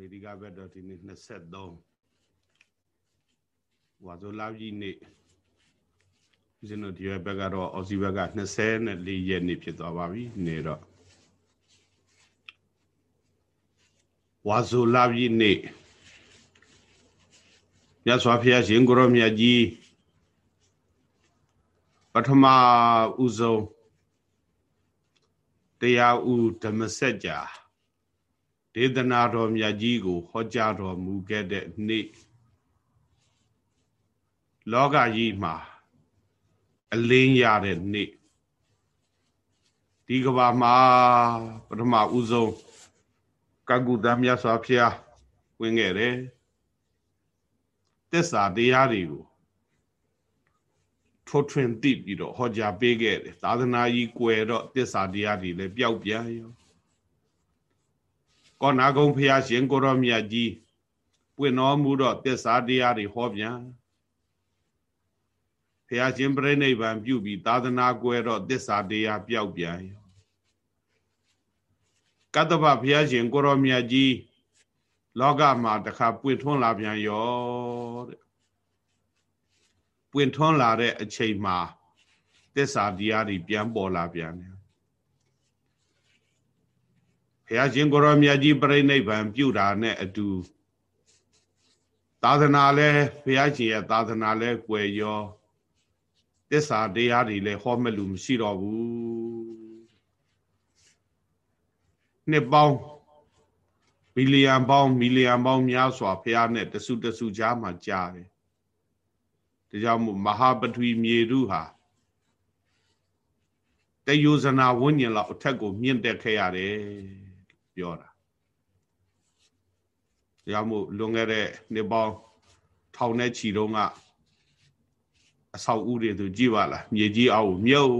မေရိကဘက်တော့ဒီနေ့23ဝါဇိုလာကြီးနေ့ဦးဇင်းတို့ဒီဘက်ကတော့အော်စီဘက်က24ရက်နေ့ဖြစ်သွားပါပြီနေတော့ဝါဇိုလာကြီးနေ့မြတ်စွာဘုရားရှင်ကိုရောမြတ်ကြီးပထမဦးဆုံးတရားဥဓမ္မစကြာ ဒေသနာတော်မြတ်ကြီးကိုဟောကြားတော်မူခဲ့တဲ့နေ့လောကကြီးမှာအလင်းရတဲ့နေ့ဒီကဘာမှာပထမဦးဆုံးကကုသမြတ်စွာဘုရားဝင်ခဲ့တယ်တစ္ဆာတရားတွေကိုထိုးထွင်းသိပြီးတော့ဟောကြားပေးခဲ့တယ်သာသနာကြီးကွယ်တော့တစ္ဆာတရားတွေလည်းပျောက်ပြန်ရော ကောနာကုံဖရာရှင်ကိုရောမြတ်ကြီးပွင့်တော်မူတော့တစ္ဆာတရားတွေဟောပြန်ဖရာရှင်ပြိဋိဘံပြုပြီးသာသနာကွယ်တော့တစ္ဆာတရားပျောက်ပြန်ရောကတ္တဗဖရာရှင်ကိုရောမြတ်ကြီးလောကမှာတခါပွင့်ထွန်းလာပြန်ရောတဲ့ပွင့်ထွန်းလာတဲ့အချိန်မှာသစ္စာတရားတွေပြန်ပေါ်လာပြန်တယ် ဘုရားရှင်ကိုရောမြတ်ကြီးပြိဋိဘံပြုတာနဲ့အတူသာသနာလဲဘုရားရှင်ရဲ့သာသနာလဲကွယ်ရောသစ္စာတရားတွေလဲဟောမဲ့လူမရှိတော့ဘူးနှစ်ပေါင်းမီလီယံပေါင်းမီလီယံပေါင်းများစွာဘုရားနဲ့တဆုတဆုကြားမှာကြားတယ်ဒါကြောင့်မို့မဟာပထဝီမြေရုဟာတယောဇနာဝိညာဉ်လောက်အထက်ကိုမြင့်တက်ခဲ့ရတယ် ပြောတာဒါကြောင့်မို့လွန်ခဲ့တဲ့နှစ်ပေါင်းထောင်နဲ့ချီတုန်းကအဆောက်အဦတွေသူကြည့်ပါလားမြေကြီးအောက်ကိုမြုပ်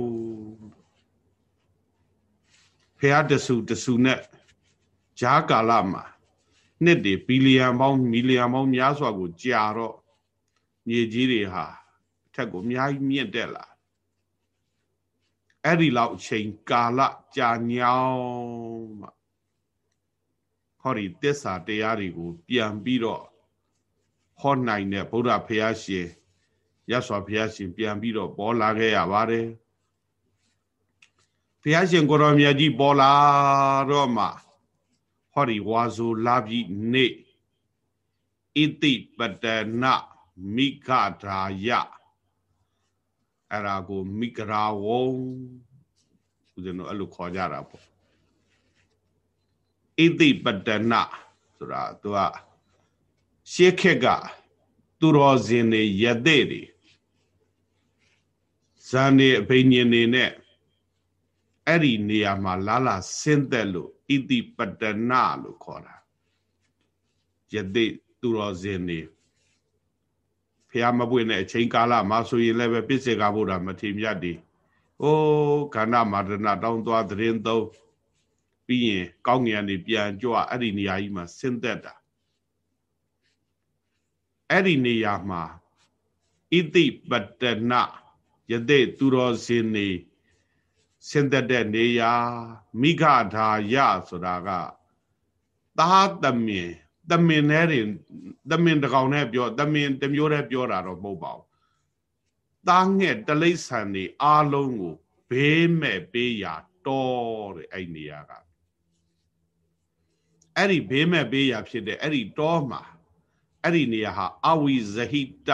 ဖះတဆူတဆူနဲ့ဂျားကာလမှာနှစ်တွေဘီလီယံပေါင်းမီလီယံပေါင်းများစွာကိုကြာတော့မြေကြီးတွေဟာအထက်ကိုအများကြီးမြင့်တက်လာအဲ့ဒီလောက်အချိန်ကာလကြာညောင်းမှ ဟောဒီတစ္ဆာတရားတွေကို ပြန်ပြီးတော့ဟောနိုင်တဲ့ဗုဒ္ဓဘုရားရှင်ရသော်ဘုရားရှင်ပြန်ပြီးတော့ပေါ်လာခဲ့ရပါတယ်ဘုရားရှင်ကိုရောမြတ်ကြီးပေါ်လာတော့မှဟောဒီဝါဇူလာပြီနေဣတိပတနာမိဂဓာယအဲ့ဒါကိုမိဂရာဝုံဦးဇင်းတို့အဲ့လိုခေါ်ကြတာပေါ့ ဣတိပတနာဆိုတာသူကရှေးခက်ကသူတော်စင်တွေယသိတွေဇန်နေအဘိညာဉ်တွေနဲ့အဲ့ဒီနေရာမှာလာလာဆင်းသက်လို့ဣတိပတနာလို့ခေါ်တာယသိသူတော်စင်တွေဖះမပွင့်တဲ့အချိန်ကာလမှာဆိုရင်လည်းပဲပြစ္ဆေကဗုဒ္ဓမထေမြတ်ဒီ။အိုးခန္ဓာမာဒနာတောင်းသွားသတင်းသုံး ပြီးရင်ကောင်းငင်ကနေပြန်ကြွအဲ့ဒီနေရာကြီးမှာဆင်းသက်တာ။အဲ့ဒီနေရာမှာဣတိပတနာယသိသူတော်စင်နေဆင်းသက်တဲ့နေရာမိခဓာယဆိုတာကသာသမင်တမင်နဲ့တွေတမင်တကောင်နဲ့ပြောတမင်တမျိုးနဲ့ပြောတာတော့မဟုတ်ပါဘူးသားငှက်တလိษံတွေအားလုံးကိုဘေးမဲ့ပေးရာတော်တဲ့အဲ့နေရာက အဲ့ဒီဘေးမဲ့ပေးရာဖြစ်တဲ့အဲ့ဒီတော်မှာအဲ့ဒီနေရာဟာအဝိဇဟိတ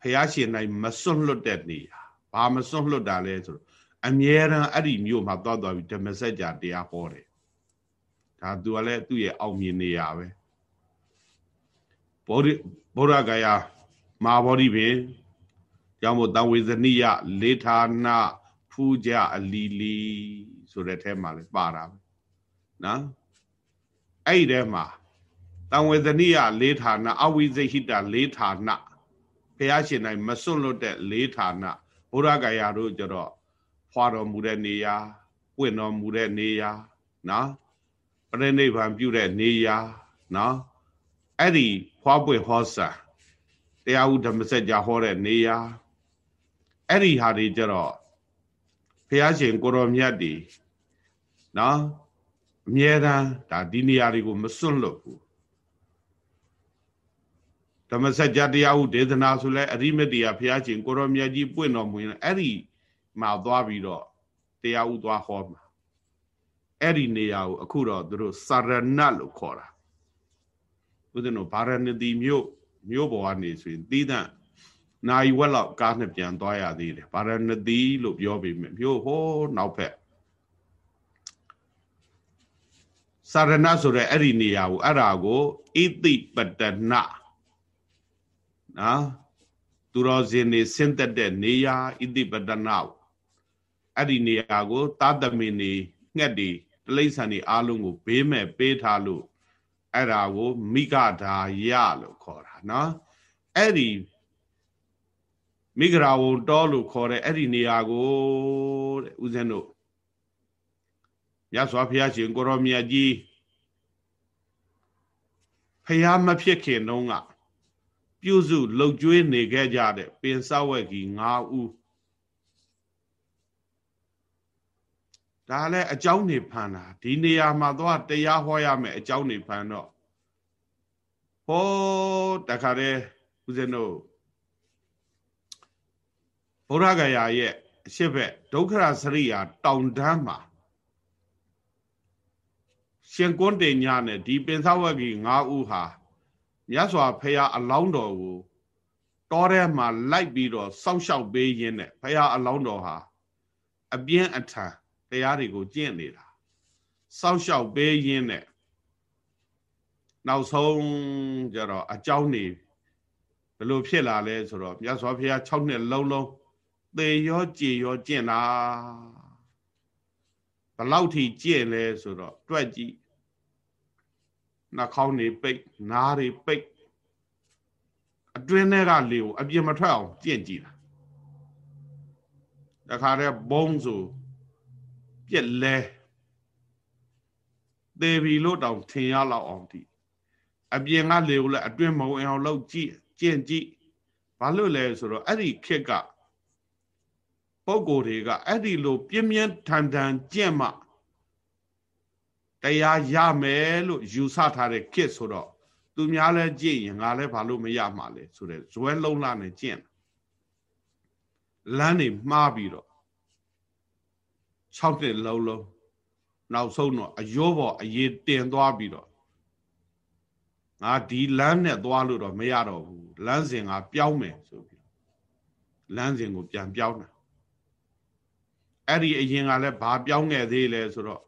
ဖះရှင်နိုင်မစွန့်လွတ်တဲ့နေရာဘာမစွန့်လွတ်တာလဲဆိုတော့အမြဲတမ်းအဲ့ဒီမြို့မှာသွားသွားပြီးဓမ္မစကြာတရားဟောတယ်ဒါသူကလည်းသူ့ရဲ့အောင်မြင်နေရပဲဘောဓိဘောရဂယာမဟာဘောဓိပင်ကြောင့်မို့တံဝေဇနိယလေဌာနဖူးကြအလီလီဆိုတဲ့အဲမှာလည်းပါတာပဲ နော်အဲ့ဒီထဲမှာတံဝေဇနိယလေဌာနအဝိဇိဟိတလေဌာနဘုရားရှင်တိုင်းမစွန့်လွတ်တဲ့လေဌာနဘုရားဂယာတို့ကြတော့ဖွာတော်မူတဲ့နေရာပွင့်တော်မူတဲ့နေရာနော်ပရိနိဗ္ဗာန်ပြုတဲ့နေရာနော်အဲ့ဒီဖွားပွေဟောစာတရားဥဓမ္မစကြာဟောတဲ့နေရာအဲ့ဒီဟာတွေကြတော့ဘုရားရှင်ကိုရောမြတ်ဒီနော် အမြဲတမ်းဒါဒီနေရာတွေကိုမစွန့်လွတ်ဘူးဓမ္မစကြာတရားဟုဒေသနာဆိုလဲအရိမတရားဘုရားရှင်ကိုရောမြတ်ကြီးပွင့်တော်မူရင်အဲ့ဒီမှာသွားပြီးတော့တရားဥသွားဟောမှာအဲ့ဒီနေရာကိုအခုတော့သူတို့စာရဏလို့ခေါ်တာဦးဇင်းတို့ဗာရဏသီမြို့မြို့ပေါ်ကနေဆိုရင်တီးသန့်နိုင်ဝက်လောက်ကားနဲ့ပြန်သွားရသေးတယ်ဗာရဏသီလို့ပြောပေမဲ့မြို့ဟိုးနောက်ဖက် စာရဏဆိုတဲ့အဲ့ဒီနေရာကိုအဲ့ဒါကိုဣတိပတနာနော်သူတော်စင်နေဆင်းသက်တဲ့နေရာဣတိပတနာအဲ့ဒီနေရာကိုသာသမင်နေငှက်တွေတိလိษံတွေအားလုံးကိုဘေးမဲ့ပေးထားလို့အဲ့ဒါကိုမိဂဒါယလို့ခေါ်တာနော်အဲ့ဒီမိဂရာဝံတောလို့ခေါ်တဲ့အဲ့ဒီနေရာကိုတဲ့ဦးဇင်းတို့ မြတ်စွာဘုရားရှင်ကိုရောမြတ်ကြီးဖះမဖြစ်ခင်တုန်းကပြုစုလှုပ်ကြွေးနေခဲ့ကြတဲ့ပင်စဝက်ကြီး9ဦးဒါလည်းအကြောင်းနေဖန်တာဒီနေရာမှာတော့တရားဟောရမယ်အကြောင်းနေဖန်တော့ဟောတခါတည်းဦးဇင်းတို့ဗုဒ္ဓဂယာရဲ့အရှိဘက်ဒုက္ခရစရိယာတောင်တန်းမှာ ရှင်ကွန်းတင်ညနဲ့ဒီပင်သဝက်ကြီး၅ဦးဟာမြတ်စွာဘုရားအလောင်းတော်ကိုတောထဲမှာလိုက်ပြီးတော့စောင့်ရှောက်ပေးရင်းနဲ့ဘုရားအလောင်းတော်ဟာအပြင်းအထန်တရားတွေကိုကျင့်နေတာစောင့်ရှောက်ပေးရင်းနဲ့နောက်ဆုံးကြတော့အကြောင်းနေဘယ်လိုဖြစ်လာလဲဆိုတော့မြတ်စွာဘုရား6နှစ်လုံးလုံးသေရောကြည်ရောကျင့်တာဘလောက်ထိကျင့်လဲဆိုတော့တွက်ကြည့် နှာခေါင်းတွေပိတ်နားတွေပိတ်အတွင်းထဲကလေကိုအပြင်းမထွက်အောင်ကျင့်ကြည့်တာတခါတည်းဘုံဆိုပြက်လဲသေပြီလို့တောင်ထင်ရလောက်အောင်ဒီအပြင်ကလေကိုလည်းအတွင်းမဝင်အောင်လုပ်ကြည့်ကျင့်ကြည့်ဘာလို့လဲဆိုတော့အဲ့ဒီခက်ကပုံကိုယ်တွေကအဲ့ဒီလိုပြင်းပြင်းထန်ထန်ကျင့်မှ တရားရမယ်လို့ယူဆထားတဲ့ခက်ဆိုတော့သူများလဲကြည့်ရင်ငါလဲဘာလို့မရမှာလဲဆိုတဲ့ဇွဲလုံးလာနဲ့ကျင့်လမ်းနေမှားပြီးတော့6နှစ်လုံးလုံးနောက်ဆုံးတော့အယောပေါ်အရေးတင်သွားပြီးတော့ငါဒီလမ်းနဲ့သွားလို့တော့မရတော့ဘူးလမ်းစဉ်ကပြောင်းမယ်ဆိုပြီးလမ်းစဉ်ကိုပြန်ပြောင်းတာအဲ့ဒီအရင်ကလည်းဘာပြောင်းခဲ့သေးလဲဆိုတော့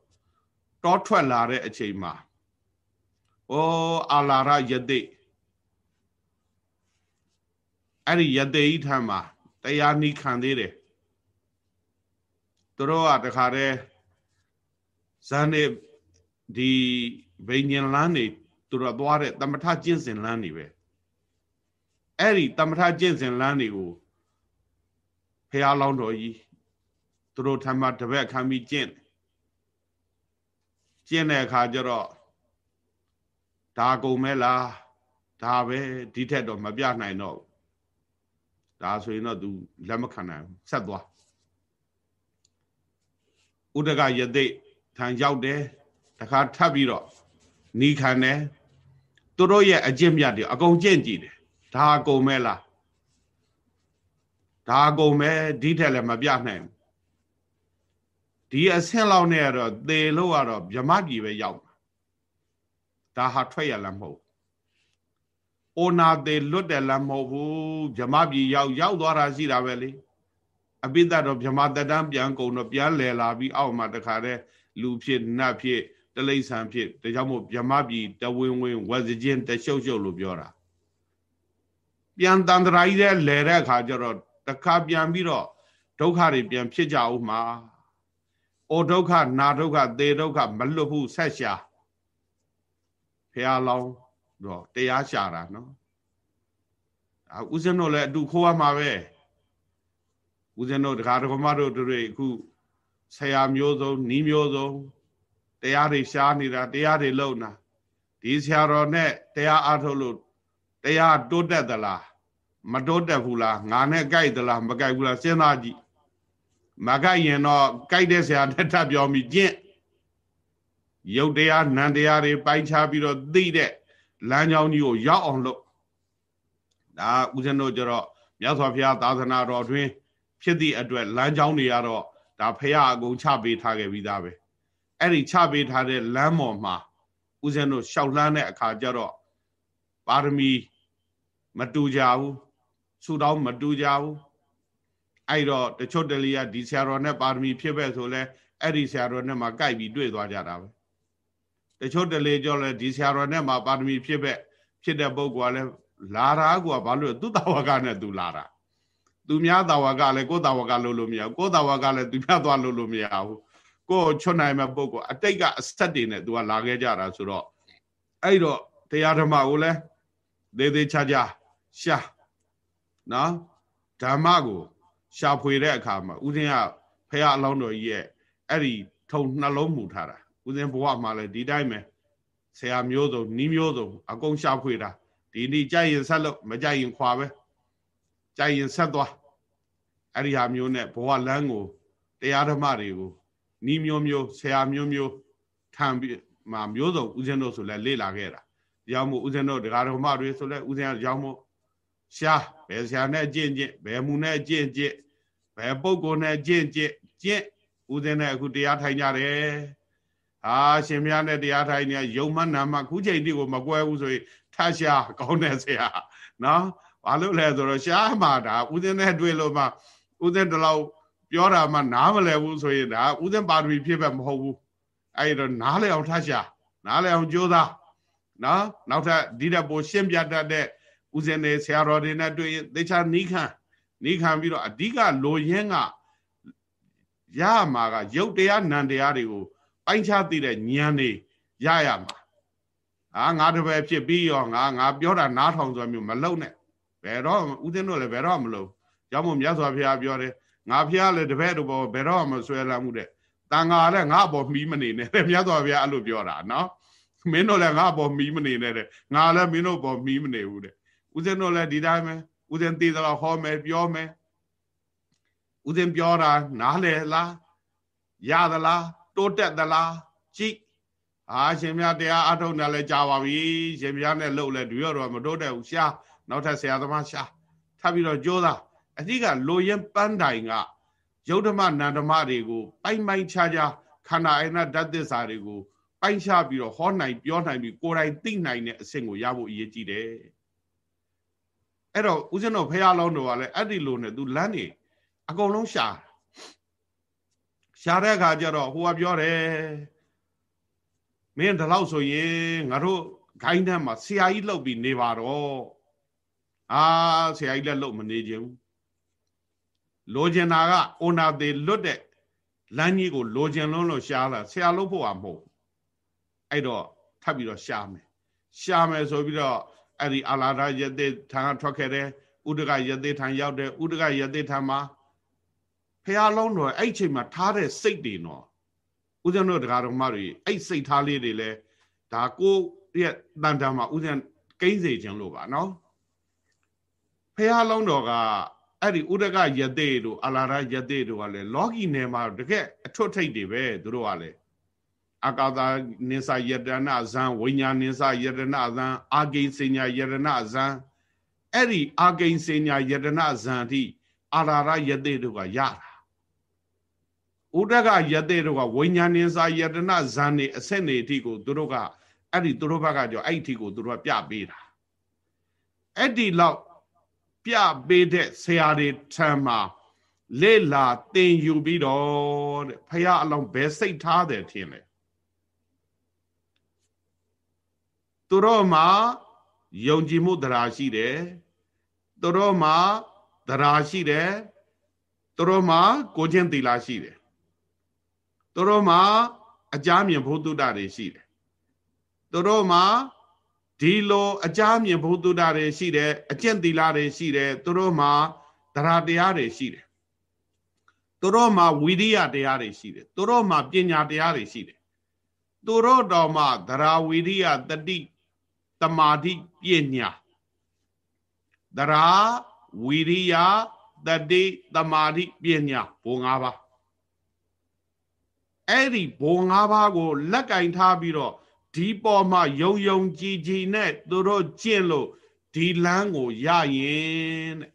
တောထွက်လာတဲ့အချိန်မှာဩအာလာရယတိအဲ့ဒီယတိဤထံမှာတရားနိခံသေးတယ်သူတို့ကတခါတည်းဇန်နေဒီဗိညာဉ်လန်းနေသူတို့သွားတဲ့တမထကျင့်စဉ်လန်းနေပဲအဲ့ဒီတမထကျင့်စဉ်လန်းတွေကိုဖះလောင်းတော်ကြီးသူတို့ထမ်းမတပည့်ခံပြီးကျင့် ကျင့်တဲ့အခါကျတော့ဒါကုန်မဲလားဒါပဲဒီထက်တော့မပြနိုင်တော့ဒါဆိုရင်တော့ तू လက်မခံနိုင်ဆက်သွားဥဒကယသိထံရောက်တယ်တခါထပ်ပြီးတော့နီးခံတယ်သူတို့ရဲ့အကျင့်မြတ်တွေအကုန်ကျင့်ကြည့်တယ်ဒါကုန်မဲလားဒါကုန်မဲဒီထက်လည်းမပြနိုင်ဘူး ဒီအဆင့်လောက်နဲ့ကတော့သေလို့ကတော့ဗြမပြည်ပဲရောက်ဒါဟာထွက်ရလားမဟုတ်အိုနာသေးလွတ်တယ်လားမဟုတ်ဘူးဗြမပြည်ရောက်ရောက်သွားတာရှိတာပဲလေအပိသတော့ဗြမတတန်းပြန်ကုန်တော့ပြန်လဲလာပြီးအောက်မှာတခါတည်းလူဖြစ်နတ်ဖြစ်တလိษံဖြစ်ဒါကြောင့်မို့ဗြမပြည်တဝင်းဝင်းဝက်စချင်းတရှုပ်ရှုပ်လို့ပြောတာပြန်တန်တရာကြီးတဲ့လဲတဲ့အခါကျတော့တခါပြန်ပြီးတော့ဒုက္ခတွေပြန်ဖြစ်ကြအောင်မှာ အိုဒုက္ခနာဒုက္ခသေဒုက္ခမလွတ်ဘူးဆက်ရှာဖះလောင်းတော့တရားရှာတာနော်ဒါဥစဉ်တို့လည်းအတူခိုးရမှာပဲဥစဉ်တို့ဒကာဒကမတို့တို့အခုဆရာမျိုးစုံနီးမျိုးစုံတရားတွေရှားနေတာတရားတွေလုံတာဒီဆရာတော်နဲ့တရားအားထုတ်လို့တရားတိုးတက်သလားမတိုးတက်ဘူးလားငါနဲ့ကြိုက်သလားမကြိုက်ဘူးလားစဉ်းစားကြည့် မကြိုက်ရင်တော့ကြိုက်တဲ့ဆရာနဲ့ထပ်ပြောမိကျင့်ရုပ်တရားနံတရားတွေပိုင်းခြားပြီးတော့သိတဲ့လမ်းကြောင်းကြီးကိုရောက်အောင်လုပ်ဒါဦးဇင်းတို့ကျတော့မြတ်စွာဘုရားသာသနာတော်တွင် ဖြစ်သည့်အတွက်လမ်းကြောင်းတွေကတော့ဒါဖရာအကုန်ချပေးထားခဲ့ပြီးသားပဲအဲ့ဒီချပေးထားတဲ့လမ်းပေါ်မှာဦးဇင်းတို့ရှောက်လှမ်းတဲ့အခါကျတော့ပါရမီ မတူကြဘူးဆူတောင်းမတူကြဘူး အဲ့တော့တချို့တလီကဒီဆရာတော်နဲ့ပါရမီဖြစ်ပဲဆိုလဲအဲ့ဒီဆရာတော်နဲ့မှကြိုက်ပြီးတွေ့သွားကြတာပဲတချို့တလေကြောလဲဒီဆရာတော်နဲ့မှပါရမီဖြစ်ပဲဖြစ်တဲ့ပုဂ္ဂိုလ်ကလည်းလာတာကဘာလို့သူ့တာဝကနဲ့သူလာတာသူများတာဝကလည်းကိုယ်တာဝကလို့လို့မရဘူးကိုယ်တာဝကလည်းသူများသွားလို့လို့မရဘူးကိုယ်ချွတ်နိုင်မဲ့ပုဂ္ဂိုလ်အတိတ်ကအဆက်တွေနဲ့သူကလာခဲ့ကြတာဆိုတော့အဲ့တော့တရားဓမ္မကိုလည်းသေးသေးချာချာရှာနော်ဓမ္မကို ရှာဖွေတဲ့အခါမှာဦးဇင်းကဖះအလောင်းတော်ကြီးရဲ့အဲ့ဒီထုံနှလုံးမူထားတာဦးဇင်းဘဝမှာလည်းဒီတိုင်းပဲဆရာမျိုးစုံနီးမျိုးစုံအကုန်ရှာဖွေတာဒီနေ့ကြိုက်ရင်ဆက်လို့မကြိုက်ရင်ခွာပဲကြိုက်ရင်ဆက်သွားအဲ့ဒီဟာမျိုးနဲ့ဘဝလမ်းကိုတရားဓမ္မတွေကိုနီးမျိုးမျိုးဆရာမျိုးမျိုးထံပြီးမှာမျိုးစုံဦးဇင်းတို့ဆိုလဲလေ့လာခဲ့တာကြောင့်မို့ဦးဇင်းတို့တရားဓမ္မတွေဆိုလဲဦးဇင်းကကြောင့်မို့ ရှားဘယ်ဆရာနဲ့အကျင့်ကျင့်ဘယ်မူနဲ့အကျင့်ကျင့်ဘယ်ပုဂ္ဂိုလ်နဲ့အကျင့်ကျင့်ကျင့်ဦးဇင်းနဲ့အခုတရားထိုင်ကြတယ်ဟာရှင်မြတ်နဲ့တရားထိုင်နေရုံမနာမခုချိန်တိကိုမကွဲဘူးဆိုရင်ထရှာကောင်းတဲ့ဆရာနော်ဘာလို့လဲဆိုတော့ရှားမှာဒါဦးဇင်းနဲ့တွေ့လို့မှဦးဇင်းတလောက်ပြောတာမှနားမလဲဘူးဆိုရင်ဒါဦးဇင်းပါရမီဖြစ်ပဲမဟုတ်ဘူးအဲ့တော့နားလဲအောင်ထရှာနားလဲအောင်ကြိုးစားနော်နောက်ထပ်ဒီတဲ့ပိုရှင်းပြတတ်တဲ့ ဦးဇင်းတွေဆရာတော်တွေနဲ့တွေ့ရင်သေချာနီးခံနီးခံပြီးတော့အဓိကလိုရင်းကရမှာကရုပ်တရားနံတရားတွေကိုပိုင်းခြားသိတဲ့ဉာဏ်တွေရရမှာအာငါတပည့်ဖြစ်ပြီးရောငါငါပြောတာနားထောင်ဆိုမျိုးမလုံနဲ့ဘယ်တော့ဦးဇင်းတို့လည်းဘယ်တော့မလုံရောက်မို့မြတ်စွာဘုရားပြောတယ်ငါဖျားလည်းတပည့်တို့ဘောဘယ်တော့မှဆွဲလာမှုတဲ့တန်ဃာလည်းငါ့ဘောမီးမနေနဲ့တဲ့မြတ်စွာဘုရားအဲ့လိုပြောတာနော်မင်းတို့လည်းငါ့ဘောမီးမနေနဲ့တဲ့ငါလည်းမင်းတို့ဘောမီးမနေဘူးတဲ့ ဦးဇင်းတို့လည်းဒီတိုင်းပဲဦးဇင်းသေးသလားဟောမယ်ပြောမယ်ဦးဇင်းပြောတာနားလဲလားရသလားတိုးတက်သလားကြည့်အာရှင်မြတ်တရားအထုတ်နေလဲကြာပါပြီရှင်မြတ်နဲ့လှုပ်လဲဒူရတော့မတိုးတက်ဘူးရှားနောက်ထပ်ဆရာသမားရှားထပ်ပြီးတော့ကြိုးစားအဓိကလိုရင်ပန်းတိုင်ကယုတ်ဓမ္မနန္ဓမတွေကိုပိုင်ပိုင်ခြားခြားခန္ဓာအနဓာတ်သစ္စာတွေကိုပိုင်ခြားပြီးတော့ဟောနိုင်ပြောနိုင်ပြီးကိုယ်တိုင်သိနိုင်တဲ့အဆင့်ကိုရဖို့အရေးကြီးတယ် အဲ့တော့ဦးဇင်းတော်ဖះလောင်းတော်ကလည်းအဲ့ဒီလိုနဲ့သူလမ်းနေအကုန်လုံးရှာရှာတဲ့အခါကျတော့ဟိုကပြောတယ်မင်းဒီလောက်ဆိုရင်ငါတို့ဂိုင်းထဲမှာဆရာကြီးလှုပ်ပြီးနေပါတော့အာဆရာကြီးလည်းလှုပ်မနေခြင်းလိုချင်တာကအိုနာသေးလွတ်တဲ့လမ်းကြီးကိုလိုချင်လုံးလို့ရှားလာဆရာလှုပ်ဖို့อ่ะမဟုတ်အဲ့တော့ထပ်ပြီးတော့ရှားမယ်ရှားမယ်ဆိုပြီးတော့ အဲ့ဒီအာလာဒယသေထံကထွက်ခဲ့တယ်ဥဒကယသေထံရောက်တယ်ဥဒကယသေထံမှာဖះလုံးတော်အဲ့ချိန်မှာထားတဲ့စိတ်တွေနော်ဦးဇင်းတို့တရားတော်မတွေအဲ့စိတ်ထားလေးတွေလဲဒါကိုရဲ့တန်တန်မှာဦးဇင်းကိန်းစေခြင်းလို့ပါနော်ဖះလုံးတော်ကအဲ့ဒီဥဒကယသေတို့အာလာရယသေတို့ကလည်းလောကီနယ်မှာတကယ်အထွတ်ထိပ်တွေပဲသူတို့ကလည်း အာကာသနိစ္စယတနာဇံဝိညာဉ်နိစ္စယတနာဇံအာဂိစညာယတနာဇံအဲ့ဒီအာဂိစညာယတနာဇံအထိအာရာရယသေတို့ကရတာဥဒကယသေတို့ကဝိညာဉ်နိစ္စယတနာဇံနေအဆက်နေအထိကိုသူတို့ကအဲ့ဒီသူတို့ဘက်ကကြောအဲ့ဒီအထိကိုသူတို့ကပြပေးတာအဲ့ဒီလောက်ပြပေးတဲ့ဆရာတွေထံမှာလေလာသင်ယူပြီးတော့တဲ့ဖះအလောင်းဘယ်စိတ်ထားတယ်ထင်လဲ သူတို့မှာယုံကြည်မှုတရားရှိတယ်သူတို့မှာတရားရှိတယ်သူတို့မှာကိုချင်းသီလရှိတယ်သူတို့မှာအကြမြင်ဘုဒ္ဓတာတွေရှိတယ်သူတို့မှာဒီလိုအကြမြင်ဘုဒ္ဓတာတွေရှိတယ်အကျင့်သီလတွေရှိတယ်သူတို့မှာတရားတရားတွေရှိတယ်သူတို့မှာဝိရိယတရားတွေရှိတယ်သူတို့မှာပညာတရားတွေရှိတယ်သူတို့တော်မှာသရာဝိရိယတတိ တမာတိပညာသရာဝီရိယတတိတမာတိပညာဘုံ၅ပါးအဲ့ဒီဘုံ၅ပါးကို လက်ကင်ထားပြီးတော့ဒီပေါ်မှာယုံယုံကြည်ကြည်နဲ့သူတို့ကျင့်လို့ဒီလမ်းကိုရရင်တဲ့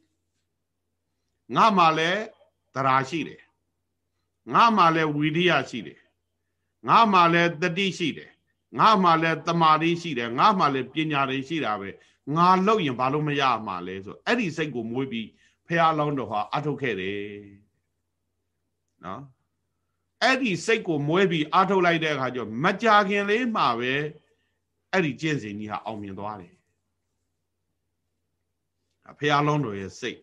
ငါမှလည်းသရာရှိတယ်ငါမှလည်းဝီရိယရှိတယ်ငါမှလည်းတတိရှိတယ် ငါမှလည်းတမာတိရှိတယ်ငါမှလည်းပညာတွေရှိတာပဲငါလောက်ရင်ဘာလို့မရမှာလဲဆိုအဲ့ဒီစိတ်ကိုမွေးပြီးဖះလောင်းတော်ဟာအထုတ်ခဲ့တယ်နော်အဲ့ဒီစိတ်ကိုမွဲပြီးအထုတ်လိုက်တဲ့အခါကျမကြခင်လေးမှပဲအဲ့ဒီကျင့်စဉ်ကြီးဟာအောင်မြင်သွားတယ်ဖះလောင်းတော်ရဲ့စိတ်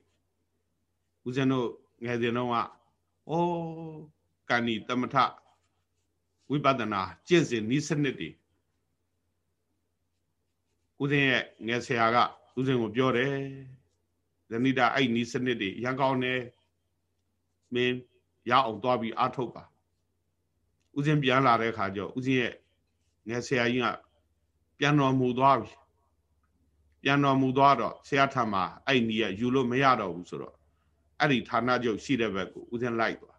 ဦးဇင်းတို့ငယ်စဉ်တုန်းကအိုးကဏီတမထဝိပဿနာကျင့်စဉ်ဤစနစ်တွေ ဦးဇင်းရဲ့ငယ်ဆရာကဦးဇင်းကိုပြောတယ်ဇဏိတာအဲ့ဤစနစ်တွေရန်ကောင်းတယ်မင်းရအောင်သွားပြီးအားထုတ်ပါဦးဇင်းပြန်လာတဲ့အခါကျဦးဇင်းရဲ့ငယ်ဆရာကြီးကပြန်တော်မူသွားပြီပြန်တော်မူသွားတော့ဆရာထံမှာအဲ့နီးကယူလို့မရတော့ဘူးဆိုတော့အဲ့ဒီဌာနချုပ်ရှိတဲ့ဘက်ကိုဦးဇင်းလိုက်သွား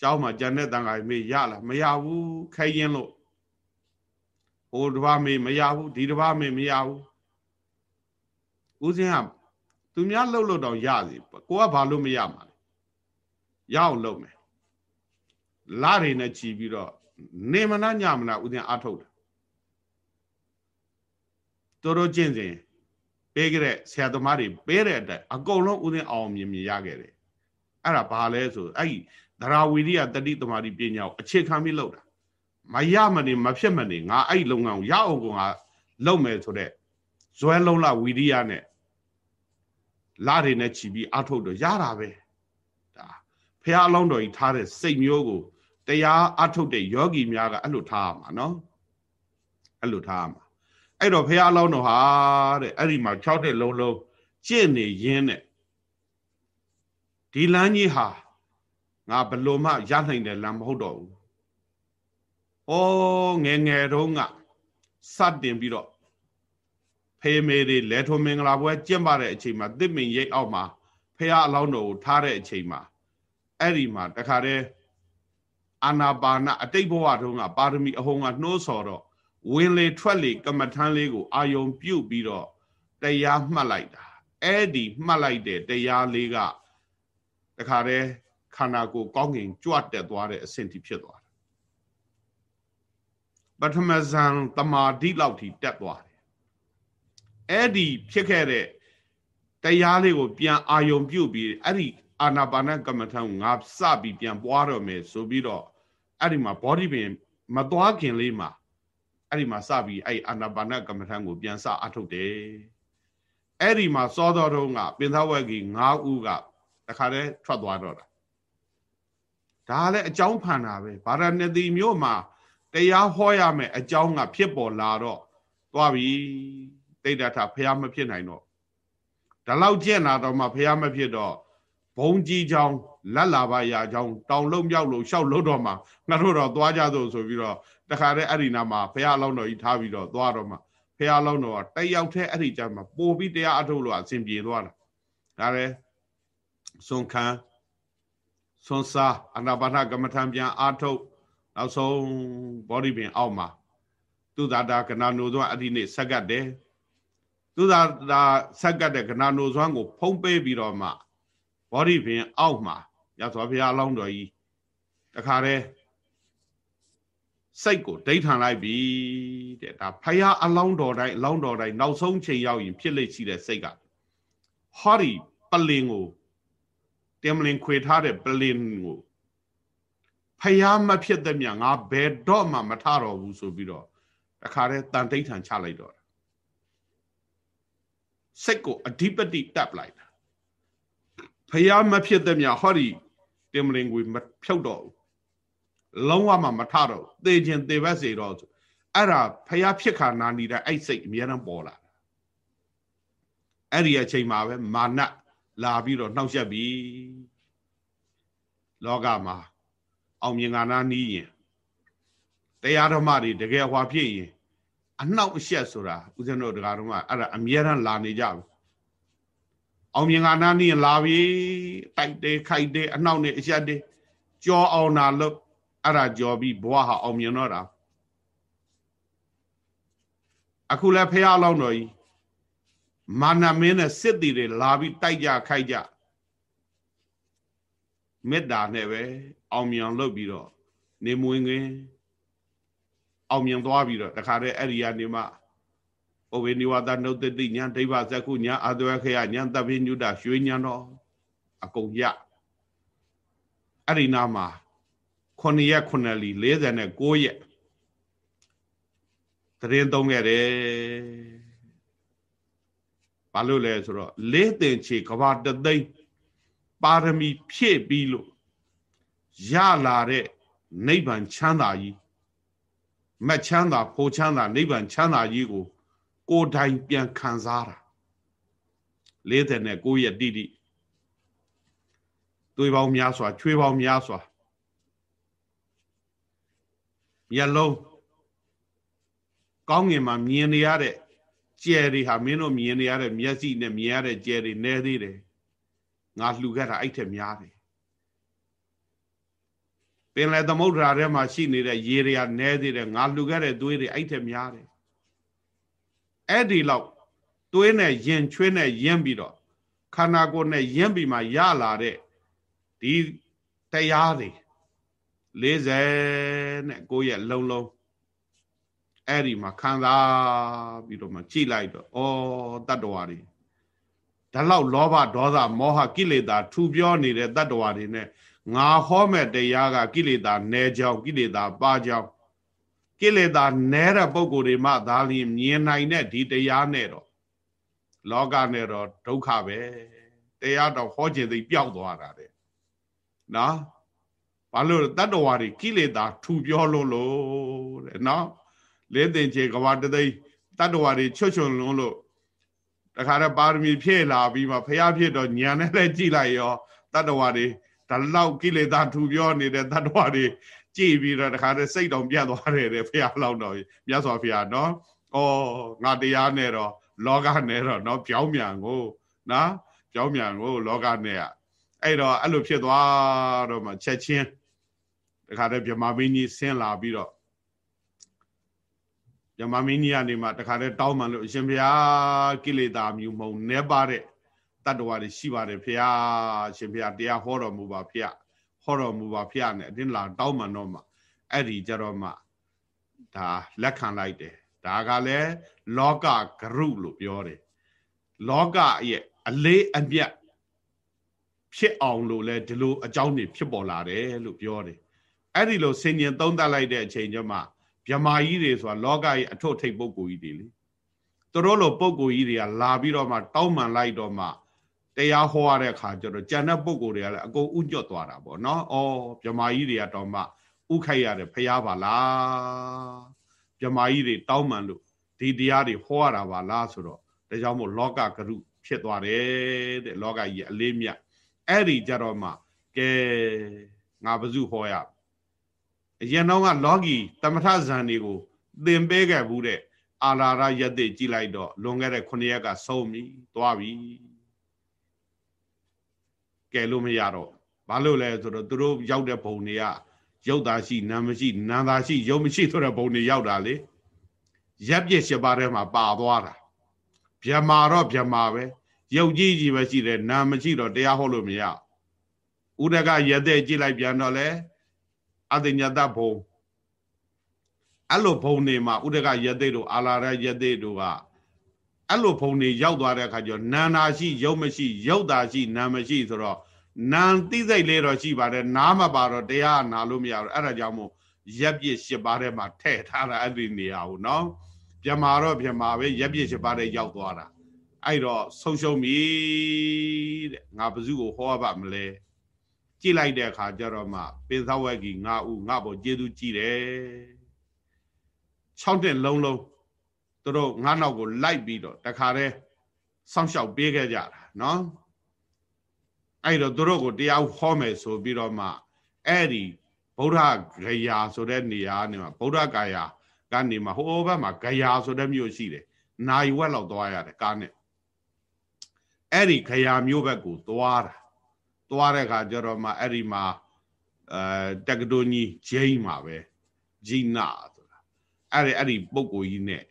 ကျောင်းမှာဂျန်တဲ့တန်ခါမေးရလားမရဘူးခိုင်းရင်လို့ ဟိုတစ်ပါးမေးမရဘူးဒီတစ်ပါးမေးမရဘူးဦးဇင်းကသူများလှုပ်လို့တော့ရစီကိုကဘာလို့မရမှာလဲရအောင်လုပ်မယ်လာတွေနဲ့ချီပြီးတော့နေမနာညမနာဦးဇင်းအထုတ်တယ်တော်တော်ကျင့်စဉ်ပေးကြတဲ့ဆရာသမားတွေပေးတဲ့အတိုင်းအကုန်လုံးဦးဇင်းအောင်မြင်မြင်ရခဲ့တယ်အဲ့ဒါဘာလဲဆိုအဲ့ဒီသရာဝီရိယတတိသမารိပညာကိုအခြေခံပြီးလုပ်တာ မရမနေမဖြစ်မနေငါအဲ့ဒီလုပ်ငန်းကိုရအောင်ကငါလုပ်မယ်ဆိုတဲ့ဇွဲလုံးလာဝီရိယနဲ့လာတွေနဲ့ချီပြီးအထုတ်တော့ရတာပဲဒါဖះအလောင်းတော်ကြီးထားတဲ့စိတ်မျိုးကိုတရားအထုတ်တဲ့ယောဂီများကအဲ့လိုထားရမှာနော်အဲ့လိုထားရမှာအဲ့တော့ဖះအလောင်းတော်ဟာတဲ့အဲ့ဒီမှာ6တဲ့လုံးလုံးကျင့်နေရင်းနဲ့ဒီလမ်းကြီးဟာငါဘလို့မှရနိုင်တဲ့လမ်းမဟုတ်တော့ဘူး။ ဩငယ်ငယ်တုန်းကစတင်ပြီးတော့ဖေးမေတွေလဲထုံမင်္ဂလာပွဲကျင့်ပါတဲ့အချိန်မှာတစ်မင်ရိပ်အောက်မှာဖះအလောင်းတော်ကိုထားတဲ့အချိန်မှာအဲ့ဒီမှာတခါတည်းအာနာပါနအတိတ်ဘဝတုန်းကပါရမီအဟုံးကနှိုးဆော်တော့ဝင်လေထွက်လေကမ္မထမ်းလေးကိုအာယုံပြုတ်ပြီးတော့တရားမှတ်လိုက်တာအဲ့ဒီမှတ်လိုက်တဲ့တရားလေးကတခါတည်းခန္ဓာကိုယ်ကောင်းငင်ကြွတက်သွားတဲ့အဆင့်ထိဖြစ်သွားတယ်ပ ထမဇန်တမာတိလောက်ထိတက်သွားတယ်အဲ့ဒီဖြစ်ခဲ့တဲ့တရားလေးကိုပြန်အာယုံပြုတ်ပြီးအဲ့ဒီအာနာပါနကမ္မထံငါစပြီးပြန်ပွားတော့မယ်ဆိုပြီးတော့အဲ့ဒီမှာ body ပင်မသွားခင်လေးမှာအဲ့ဒီမှာစပြီးအဲ့အာနာပါနကမ္မထံကိုပြန်စအထုတ်တယ်အဲ့ဒီမှာစောတော်တုံးကပင်သဝက်ကြီး9ဦးကတခါတည်းထွက်သွားတော့တာဒါလည်းအကြောင်းဖန်တာပဲဗာရဏသီမြို့မှာ တရားဟောရမယ်အကြောင်းကဖြစ်ပေါ်လာတော့သွားပြီတိဋ္ဌထဖះမဖြစ်နိုင်တော့ဒါလောက်ကျင့်လာတော့မှဖះမဖြစ်တော့ဘုံကြီးချောင်းလက်လာပါရာချောင်းတောင်လုံးမြောက်လို့ရှောက်လို့တော့မှငါတို့တော့သွားကြသို့ဆိုပြီးတော့တခါတည်းအဲ့ဒီနာမှာဖះအလောင်းတော်ကြီးထားပြီးတော့သွားတော့မှဖះအလောင်းတော်ကတယောက်တည်းအဲ့ဒီကြမှာပို့ပြီးတရားအထုတ်လို့အဆင်ပြေသွားတာဒါလည်းစွန်ခံစွန်စားအနာပါနကမ္မထံပြန်အာထုတ် နောက်ဆုံး body ပင်အောက်မှာသူသာတာကနာနိုသောအဒီနေ့ဆက်ကတ်တယ်သူသာတာဆက်ကတ်တဲ့ကနာနိုစွမ်းကိုဖုံးပေးပြီးတော့မှ body ပင်အောက်မှာရသော်ဘုရားအလောင်းတော်ကြီးတခါတည်းစိတ်ကိုဒိဋ္ဌံလိုက်ပြီတဲ့ဒါဖယားအလောင်းတော်တိုင်းအလောင်းတော်တိုင်းနောက်ဆုံးချိန်ရောက်ရင်ဖြစ်လိမ့်ရှိတဲ့စိတ်ကဟောဒီပလင်ကိုတင်မလင်ခွေထားတဲ့ပလင်ကို ဖယားမဖြစ်တဲ့မြငါဘယ်တော့မှမထတော့ဘူးဆိုပြီးတော့တခါတည်းတန်တိဋ္ဌံချလိုက်တော့စိတ်ကိုအဓိပတိတပ်လိုက်တာဖယားမဖြစ်တဲ့မြဟောဒီတင်မလင်ကိုမဖြုတ်တော့ဘူးလုံးဝမှမထတော့သေခြင်းသေဘက်စေတော့အဲ့ဒါဖယားဖြစ်ခါနာနေတဲ့အဲ့စိတ်အများအားပေါ်လာအဲ့ဒီအချိန်မှာပဲမာနလာပြီးတော့နှောက်ယှက်ပြီလောကမှာ အောင်မြင်ငါနာနီးရင်တရားဓမ္မတွေတကယ်ဟွာဖြစ်ရင်အနှောက်အယှက်ဆိုတာဦးဇင်းတို့တရားဓမ္မအဲ့ဒါအမြဲတမ်းလာနေကြဘူးအောင်မြင်ငါနာနီးရင်လာပြီတိုက်တယ်ခိုက်တယ်အနှောက်နဲ့အယှက်တယ်ကြောအောင်နာလို့အဲ့ဒါကြော်ပြီးဘဝဟာအောင်မြင်တော့တာအခုလည်းဖះလောင်းတော်ကြီးမာနမင်းနဲ့စစ်တီတွေလာပြီးတိုက်ကြခိုက်ကြ မေတ္တာနဲ့ပဲအောင်မြင်လုပ်ပြီးတော့နေမွေငင်အောင်မြင်သွားပြီးတော့တခါတည်းအဲ့ဒီကနေမှဩဝေနိဝါဒနုတ္တိညာဒိဗ္ဗဇကုညာအာတဝခေယညာတပ်ပိညုတရွှေညာတော့အကုန်ရအဲ့ဒီနာမှာ9ရက်9လီ49ရက်တရင်သုံးခဲ့တယ်ဘာလို့လဲဆိုတော့လေးတင်ချေကဘာတသိန်း ပါရမီဖြည့်ပြီးလို့ရလာတဲ့နိဗ္ဗာန်ချမ်းသာကြီးမက်ချမ်းသာဖိုချမ်းသာနိဗ္ဗာန်ချမ်းသာကြီးကို ကိုယ်တိုင်ပြန်ခံစားတာ49ရက်တိတိသွေးပေါင်းများစွာချွေးပေါင်းများစွာမျက်လုံးကောင်းငင်မှာမြင်နေရတဲ့ကြယ်တွေဟာမင်းတို့မြင်နေရတဲ့မျက်စိနဲ့မြင်ရတဲ့ကြယ်တွေနဲသေးတယ် ငါလှူခဲ့တာအဲ့ထက်များတယ်ပင်လယ်သမုဒ္ဒရာထဲမှာရှိနေတဲ့ရေတွေကနဲသေးတယ်ငါလှူခဲ့တဲ့သွေးတွေအဲ့ထက်များတယ်အဲ့ဒီလောက်သွေးနဲ့ရင်ချွေးနဲ့ယဉ်ပြီးတော့ခန္ဓာကိုယ်နဲ့ယဉ်ပြီးမှရလာတဲ့ဒီတရားတွေ40နဲ့ကိုယ့်ရဲ့လုံလုံးအဲ့ဒီမှာခံစားပြီးတော့မှကြည်လိုက်တော့ဩတတ္တဝါတွေ ဒါလောက်လောဘဒေါသမောဟကိလေသာထူပြောနေတဲ့တတ္တဝါတွေနဲ့ငါဟောမဲ့တရားကကိလေသာနဲကြောင်းကိလေသာပါကြောင်းကိလေသာနဲတဲ့ပုံကိုယ်တွေမှဒါလျင်မြင်နိုင်တဲ့ဒီတရားနဲ့တော့လောကနဲ့တော့ဒုက္ခပဲတရားတော့ဟောခြင်းသိပျောက်သွားတာတဲ့နော်ဘာလို့တတ္တဝါတွေကိလေသာထူပြောလို့လို့တဲ့နော်လေးတင်ချေကဘာတသိတတ္တဝါတွေချွတ်ချွတ်လုံးလို့ တခါတော့ပါရမီဖြည့်လာပြီးမှဖះဖြစ်တော့ညံနဲ့လည်းကြည်လိုက်ရောတတ္တဝါတွေဒါလောက်ကိလေသာထူပြောနေတဲ့တတ္တဝါတွေကြည်ပြီးတော့တခါတော့စိတ်တော်ပြတ်သွားတယ်တဲ့ဖះလောက်တော့မြတ်စွာဘုရားနော်ဩငါတရားနဲ့တော့လောကနဲ့တော့နော်ပြောင်းမြန်ကိုနော်ပြောင်းမြန်ကို လောကနဲ့อ่ะအဲ့တော့အဲ့လိုဖြစ်သွားတော့မှချက်ချင်းတခါတည်းဗြဟ္မာမင်းကြီးဆင်းလာပြီးတော့ ဗြဟ္မာမင်းကြီးကနေမှတခါတည်းတောင်းမှလို့အရှင်ဘုရားကိလေသာမျိုးမုံနေပါတဲ့တတ္တဝါတွေရှိပါတယ်ဘုရားအရှင်ဘုရားတရားဟောတော်မူပါဘုရားဟောတော်မူပါဘုရားနဲ့အတင်းလာတောင်းမှတော့မှအဲ့ဒီကြတော့မှဒါလက်ခံလိုက်တယ်ဒါကလည်းလောကဂရုလို့ပြောတယ်လောကရဲ့အလေးအမြတ်ဖြစ်အောင်လို့လဲဒီလိုအကြောင်းတွေဖြစ်ပေါ်လာတယ်လို့ပြောတယ်အဲ့ဒီလိုဆင်ញင်သုံးသပ်လိုက်တဲ့အချိန်ကျမှ မြမာကြီးတွေဆိုတာလောကရဲ့အထွတ်ထိပ်ပုဂ္ဂိုလ်ကြီးတွေလေသူတို့လိုပုဂ္ဂိုလ်ကြီးတွေကလာပြီးတော့မှတောင်းပန်လိုက်တော့မှတရားဟောရတဲ့အခါကျတော့ကြံတဲ့ပုဂ္ဂိုလ်တွေကလည်းအကုန်ဥညွတ်သွားတာပေါ့နော်။အော်မြမာကြီးတွေကတော့မှဥခိုက်ရတယ်ဖះပါလား။မြမာကြီးတွေတောင်းပန်လို့ဒီတရားတွေဟောရတာပါလားဆိုတော့ဒါကြောင့်မို့လောကဂရုဖြစ်သွားတယ်တဲ့လောကကြီးအလေးမြတ်အဲ့ဒီကြတော့မှကဲငါဘဇုဟောရ အရင်တော့ကလောကီတမထဇန်တွေကိုသင်ပေးခဲ့ဘူးတဲ့အာလာရယက်တိကြည်လိုက်တော့လွန်ခဲ့တဲ့9ရက်ကဆုံးပြီသွားပြီကဲလို့မရတော့ဘာလို့လဲဆိုတော့သူတို့ရောက်တဲ့ဘုံတွေကရုပ်သားရှိနာမရှိနာသားရှိရုပ်မရှိဆိုတဲ့ဘုံတွေရောက်တာလေရက်ပြစ်ရှပါးထဲမှာပါသွားတာဗျမာတော့ဗျမာပဲရုပ်ကြီးကြီးပဲရှိတယ်နာမရှိတော့တရားဟောလို့မရဥဒကရတဲ့ကြည့်လိုက်ပြန်တော့လေ အတညတဘုံအဲ့လိုဘုံနေမှာဥဒကရတဲ့တို့အာလာရရတဲ့တို့ကအဲ့လိုဘုံနေရောက်သွားတဲ့အခါကျတော့နာနာရှိရုပ်မရှိရုပ်သာရှိနာမရှိဆိုတော့နာသိစိတ်လေးတော့ရှိပါတယ်နားမပါတော့တရားနာလို့မရတော့အဲ့ဒါကြောင့်မို့ရက်ပြစ်ရှစ်ပါးထဲမှာထည့်ထားတာအဲ့ဒီနေရာကိုနော်ပြမာတော့ပြမာပဲရက်ပြစ်ရှစ်ပါးထဲရောက်သွားတာအဲ့တော့ဆုံးရှုံးပြီတဲ့ငါဘ ዙ ကိုဟောပါမလဲ ကြည့်လိုက်တဲ့အခါကျတော့မှပင်သဝက်ကြီးငါဥငါဘောကျေသူကြည့်တယ်6နှစ်လုံးလုံးသူတို့ငါနောက်ကိုလိုက်ပြီးတော့တခါတည်းစောင့်ရှောက်ပေးခဲ့ကြတာနော်အဲ့တော့သူတို့ကိုတရားဟောမယ်ဆိုပြီးတော့မှအဲ့ဒီဗုဒ္ဓဂယာဆိုတဲ့နေရာနေမှာဗုဒ္ဓဂယာကနေမှာဟိုဘက်မှာဂယာဆိုတဲ့မြို့ရှိတယ်နိုင်ဝက်လောက်သွားရတယ်ကားနဲ့အဲ့ဒီခရာမျိုးဘက်ကိုသွားတာ သွားတဲ့အခါကျတော့မှအဲ့ဒီမှာအဲတက္ကသိုလ်ကြီးဂျိန်းမှာပဲဂျိနာဆိုတာအဲ့ဒီအဲ့ဒီပုံကိုကြီးနဲ့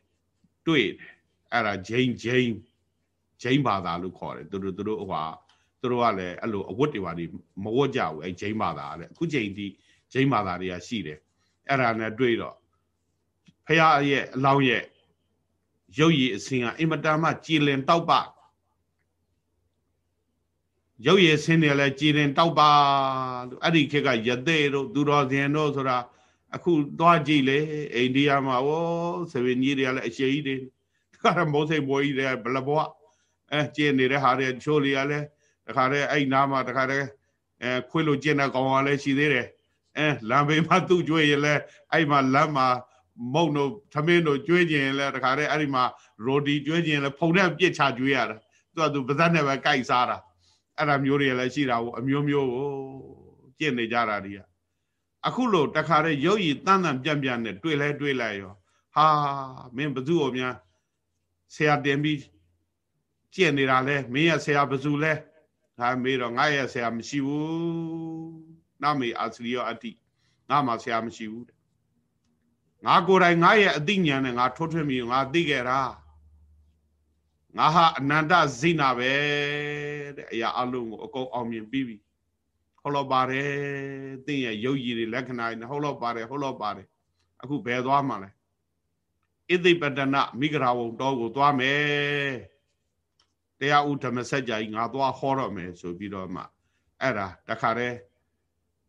တွေ့တယ်အဲ့ဒါဂျိန်းဂျိန်းဂျိန်းဘာသာလို့ခေါ်တယ်သူတို့သူတို့ဟိုသူတို့ကလည်းအဲ့လိုအဝတ်တွေပါဒီမဝတ်ကြဘူးအဲ့ဂျိန်းဘာသာတဲ့အခုချိန်ထိဂျိန်းဘာသာတွေကရှိတယ်အဲ့ဒါနဲ့တွေ့တော့ဖះရဲ့အလောင်းရဲ့ရုပ်ရည်အစဉ်ကအင်မတန်မှကြည်လင်တောက်ပ ရုပ်ရည်ဆင်းတယ်လဲကြည်လင်တောက်ပါလို့အဲ့ဒီခေတ်ကယသိတို့သူတော်စင်တို့ဆိုတာအခုသွားကြည့်လေအိန္ဒိယမှာဩသဝေကြီးတွေကလည်းအရှိကြီးတွေဒါကမိုးစိတ်ဘွေးကြီးတွေဘလဘွားအဲကျင်းနေတဲ့ဟာတွေချိုးလျာလဲတခါတည်းအဲ့နားမှာတခါတည်းအဲခွေးလိုကျင်းတဲ့ကောင်ကလည်းရှိသေးတယ်အဲလမ်းဘေးမှာသူ့ကြွေရလဲအဲ့မှာလမ်းမှာမုံတို့သမင်းတို့ကျွေးကျင်လဲတခါတည်းအဲ့ဒီမှာရိုဒီကျွေးကျင်လဲဖုန်နဲ့ပြစ်ချကျွေးရတာသူကသူပါဇက်နဲ့ပဲကြိုက်စားတာ အဲ့ဒါမျိုးတွေလည်းရှိတာကိုအမျိုးမျိုးကိုကျင့်နေကြတာတွေကအခုလို့တခါတည်းရုပ်ရည်တန်းတန်းပြန့်ပြန့်နဲ့တွေ့လဲတွေ့လိုက်ရောဟာမင်းဘသူ့ကိုများဆရာတင်ပြီးကျင့်နေတာလဲမင်းရဲ့ဆရာဘသူလဲဒါမေးတော့ငါရဲ့ဆရာမရှိဘူးနမေအာစရိယအတိငါမှဆရာမရှိဘူးငါကိုယ်တိုင်ငါရဲ့အသိဉာဏ်နဲ့ငါထွတ်ထွင်းပြီးငါသိခဲ့တာ ငါဟာအနန္တဇိနာပဲတဲ့အရာအလုံးကိုအကုန်အောင်မြင်ပြီးပြီဟုတ်တော့ပါတယ်သင်ရဲ့ရုပ်ရည်တွေလက္ခဏာတွေဟုတ်တော့ပါတယ်ဟုတ်တော့ပါတယ်အခုဘယ်သွားမှလဲဣသိပတနာမိဂရာဝုံတော်ကိုသွားမယ်တရားဥဓမ္မစကြာကြီးငါသွားဟောတော့မယ်ဆိုပြီးတော့မှအဲ့ဒါတခါတည်း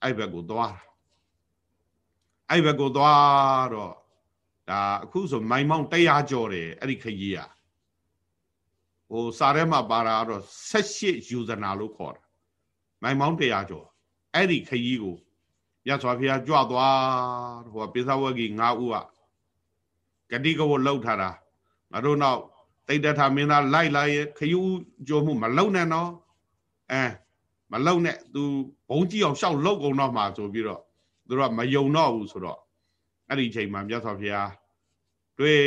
အဲ့ဘက်ကိုသွားတာအဲ့ဘက်ကိုသွားတော့ဒါအခုဆိုမိုင်မောင်း100ကျော်တယ်အဲ့ဒီခကြီးอ่ะ ဟိုစာထဲမှာပါတာတော့78ယူဇနာလို့ခေါ်တာမိုင်မောင်း100ကျော်အဲ့ဒီခကြီးကိုရသော်ဖျားကြွသွားဟိုပိသဝဂီ9ဦးอ่ะဂတိကဝတ်လောက်ထားတာငါတို့နောက်တိတ်တထာမင်းသားလိုက်လာရဲ့ခယူကြိုမှုမလုံနဲ့နော်အဲမလုံနဲ့ तू ဘုံကြီးအောင်ရှောက်လောက်ကုန်တော့မှာဆိုပြီးတော့သူတို့ကမယုံတော့ဘူးဆိုတော့အဲ့ဒီချိန်မှာမြတ်စွာဘုရား တွေ့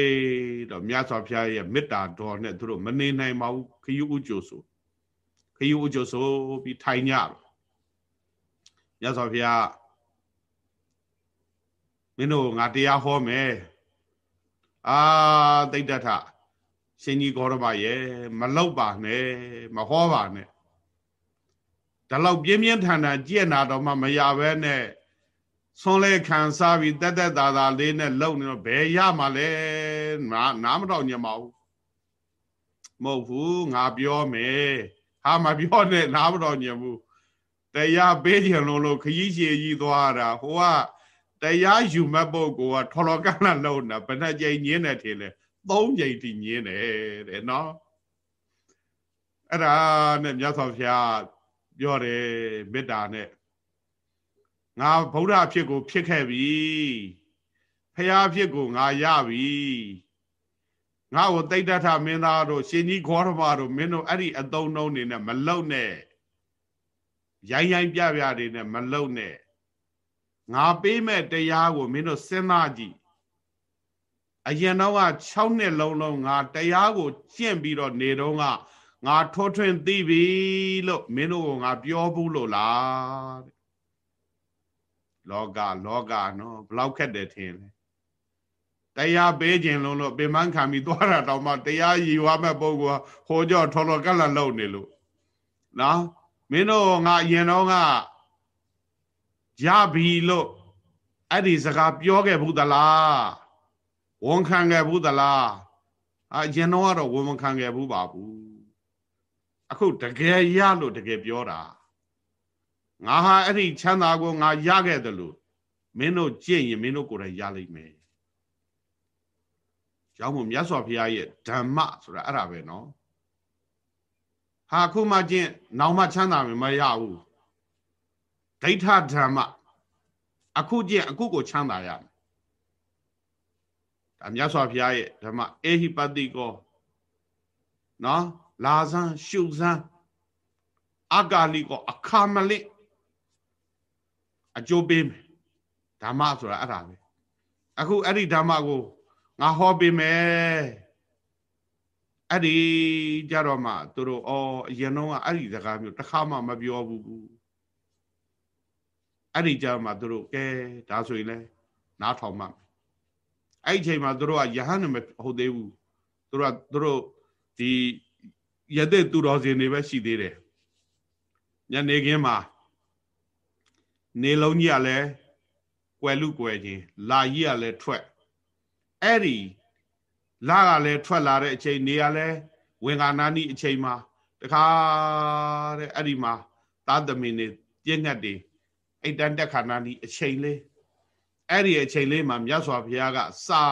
တော့မြတ်စွာဘုရားရဲ့မေတ္တာတော်နဲ့သူတို့မနေနိုင်ပါဘူးခယူဥကျိုဆိုခယူဥကျိုဆိုပြီးထိုင်ကြတော့မြတ်စွာဘုရားမင်းတို့ငါတရားဟောမယ်အာတိတ်တထရှင်ကြီးဂေါရမရဲ့မလောက်ပါနဲ့မဟောပါနဲ့ဒါလောက်ပြင်းပြင်းထန်ထန်ကြည့်နာတော့မှမရဘဲနဲ့ ဆွန်လဲခံစားပြီးတက်တက်တာတာလေးနဲ့လုံနေတော့ဘယ်ရမှာလဲနာနားမတော့ညမအောင်မဟုတ်ဘူးငါပြောမယ်ဟာမပြောနဲ့နားမတော့ညဘူးတရားပေးကြလုံးလို့ခကြီးရှည်ကြီးသွားတာဟိုကတရားယူမဲ့ပုဂ္ဂိုလ်ကထော်လောကလလုံးတာဘယ်နှကြိမ်ညင်းတယ်ထင်လဲ၃ကြိမ်တိညင်းတယ်တဲ့နော်အဲ့ဒါနဲ့မြတ်စွာဘုရားပြောတယ်မေတ္တာနဲ့ ငါဗုဒ္ဓအဖြစ်ကို ဖြစ်ခဲ့ပြီဖရာအဖြစ်ကိုငါရပြီငါ့ကိုတိတ်တထမင်းသားတို့ရှင်ကြီးခေါရမတို့မင်းတို့အဲ့ဒီအတုံးနှုံးနေနဲ့မလုံနဲ့ရိုင်းရိုင်းပြပြတွေနဲ့မလုံနဲ့ငါပေးမဲ့တရားကိုမင်းတို့စဉ်းစားကြည့်အရင်တော့က6နှစ်လုံးလုံးငါတရားကိုကျင့်ပြီးတော့နေတော့ကငါထွထွင်သိပြီလို့မင်းတို့ကငါပြောဘူးလို့လားတဲ့ လောကလောကနော်ဘလောက်ခက်တယ်ထင်လဲတရားပေးခြင်းလုံးလို့ပင်မခံပြီးသွားတာတော့မှတရားရည်ဝါမဲ့ပုဂ္ဂိုလ်ဟိုကြောထော်တော်ကလလုံနေလို့နော်မင်းတို့ငါအရင်တော့ကရပြီလို့အဲ့ဒီစကားပြောခဲ့ဘူးသလားဝန်ခံခဲ့ဘူးသလားအရင်တော့ကတော့ဝန်မခံခဲ့ဘူးပါဘူးအခုတကယ်ရလို့တကယ်ပြောတာ ငါဟာအဲ့ဒီချမ်းသာကိုငါရခဲ့တယ်လို့မင်းတို့ကြည့်ရင်မင်းတို့ကိုယ်တိုင်ရလိမ့်မယ်ကြောင့်မို့မြတ်စွာဘုရားရဲ့ဓမ္မဆိုတာအဲ့ဒါပဲနော်ဟာခုမှကျင့်နောက်မှချမ်းသာမယ်မရဘူးဒိဋ္ဌဓမ္မအခုကျင့်အခုကိုချမ်းသာရမယ်ဒါမြတ်စွာဘုရားရဲ့ဓမ္မအေဟိပတိကောနော်လာဇန်ရှုဇန်အကာလိကောအခါမလင့် အကျိုးပေးမယ်ဓမ္မဆိုတာအဲ့ဒါပဲအခုအဲ့ဒီဓမ္မကိုငါဟောပေးမယ်အဲ့ဒီကြတော့မှသူတို့အော်အရင်တော့အဲ့ဒီစကားမျိုးတစ်ခါမှမပြောဘူးအဲ့ဒီကြမှာသူတို့ကဲဒါဆိုရင်လဲနားထောင်မှအဲ့ဒီချိန်မှာသူတို့ကယဟန်မဟုတ်သေးဘူးသူတို့ကသူတို့ဒီရတဲ့သူတော်စင်တွေပဲရှိသေးတယ်ညနေခင်းမှာ နေလုံးကြီးကလည်းကွယ်လူကွယ်ချင်းလာကြီးကလည်းထွက်အဲ့ဒီလာကလည်းထွက်လာတဲ့အချိန်နေကလည်းဝင်္ဂနာနီအချိန်မှာတခါတဲ့အဲ့ဒီမှာသာသမီနေပြည့်ငတ်တွေအိတ်တန်တက်ခါနာနီအချိန်လေးအဲ့ဒီအချိန်လေးမှာမြတ်စွာဘုရားကစာ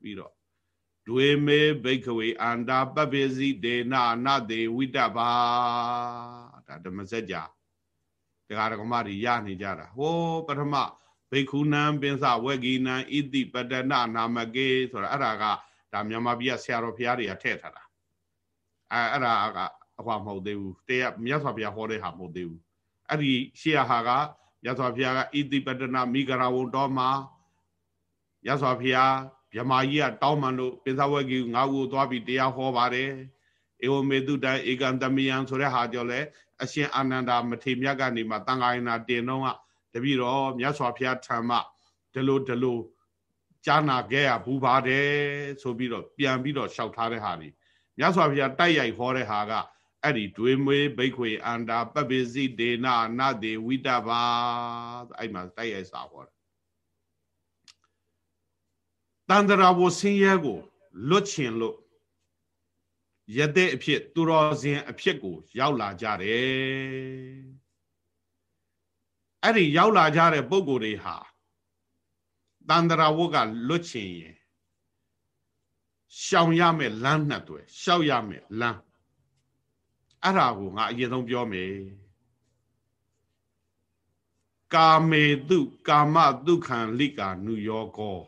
ပြီးတော့ဒွေမေဘိကဝေအန္တာပပိစီဒေနာနတေဝိတ္တဘာဒါဓမ္မစကြာ တရားဓမ္မတွေရနေကြတာဟောပထမဘိက္ခုနံပင်စဝေဂီနံဣတိပတနာနာမကေဆိုတာအဲ့ဒါကဒါမြန်မာပြည်ကဆရာတော်ဘုရားတွေကထည့်ထားတာအဲအဲ့ဒါကအဟွာမဟုတ်သေးဘူးတရားမြတ်စွာဘုရားဟောတဲ့ဟာမဟုတ်သေးဘူးအဲ့ဒီရှေ့ဟာကမြတ်စွာဘုရားကဣတိပတနာမိဂရာဝံတော်မှာမြတ်စွာဘုရားမြမကြီးကတောင်းမှန်လို့ပင်စဝေဂီငါးခုသွားပြီးတရားဟောပါတယ် ဧဝမေတုတံဧကံတမယံဆိုတဲ့ဟာကြောင့်လဲအရှင်အာနန္ဒာမထေမြတ်ကနေမှတန်ခါရင်နာတင်တော့ကတပည့်တော်မြတ်စွာဘုရားထံမှဒီလိုဒီလိုကြားနာခဲ့ရဘူးပါတယ်ဆိုပြီးတော့ပြန်ပြီးတော့လျှောက်ထားတဲ့ဟာတွေမြတ်စွာဘုရားတိုက်ရိုက်ဟောတဲ့ဟာကအဲ့ဒီဒွေမွေးဘိခွေအန္တာပပိစိဒေနာနတေဝိတဘာအဲ့မှာတိုက်ရိုက်စာဟောတယ်တန္တရာဘုဆင်းရဲကိုလွတ်ချင်လို့ ရတဲ့အဖြစ်သူတော်စင်အဖြစ်ကို ရောက်လာကြတယ်အဲ့ဒီရောက်လာကြတဲ့ပုံကိုယ်တွေဟာတန္တရာဝတ်ကလွတ်ချင်ရင်ရှောင်ရမယ်လမ်းနှစ်တွေရှောက်ရမယ်လမ်းအဲ့ဒါကိုငါအရင်ဆုံးပြောမယ်ကာမေတုကာမဒုက္ခံလိကာနုယောကော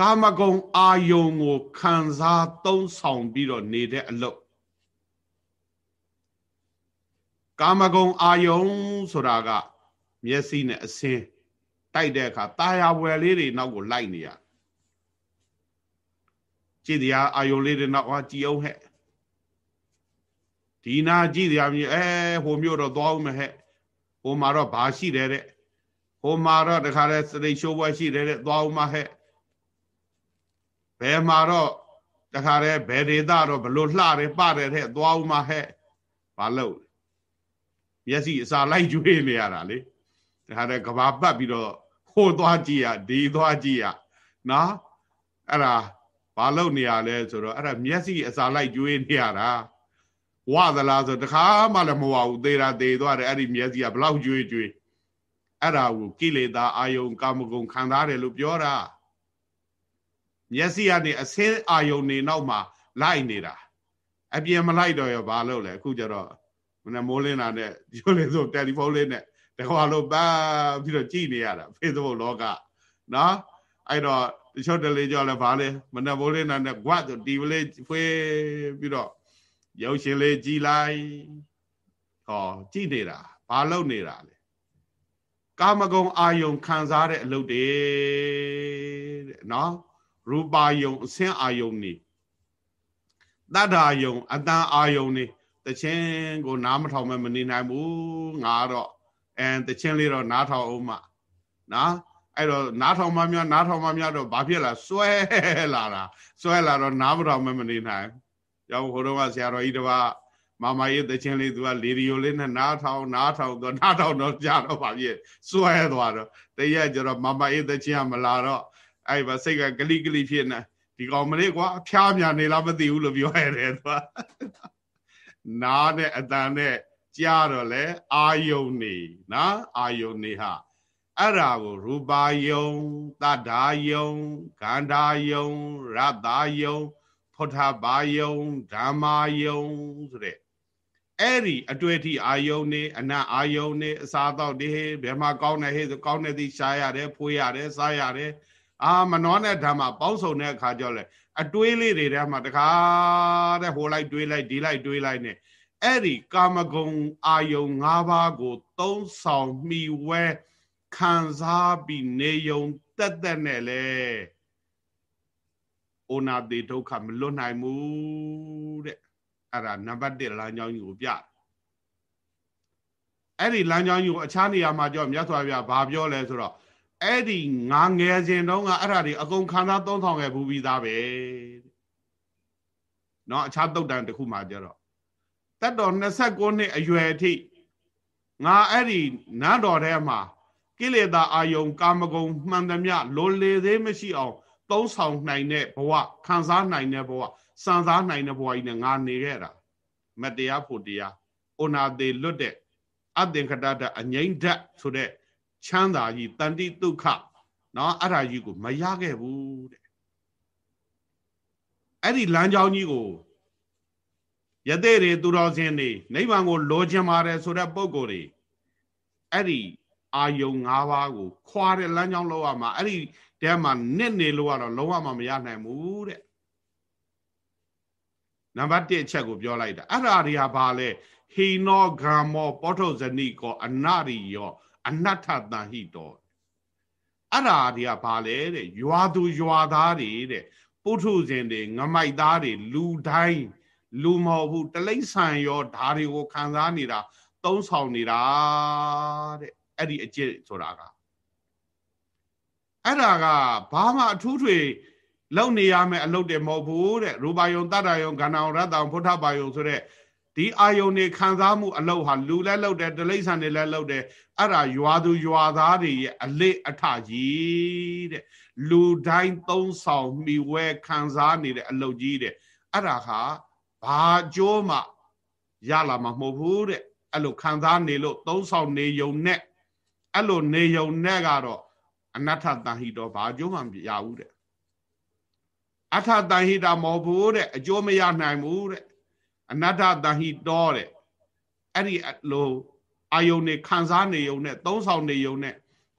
ကာမဂုဏ်အာယုံကိုခံစားသုံးဆောင်ပြီးတော့နေတဲ့အလုပ်ကာမဂုဏ်အာယုံဆိုတာက မျက်စိနဲ့အစင်းတိုက်တဲ့အခါตาရဝယ်လေးတွေနောက်ကိုလိုက်နေရကြည့်တရားအာယုံလေးတွေနောက်ဟာကြည်အောင်ဟဲ့ဒီနာကြည့်တရားမြည်အဲဟိုမျိုးတော့သွားအောင်မဟဲ့ဟိုမှာတော့ဘာရှိတယ်တဲ့ဟိုမှာတော့တခါလဲစရိတ်ရှိုးပွဲရှိတယ်တဲ့သွားအောင်မဟဲ့ ဘယ်မှာတော့တခါတည်းဘယ်ဒေသတော့ဘလို့လှတယ်ပတယ်တဲ့သွားဦးမှာဟဲ့ဘာလို့မျက်စိအစာလိုက်ကျွေးနေရတာလေတခါတည်းကဘာပတ်ပြီးတော့ဟိုသွားကြည့်ရဒီသွားကြည့်ရနော်အဲ့ဒါဘာလို့နေရလဲဆိုတော့အဲ့ဒါမျက်စိအစာလိုက်ကျွေးနေရတာဝသလားဆိုတခါမှလည်းမဝဘူးသေးတာသေးသွားတယ်အဲ့ဒီမျက်စိကဘလောက်ကျွေးကျွေးအဲ့ဒါကိုကိလေသာအာယုံကာမဂုဏ်ခံစားတယ်လို့ပြောတာ မျက်စိကနေအစင်းအာယုံနေနောက်မှာလိုက်နေတာအပြင်မလိုက်တော့ရဘာလို့လဲအခုကျတော့မနေ့မိုးလင်းလာတဲ့ဒီလိုလေဆိုတယ်လီဖုန်းလေးနဲ့တခွာလို့ပတ်ပြီးတော့ကြည့်နေရတာ Facebook လောကနော်အဲ့တော့တချို့တလေကြောလဲဘာလဲမနေ့မိုးလင်းလာတဲ့ what ဆိုဒီလေးဖွေးပြီးတော့ရုပ်ရှင်လေးကြည်လိုက်ဟောကြည့်နေတာဘာလုပ်နေတာလဲကာမဂုဏ်အာယုံခံစားတဲ့အလုပ်တွေတဲ့နော် ရူပါယုံအစင်းအာယုံနေတတ္ထာယုံအတန်အာယုံနေတခြင်းကိုနားမထောင်မမနေနိုင်ဘူးငါတော့အဲတခြင်းလေးတော့နားထောင်အောင်မနော်အဲ့တော့နားထောင်မှများနားထောင်မှများတော့ဘာဖြစ်လာစွဲလာတာစွဲလာတော့နားမထောင်မမနေနိုင်ရောက်ဟိုတော့ကဆရာတော်ကြီးတပါမမရေးတခြင်းလေးသူကလေဒီယိုလေးနဲ့နားထောင်နားထောင်တော့နားထောင်တော့ကြာတော့ပါပြည့်စွဲသွားတော့တရက်ကျတော့မမရေးတခြင်းကမလာတော့ အဲ့ပါစိတ်ကဂလိဂလိဖြစ်နေဒီကောင်မလေးကွာအဖျားများနေလားမသိဘူးလို့ပြောရတယ်သူကနားနဲ့အတန်နဲ့ကြားတော့လေအာယုန်နေနော်အာယုန်နေဟာအဲ့ဒါကိုရူပါယုံတတ္ထာယုံခန္ဓာယုံရတ္တာယုံဖုထဘာယုံဓမ္မာယုံဆိုတဲ့အဲ့ဒီအတွေ့အထိအာယုန်နေအနတ်အာယုန်နေအစာတော့ဒီဘယ်မှာကောင်းနေဟဲ့ဆိုကောင်းနေသည်ရှားရတယ်ဖွေးရတယ်စားရတယ် အာမနောနဲ့ဓမ္မပေါင်းစုံတဲ့အခါကျတော့လေအတွေးလေးတွေထဲမှာတခါတဲ့ဟိုလိုက်တွေးလိုက်ဒီလိုက်တွေးလိုက်နဲ့အဲ့ဒီကာမဂုဏ်အာယုံ၅ပါးကို သုံးဆောင်မိဝဲခံစားပြီးနေယုံတက်တက်နဲ့လေအိုနာတိဒုက္ခမလွတ်နိုင်ဘူးတဲ့အဲ့ဒါနံပါတ်1လမ်းကြောင်းကြီးကိုပြအဲ့ဒီလမ်းကြောင်းကြီးကိုအခြားနေရာမှာကြောမြတ်စွာဘုရားဘာပြောလဲဆိုတော့ အဲ့ဒီငါငယ်စဉ်တုန်းကအဲ့ဒါတွေအကုန်ခံစားသုံးဆောင်ခဲ့ဘူးပြီးသားပဲเนาะအခြားတုတ်တန်တစ်ခုမှကြတော့တတ်တော်29နှစ်အရွယ်အထိငါအဲ့ဒီနန်းတော်ထဲမှာကိလေသာအာယုံကာမဂုဏ်မှန်သမျှလိုလေသေးမရှိအောင်သုံးဆောင်နိုင်တဲ့ဘဝခံစားနိုင်တဲ့ဘဝစံစားနိုင်တဲ့ဘဝကြီးနဲ့ငါနေခဲ့တာမတရားဖို့တရားဩနာသေးလွတ်တဲ့အသင်္ခတတအငိမ့်ဓာတ်ဆိုတဲ့ ချမ်းသာကြီးတန်တိဒုက္ခနော်အဲ့ဒါကြီးကိုမရခဲ့ဘူးတဲ့အဲ့ဒီလမ်းကြောင်းကြီးကိုယသိတွေသူတော်စင်တွေနိဗ္ဗာန်ကိုလိုချင်ပါတယ်ဆိုတဲ့ပုံကိုယ်တွေအဲ့ဒီအာယုံ၅ပါးကို ခွာတဲ့လမ်းကြောင်းလောက်ရမှာအဲ့ဒီတဲမှာနစ်နေလို့ကတော့လုံးဝမမရနိုင်ဘူးတဲ့နံပါတ်1အချက်ကိုပြောလိုက်တာအဲ့ဒါတွေကဘာလဲဟိနောဂံမောပောထုဇဏိကောအနရိယော အနတ္ထတန်ဟိတောအဲ့ဒါတွေကဘာလဲတဲ့ရွာသူရွာသားတွေတဲ့ပုထုဇဉ်တွေငမိုက်သားတွေလူတိုင်းလူမဟုတ်ဘူးတလိမ့်ဆန်ရောဓာတွေကိုခံစားနေတာသုံးဆောင်နေတာတဲ့အဲ့ဒီအကျင့်ဆိုတာကအဲ့ဒါကဘာမှအထူးထွေလုံနေရမယ်အလုပ်တယ်မဟုတ်ဘူးတဲ့ရူပါယုံတတ္တယုံခန္ဓာယုံရတ္တယုံဖုထပါယုံဆိုတဲ့ ဒီအာယုန်နေခံစားမှုအလုပ်ဟာလူလည်းလုပ်တယ်တလိษံတွေလည်းလုပ်တယ်အဲ့ဒါရွာသူရွာသားတွေရဲ့အလေးအထကြီးတဲ့လူတိုင်းသုံးဆောင်မိဝဲခံစားနေတဲ့အလုပ်ကြီးတဲ့အဲ့ဒါဟာဘာကြိုးမှရလာမှာမဟုတ်ဘူးတဲ့အဲ့လိုခံစားနေလို့သုံးဆောင်နေယုံနဲ့အဲ့လိုနေယုံနဲ့ကတော့အနတ္ထတန်ဟိတောဘာကြိုးမှမရဘူးတဲ့အထတန်ဟိတာမဟုတ်ဘူးတဲ့အကျိုးမရနိုင်ဘူးတဲ့ အနတ္တတဟိတောတဲ့အဲ့ဒီလိုအာယုန်နေခံစားနေုံနဲ့သုံးဆောင်နေုံနဲ့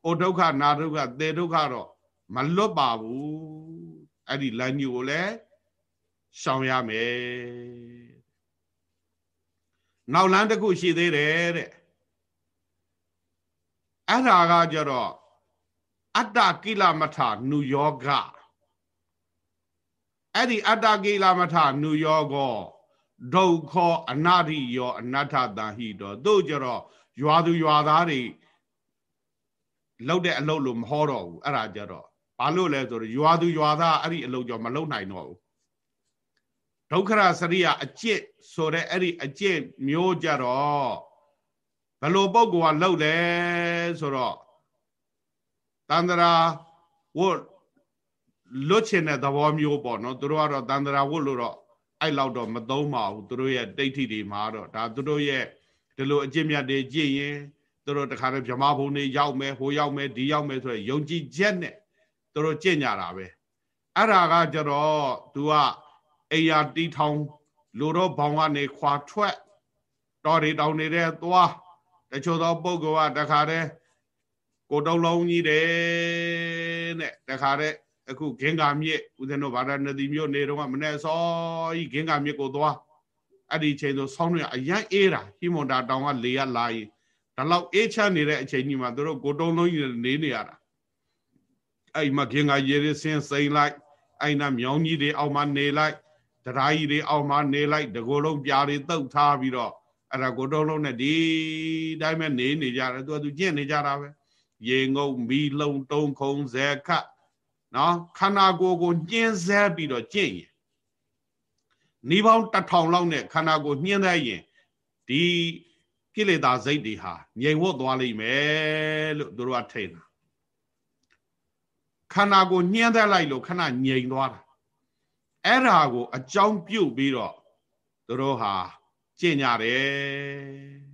ဩဒုက္ခနာဒုက္ခသေဒုက္ခတော့မလွတ်ပါဘူးအဲ့ဒီလမ်းညူကိုလည်းရှောင်ရမယ်နောက်လမ်းတစ်ခုရှိသေးတယ်တဲ့အဲ့ဒါကကြတော့အတ္တကိလမထနုယောဂအဲ့ဒီအတ္တကိလမထနုယောဂ ဒုက္ခအနာရိယောအနတ္ထတဟိတောတို့ကြတော့ရွာသူရွာသားတွေလောက်တဲ့အလုပ်လို့မဟောတော့ဘူးအဲ့ဒါကြတော့ဘာလို့လဲဆိုတော့ရွာသူရွာသားအဲ့ဒီအလုပ်ကြောင့်မလုပ်နိုင်တော့ဘူးဒုက္ခရစရိယအကျင့်ဆိုတဲ့အဲ့ဒီအကျင့်မျိုးကြတော့ဘလို့ပုဂ္ဂိုလ်ကလှုပ်လဲဆိုတော့တန္တရာဝတ်လွတ်ချင်တဲ့သဘောမျိုးပေါ့နော်သူတို့ကတော့တန္တရာဝတ်လို့တော့ အဲ့လောက်တော့မသုံးပါဘူးသူတို့ရဲ့တိဋ္ဌိတွေမှာတော့ဒါသူတို့ရဲ့ဒီလိုအကျင့်မြတ်တွေကြည့်ရင်သူတို့တခါတည်းဗြဟ္မာဘုံတွေရောက်မယ်ဟိုရောက်မယ်ဒီရောက်မယ်ဆိုရယ်ယုံကြည်ချက်နဲ့သူတို့ကြင့်ကြတာပဲအဲ့ဒါကကြတော့ तू ကအိယာတီထောင်လူတော့ဘောင်ကနေခွာထွက်တော်တွေတောင်နေတဲ့သွားတချို့သောပုဂ္ဂိုလ်ကတခါတည်းကိုတုံးလုံးကြီးတယ်တဲ့တခါတည်း အခုဂင်္ဂာမြစ်ဦးဇင်းတို့ဗာရာဏသီမြို့နေတော့မနဲ့စောကြီးဂင်္ဂာမြစ်ကိုသွားအဲ့ဒီချိန်ဆိုဆောင်းတွေအရန်အေးတာဟိမွန်တာတောင်ကလေရလာရင်ဒါလောက်အေးချမ်းနေတဲ့အချိန်ကြီးမှာသူတို့ကိုတုံးလုံးကြီးနေနေရတာအဲ့မှာဂင်္ဂာရေရစင်းစိန်လိုက်အဲ့နာမြောင်းကြီးတွေအောက်မှာနေလိုက်တရားကြီးတွေအောက်မှာနေလိုက်တကိုယ်လုံးပြားတွေတုတ်ထားပြီးတော့အဲ့ဒါကိုတုံးလုံးနဲ့ဒီတိုင်းပဲနေနေကြတယ်သူကသူကျင့်နေကြတာပဲရေငုံမီလုံတုံးခုံဇဲခတ် နော်ခန္ဓာကိုယ်ကိုညှင်းဆဲပြီးတော့ကျင့်ရင်နှီးပေါင်းတစ်ထောင်လောက်နဲ့ခန္ဓာကိုယ်ညှင်းဆဲရင်ဒီကိလေသာစိတ်တွေဟာငြိမ်ဝတ်သွားလိမ့်မယ်လို့တို့ကထိန်တာခန္ဓာကိုယ်ညှင်းသက်လိုက်လို့ခဏငြိမ်သွားတာအဲ့ဒါကို အကြောင်းပြုတ်ပြီးတော့တို့ဟာကျင့်ကြတယ်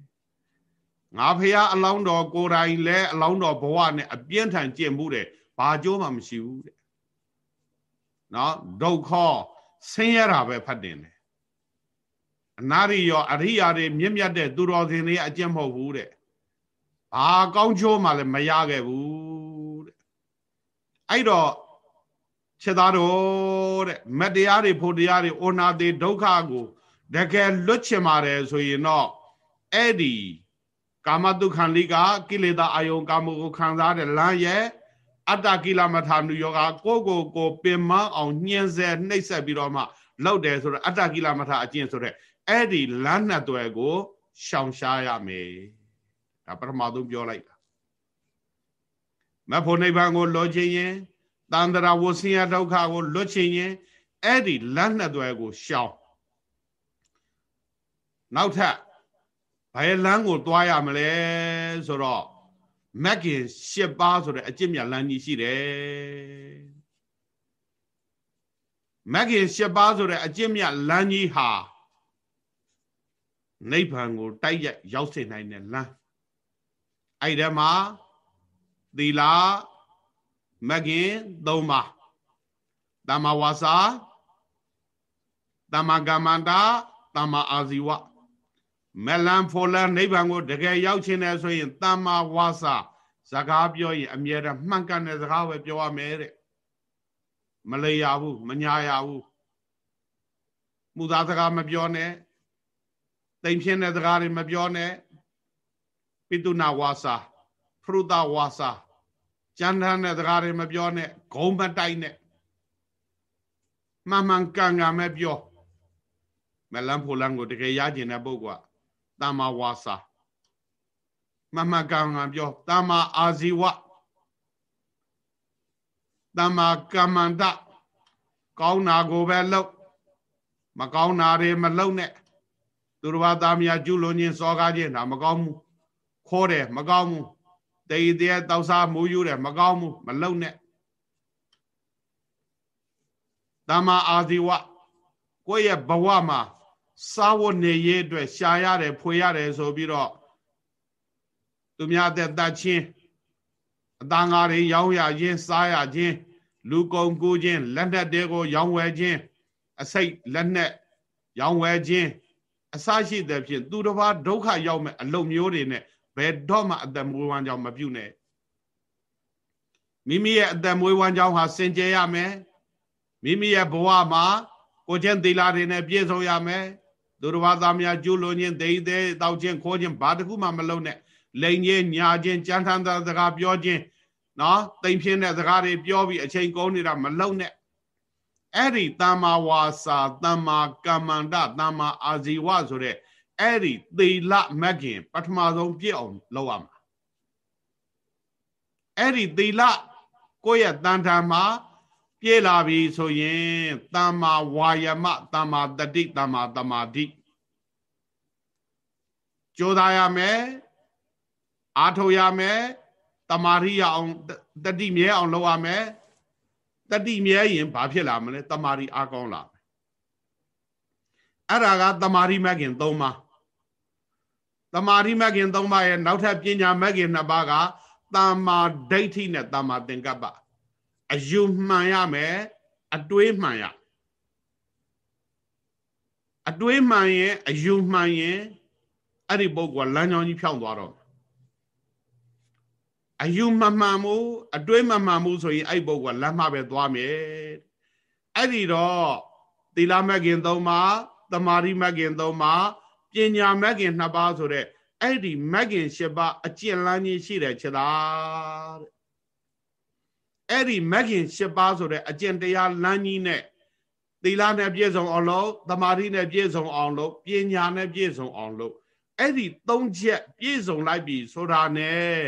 ငါဖះအလောင်းတော်ကိုယ်တိုင်လဲအလောင်းတော်ဘဝနဲ့အပြင်းထန်ကျင့်မှုတယ် ဘာကြိုးမှမရှိဘူးတဲ့နော်ဒုက္ခဆင်းရဲတာပဲဖတ်တင်တယ်အနာရိယောအရိယာတွေမြင့်မြတ်တဲ့သူတော်စင်တွေအကျင့်မဟုတ်ဘူးတဲ့ဘာကောင်းချိုးမှလည်းမရခဲ့ဘူးတဲ့အဲ့တော့ခြေသားတော်တဲ့မတရားတွေဖို့တရားတွေဩနာတိဒုက္ခကိုတကယ်လွတ်ချင်ပါတယ်ဆိုရင်တော့အဲ့ဒီကာမတုခံလိကကိလေသာအာယုံကာမကိုခံစားတဲ့လမ်းရဲ့ အတ္တကိလမထာနုယောဂကိုကိုကိုပင်မအောင်ညှင်းဆဲနှိပ်စက်ပြီးတော့မှလောက်တယ်ဆိုတော့အတ္တကိလမထာအကျင့်ဆိုတဲ့အဲ့ဒီလမ်းနှစ်သွယ်ကိုရှောင်ရှားရမယ်ဒါပထမဆုံးပြောလိုက်တာမဖို့နိဗ္ဗာန်ကိုလွတ်ခြင်းရင်တန္တရာဝဆင်းရဲဒုက္ခကိုလွတ်ခြင်းရင်အဲ့ဒီလမ်းနှစ်သွဲကိုရှောင်နောက်ထပ်ဘယ်လမ်းကိုတွားရမလဲဆိုတော့ မက်ကင်၈ပါးဆိုတဲ့အကျင့်မြတ်လမ်းကြီးရှိတယ်မက်ကင်၈ပါးဆိုတဲ့အကျင့်မြတ်လမ်းကြီးဟာနိဗ္ဗာန်ကိုတိုက်ရိုက်ရောက်စေနိုင်တဲ့လမ်းအဲ့ဒီမှာသီလမကင်၃ပါးတမ္မာဝါစာတမ္မာကမ္မန္တာတမ္မာအာဇီဝ မလန်ဖော်လန်နိဗ္ဗာန်ကိုတကယ်ရောက်ခြင်းနဲ့ဆိုရင်တမ္မာဝါစာစကားပြောရင်အမြဲတမ်းမှန်ကန်တဲ့စကားပဲပြောရမယ်တဲ့မလေရဘူးမညာရဘူးမူသားစကားမပြောနဲ့တိမ်ဖြင်းတဲ့စကားတွေမပြောနဲ့ပိတုနာဝါစာဖရုဒဝါစာကြမ်းတမ်းတဲ့စကားတွေမပြောနဲ့ဂုံမတိုက်နဲ့မှန်မှန်ကန်ကန်ပဲပြောမလန်းဖိုလန်းကိုတကယ်ရကျင်တဲ့ပုဂ္ဂိုလ်က တမ္မာဝါစာမှန်မှန်ကန်ကန်ပြောတမ္မာအာဇီဝတမ္မာကမ္မန္တကောင်းတာကိုပဲလုပ်မကောင်းတာတွေမလုပ်နဲ့သူတော်ဘာသားများကျุလွန်ခြင်းစောကားခြင်းဒါမကောင်းဘူးခိုးတယ်မကောင်းဘူးတေးတဲ့တောက်စားမူးယူတယ်မကောင်းဘူးမလုံနဲ့တမ္မာအာဇီဝကိုယ့်ရဲ့ဘဝမှာ စာဝတ်နေရေးအတွက်ရှားရတယ်ဖွေရတယ်ဆိုပြီးတော့သူများတဲ့တတ်ချင်းအတန်ဃာတွေရောင်းရခြင်းစားရခြင်းလူကုန်ကူးခြင်းလက်နက်တွေကိုရောင်းဝယ်ခြင်းအစိတ်လက်နက်ရောင်းဝယ်ခြင်းအစရှိတဲ့ဖြင့်သူတစ်ပါးဒုက္ခရောက်မဲ့အလုံမျိုးတွေနဲ့ဘယ်တော့မှအသက်မွေးဝမ်းကြောင်းမပြုနဲ့မိမိရဲ့အသက်မွေးဝမ်းကြောင်းဟာစင်ကြယ်ရမယ်မိမိရဲ့ဘဝမှာကိုချင်းသီလာတွေနဲ့ပြည့်စုံရမယ် သူတော်ဘာသားများကျူးလွန်ခြင်းဒိသေးတောက်ခြင်းခိုးခြင်းဘာတစ်ခုမှမလုပ်နဲ့လိန်ခြင်းညာခြင်းကြမ်းထမ်းတဲ့စကားပြောခြင်းနော်တိမ်ဖြင်းတဲ့စကားတွေပြောပြီးအချိန်ကုန်နေတာမလုပ်နဲ့အဲ့ဒီတမ္မာဝါစာတမ္မာကမ္မန္တတမ္မာအာဇီဝဆိုတဲ့အဲ့ဒီသေလမက်ခင်ပထမဆုံးပြည့်အောင်လုပ်ရမှာအဲ့ဒီသေလကိုယ့်ရဲ့တန်ထံမှာ ပြည့်လာပြီဆိုရင်တမ္မာဝါယမတမ္မာတတိတမ္မာတမာတိကြိုးစားရမယ်အားထုတ်ရမယ်တမာရိရအောင်တတိမြဲအောင်လုပ်ရမယ်တတိမြဲရင်ဘာဖြစ်လာမလဲတမာရိအားကောင်းလာမယ်အဲ့ဒါကတမာရိမဂ်ခင်၃ပါးတမာရိမဂ်ခင်၃ပါးရဲ့နောက်ထပ်ပညာမဂ်ခင်၂ပါးကတမ္မာဒိဋ္ဌိနဲ့တမ္မာသင်္ကပ္ပ အယူမှန်ရမယ်အတွေးမှန်ရအတွေးမှန်ရင်အယူမှန်ရင်အဲ့ဒီပုဂ္ဂိုလ်ကလမ်းကြောင်းကြီးဖြောင်းသွားတော့အယူမမှန်မှုအတွေးမမှန်မှုဆိုရင်အဲ့ပုဂ္ဂိုလ်ကလမ်းမပဲသွားမယ်အဲ့ဒီတော့သီလမဂ်ခင်၃ပါးတမာရိမဂ်ခင်၃ပါးပညာမဂ်ခင်၂ပါးဆိုတဲ့အဲ့ဒီမဂ်ခင်၈ပါးအကျင့်လန်းကြီးရှိတယ်ခြေသားတဲ့ အဲ့ဒီမဂ်ခင်၈ပါးဆိုတဲ့အကျင့်တရားလမ်းကြီးနဲ့သီလနဲ့ပြည့်စုံအောင်လုပ်တမာတိနဲ့ပြည့်စုံအောင်လုပ်ပညာနဲ့ပြည့်စုံအောင်လုပ်အဲ့ဒီသုံးချက်ပြည့်စုံလိုက်ပြီဆိုတာနဲ့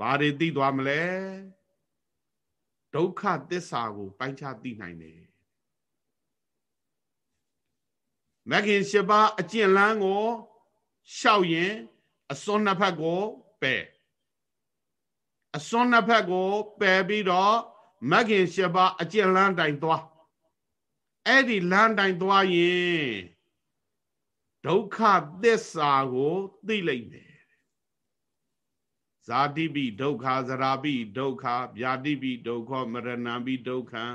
ဘာတွေသိသွားမလဲဒုက္ခသစ္စာကိုပိုင်းခြားသိနိုင်တယ်မဂ်ခင်၈ပါးအကျင့်လန်းကိုရှောက်ရင်အစွန်းနှစ်ဖက်ကိုပယ် အစွန်းနှစ်ဖက်ကိုပယ်ပြီးတော့မဂ်ခင်၈ပါးအကျင့်လန်းတိုင်သွားအဲ့ဒီလမ်းတိုင်သွားရင်ဒုက္ခသစ္စာကိုသိလိမ့်မယ်ဇာတိပိဒုက္ခဇရာပိဒုက္ခဗျာတိပိဒုက္ခမရဏံပိဒုက္ခံ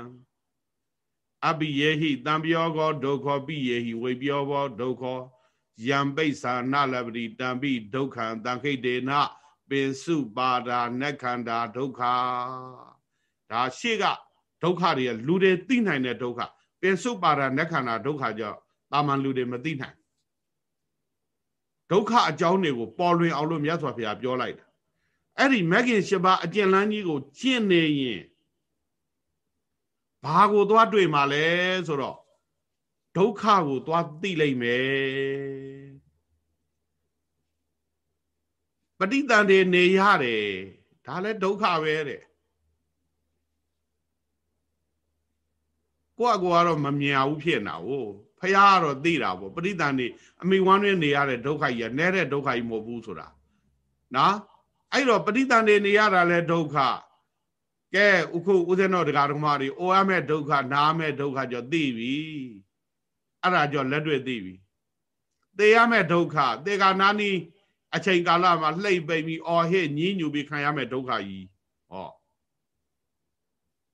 အပိယေဟိတံပြောကောဒုက္ခပိယေဟိဝိပြောဘောဒုက္ခယံပိဿာနလပတိတံပိဒုက္ခံတံခိတေနပ င်စုပါဒာနက္ခန္တာဒုက္ခဒါရှေ့ကဒုက္ခတွေလူတွေသိနိုင်တဲ့ဒုက္ခပင်စုပါဒာနက္ခန္တာဒုက္ခကြောင့်တာမန်လူတွေမသိနိုင်ဒုက္ခအကြောင်းတွေကိုပေါ်လွင်အောင်လို့မြတ်စွာဘုရားပြောလိုက်တာအဲ့ဒီမဂ်ခင်၈ပါးအကျင့်လန်းကြီးကိုကျင့်နေရင်ဘာကိုသွားတွေ့မှာလဲဆိုတော့ဒုက္ခကိုသွားသိလိမ့်မယ် ဋိသန္ဓေနေရတယ်ဒါလည်းဒုက္ခပဲတဲ့ကိုယ့်အကောကတော့မမြင်ဘူးဖြစ်နေတာကိုဖះကတော့သိတာပေါ့ပဋိသန္ဓေအမိဝမ်းတွင်နေရတဲ့ဒုက္ခကြီးကနဲတဲ့ဒုက္ခကြီးမဟုတ်ဘူးဆိုတာနော်အဲ့တော့ပဋိသန္ဓေနေရတာလဲဒုက္ခကဲအခုဦးဇင်းတော်တရားတော်မတွေအိုရမဲ့ဒုက္ခနားမဲ့ဒုက္ခကြောင့်သိပြီအဲ့ဒါကြောင့်လက်တွေ့သိပြီသေရမဲ့ဒုက္ခသေကနာနီ အချိန်ကာလမှာလှိမ့်ပိန်ပြီးအော်ဟစ်ညင်းညူပြီးခံရမဲ့ဒုက္ခကြီးဟော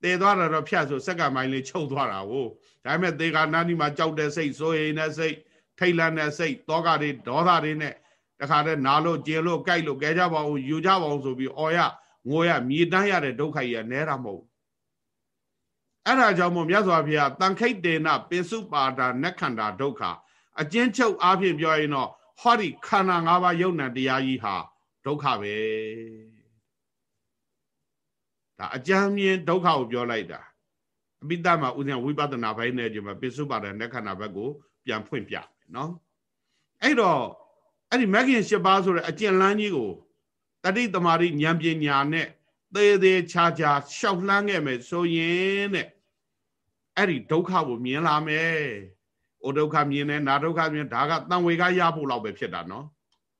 သေသွားတာတော့ဖြတ်ဆိုစက်ကမိုင်းလေးချုပ်သွားတာကိုဒါပေမဲ့သေကနာနီမှာကြောက်တဲ့စိတ်စိုးရိမ်တဲ့စိတ်ထိတ်လန့်တဲ့စိတ်တောကတွေဒေါသတွေနဲ့တခါတည်းနာလို့ကျင်လို့ကြိုက်လို့ကြဲကြပါဦးယူကြပါဦးဆိုပြီးအော်ရငိုရမြေတန်းရတဲ့ဒုက္ခကြီးကနဲတာမဟုတ်အဲ့ဒါကြောင့်မို့မြတ်စွာဘုရားတန်ခိတ်တေနပိစုပါဒာနက္ခန္တာဒုက္ခအကျဉ်းချုပ်အားဖြင့်ပြောရင်တော့ ဟောဒီခန္ဓာ၅ပါးယုံ nant တရားကြီးဟာဒုက္ခပဲဒါအကြမ်းမြင်ဒုက္ခကိုပြောလိုက်တာအပိတ္တမှာဥစဉ်ဝိပဿနာဘိုင်းနဲ့ကြမှာပိစုပါဒာနက္ခန္တာဘက်ကိုပြန်ဖွင့်ပြမယ်နော်အဲ့တော့အဲ့ဒီမဂ္ဂင်၈ပါးဆိုတဲ့အကျဉ်းလန်းကြီးကိုတတိတမာရိဉာဏ်ပညာနဲ့သေးသေးချာချာရှောက်လှမ်းခဲ့မယ်ဆိုရင်တဲ့အဲ့ဒီဒုက္ခကိုမြင်လာမယ်။ အိုဒုက္ခမြင်တယ်နာဒုက္ခမြင်ဒါကတန်ဝေကရဖို့လောက်ပဲဖြစ်တာနော်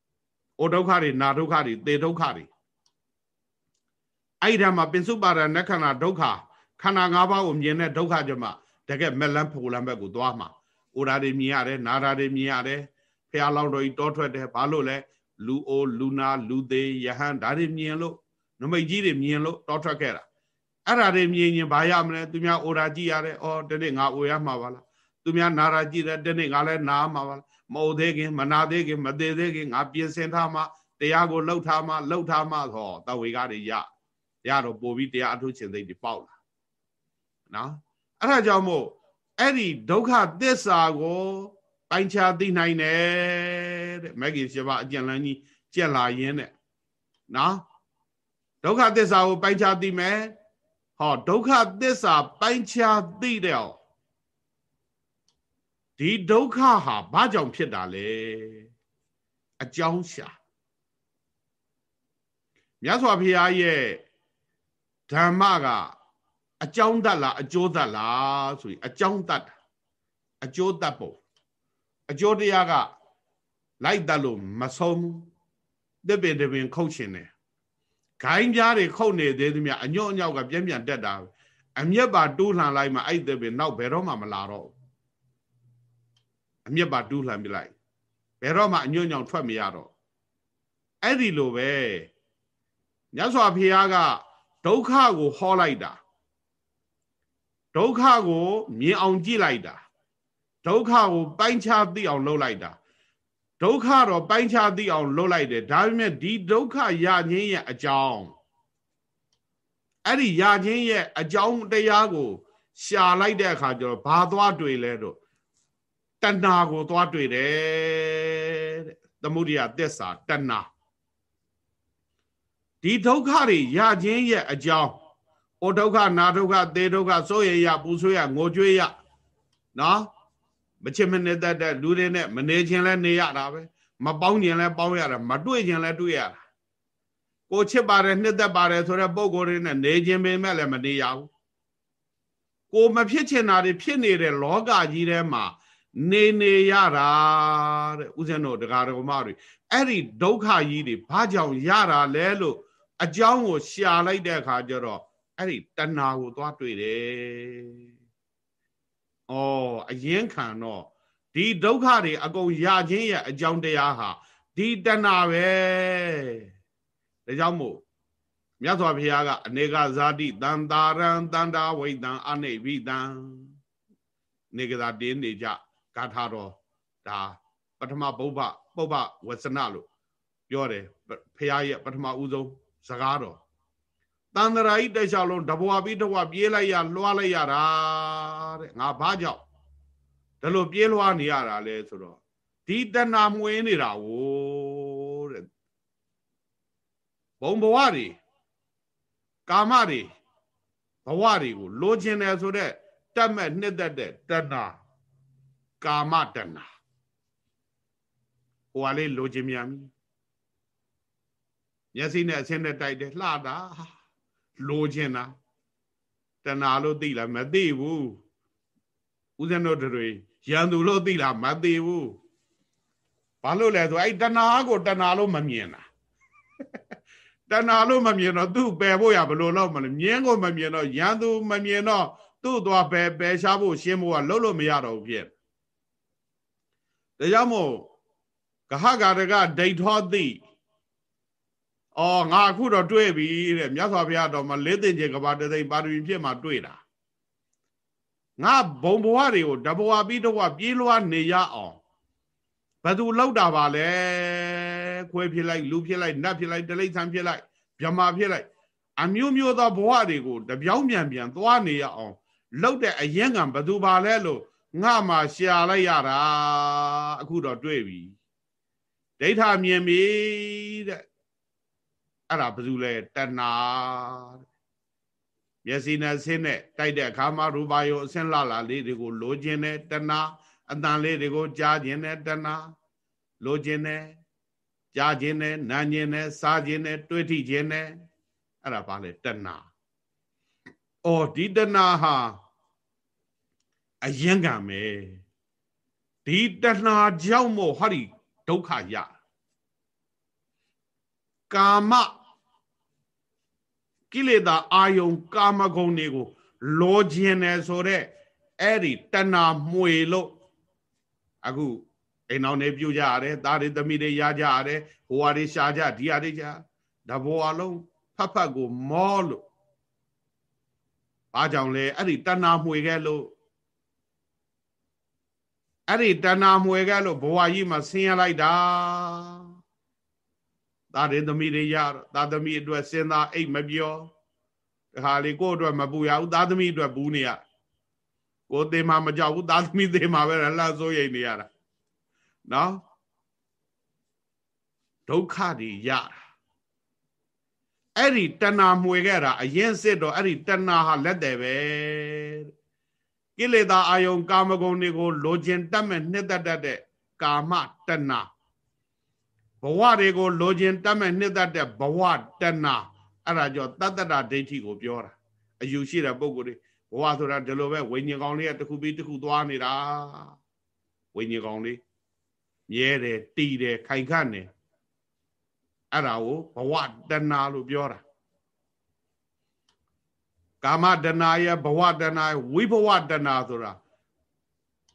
။အိုဒုက္ခတွေနာဒုက္ခတွေသေဒုက္ခတွေအဲ့ဒီမှာပင်စုပါဒနခန္ဓာဒုက္ခခန္ဓာ၅ပါးကိုမြင်တဲ့ဒုက္ခကြမှာတကယ်မလန်းဖူလန်းဘက်ကိုသွားမှာ။အိုဓာတွေမြင်ရတယ်နာဓာတွေမြင်ရတယ်ဖះလောင်းတော်ကြီးတောထွက်တယ်ဘာလို့လဲလူအိုလူနာလူသေးယဟန်ဒါတွေမြင်လို့နမိတ်ကြီးတွေမြင်လို့တောထွက်ခဲ့တာအဲ့ဒါတွေမြင်ရင်ဘာရမလဲသူများအိုရာကြည့်ရတယ်အော်ဒီနေ့ငါအိုရမှာပါလား သူများနာရာကြည့်တယ်ဒီနေ့ငါလည်းနာမှာပါလားမအိုသေးခင်မနာသေးခင်မသေးသေးခင်ငါပြင်ဆင်ထားမှတရားကိုလှုပ်ထားမှလှုပ်ထားမှဟောတဝေကတွေရရတော့ပို့ပြီးတရားအထုရှင်သိတွေပေါက်လာနော်အဲ့ဒါကြောင့်မို့အဲ့ဒီဒုက္ခသစ္စာကိုပိုင်းခြားသိနိုင်တယ်တဲ့မဂ္ဂင်7ပါးအကျဉ်းလန်းကြီးကျက်လာရင်းတဲ့နော်ဒုက္ခသစ္စာကိုပိုင်းခြားသိမယ်ဟောဒုက္ခသစ္စာပိုင်းခြားသိတဲ့ ဒီဒုက္ခဟာဘာကြောင့်ဖြစ်တာလဲအကြောင်းရှာမြတ်စွာဘုရားရဲ့ဓမ္မကအကြောင်းတတ်လားအကျိုးတတ်လားဆိုရင်အကြောင်းတတ်အကျိုးတတ်ပုံအကျိုးတရားကလိုက်တတ်လို့မဆုံးတစ်ပင်တစ်ပင်ခုတ်ရှင်တယ်ဂိုင်းပြားတွေခုတ်နေသေးသမျှအညွန့်အညောက်ကပြင်းပြတက်တာအမျက်ပါတူးလှန်လိုက်မှအဲ့တစ်ပင်နောက်ဘယ်တော့မှမလာတော့ အမျက်ပါတူးလှန်ပြလိုက်ဘယ်တော့မှအညွန့်ညောင်ထွက်မရတော့အဲ့ဒီလိုပဲမြတ်စွာဘုရားကဒုက္ခကိုဟောလိုက်တာဒုက္ခကိုမြင်အောင်ကြည့်လိုက်တာဒုက္ခကိုပိုင်းခြားသိအောင်လုပ်လိုက်တာဒုက္ခတော့ပိုင်းခြားသိအောင်လုပ်လိုက်တယ်ဒါပေမဲ့ဒီဒုက္ခရခြင်းရဲ့အကြောင်းအဲ့ဒီရခြင်းရဲ့အကြောင်းတရားကိုရှာလိုက်တဲ့အခါကျတော့ဘာသွားတွေ့လဲတော့ တဏှာကိုသွားတွေ့တယ်တဲ့သမုဒိယသစ္စာတဏှာဒီဒုက္ခတွေရခြင်းရဲ့အကြောင်းဩဒုက္ခနာဒုက္ခသေဒုက္ခစိုးရရပူဆွေးရငိုကြွေးရနော်မချစ်မနစ်သက်တဲ့လူတွေနဲ့မနေခြင်းလဲနေရတာပဲမပေါင်းခြင်းလဲပေါင်းရတာမတွေ့ခြင်းလဲတွေ့ရတာကိုချစ်ပါတယ်နှစ်သက်ပါတယ်ဆိုတဲ့ပုံကိုယ်တွေနဲ့နေခြင်းပေမဲ့လည်းမနေရဘူးကိုမဖြစ်ချင်တာတွေဖြစ်နေတဲ့လောကကြီးထဲမှာ နေနေရတာတဲ့ဥစဉ်တို့တရားတော်မတွေအဲ့ဒီဒုက္ခကြီးတွေဘာကြောင့်ရတာလဲလို့အကြောင်းကိုရှာလိုက်တဲ့အခါကျတော့အဲ့ဒီတဏှာကိုသွားတွေ့တယ်ဩအရင်ခံတော့ဒီဒုက္ခတွေအကုန်ရခြင်းရဲ့အကြောင်းတရားဟာဒီတဏှာပဲဒါကြောင့်မို့မြတ်စွာဘုရားကအနေကဇာတိတန်တာရံတန်တာဝိတံအနိဗိတံနေကသာတင်းနေကြ ဂါထာတော်ဒါပထမဘုဗ္ဗပုဗ္ဗဝဆနလို့ပြောတယ်ဘုရားရဲ့ပထမဦးဆုံးစကားတော်တန်တရာဤတက်လျှောက်လုံးတဘွားပြီးတဘွားပြေးလိုက်ရလွှားလိုက်ရတာတဲ့ငါဘာကြောင့်ဒါလိုပြေးလွှားနေရတာလဲဆိုတော့ဒီတဏှာမွေးနေတာဝိုးတဲ့ဘုံဘဝတွေကာမတွေဘဝတွေကိုလိုချင်တယ်ဆိုတော့တတ်မဲ့နှစ်သက်တဲ့တဏှာ ကာမတဏှာဟိုကလေးလိုချင်မြန်ပြီမျက်စိနဲ့အဆင်းနဲ့တိုက်တယ်လှတာလိုချင်တာတဏှာလို့သိလားမသိဘူးဦးဇင်းတို့တွေရန်သူလို့သိလားမသိဘူးဘာလို့လဲဆိုအဲ့တဏှာကိုတဏှာလို့မမြင်တာတဏှာလို့မမြင်တော့သူ့ပယ်ဖို့ရဘလို့လို့မလဲမြင်းကိုမမြင်တော့ရန်သူမမြင်တော့သူ့သွားပယ်ပယ်ရှားဖို့ရှင်းဖို့ကလုံးလို့မရတော့ဘူးဖြစ် ဒါကြောင့်မို့ကဟဂါရကဒိဋ္ဌောတိအော်ငါအခုတော့တွေ့ပြီတဲ့မြတ်စွာဘုရားတော်မှာလေးသိင်ကျေကဘာတသိပါရမီဖြစ်မှာတွေ့တာငါဘုံဘဝတွေကိုတဘဝပြီးတော့ပြေးလွှားနေရအောင်ဘသူလောက်တာပါလဲခွဲဖြစ်လိုက်လူဖြစ်လိုက်နတ်ဖြစ်လိုက်တလိษံဖြစ်လိုက်ဗြဟ္မာဖြစ်လိုက်အမျိုးမျိုးသောဘဝတွေကိုတပြောင်းပြန်ပြန်သွားနေရအောင်လောက်တဲ့အရင်ကဘသူပါလဲလို့ ငါမှရှာလိုက်ရတာအခုတော့တွေ့ပြီဒိဋ္ဌာမြင်ပြီတဲ့အဲ့ဒါဘယ်သူလဲတဏှာမျက်စိနဲ့ဆင်းနဲ့တိုက်တဲ့အခါမှာရူပါယုံအဆင်းလာလာလေးတွေကိုလိုချင်တယ်တဏှာအတန်လေးတွေကိုကြားခြင်းနဲ့တဏှာလိုချင်တယ်ကြားခြင်းနဲ့နားခြင်းနဲ့စားခြင်းနဲ့တွေးထိခြင်းနဲ့အဲ့ဒါဘာလဲတဏှာအော်ဒီတဏှာဟာ အရင်ကမယ်ဒီတဏှာကြောင့်မို့ဟောဒီဒုက္ခရကာမကိလေသာအာယုံ ကာမဂုဏ်တွေကိုလောခြင်းတယ်ဆိုတော့အဲ့ဒီတဏှာမှွေလို့အခုအိမ်အောင်နေပြုကြရတယ်သားတွေသမီးတွေရကြရတယ်ဟိုဟာတွေရှာကြဒီဟာတွေကြတဘောအလုံးဖတ်ဖတ်ကိုမောလို့ဘာကြောင့်လဲအဲ့ဒီတဏှာမှွေခဲ့လို့ အဲ့ဒီတဏှာမှွေခဲ့လို့ဘဝကြီးမှာဆင်းရလိုက်တာသားတွေသမီးတွေရသားသမီးအတွက်စဉ်းစားအိတ်မပြောတခါလေကိုယ့်အတွက်မပူရဘူးသားသမီးအတွက်ဘူးနေရကိုသေးမှမကြောက်ဘူးသားသမီးသေးမှပဲလှဆိုးရိတ်နေရတာနော်ဒုက္ခတွေရတာအဲ့ဒီတဏှာမှွေခဲ့တာအရင်စစ်တော့အဲ့ဒီတဏှာဟာလက်တယ်ပဲ ကိလေသာအာယုံကာမဂုဏ်တွေကိုလိုချင်တတ်မဲ့နှစ်သက်တတ်တဲ့ကာမတဏှာဘဝတွေကိုလိုချင်တတ်မဲ့နှစ်သက်တဲ့ဘဝတဏှာအဲ့ဒါကြောင့်တတ္တတာဒိဋ္ဌိကိုပြောတာအယူရှိတဲ့ပုံကိုယ်တွေဘဝဆိုတာဒီလိုပဲဝိညာဉ်ကောင်လေးကတစ်ခုပြီးတစ်ခုသွားနေတာဝိညာဉ်ကောင်လေးမြဲတယ်တည်တယ်ခိုင်ခန့်တယ်အဲ့ဒါကိုဘဝတဏှာလို့ပြောတာ ကာမတဏှာရဲ့ဘဝတဏှာဝိဘဝတဏှာဆိုတာ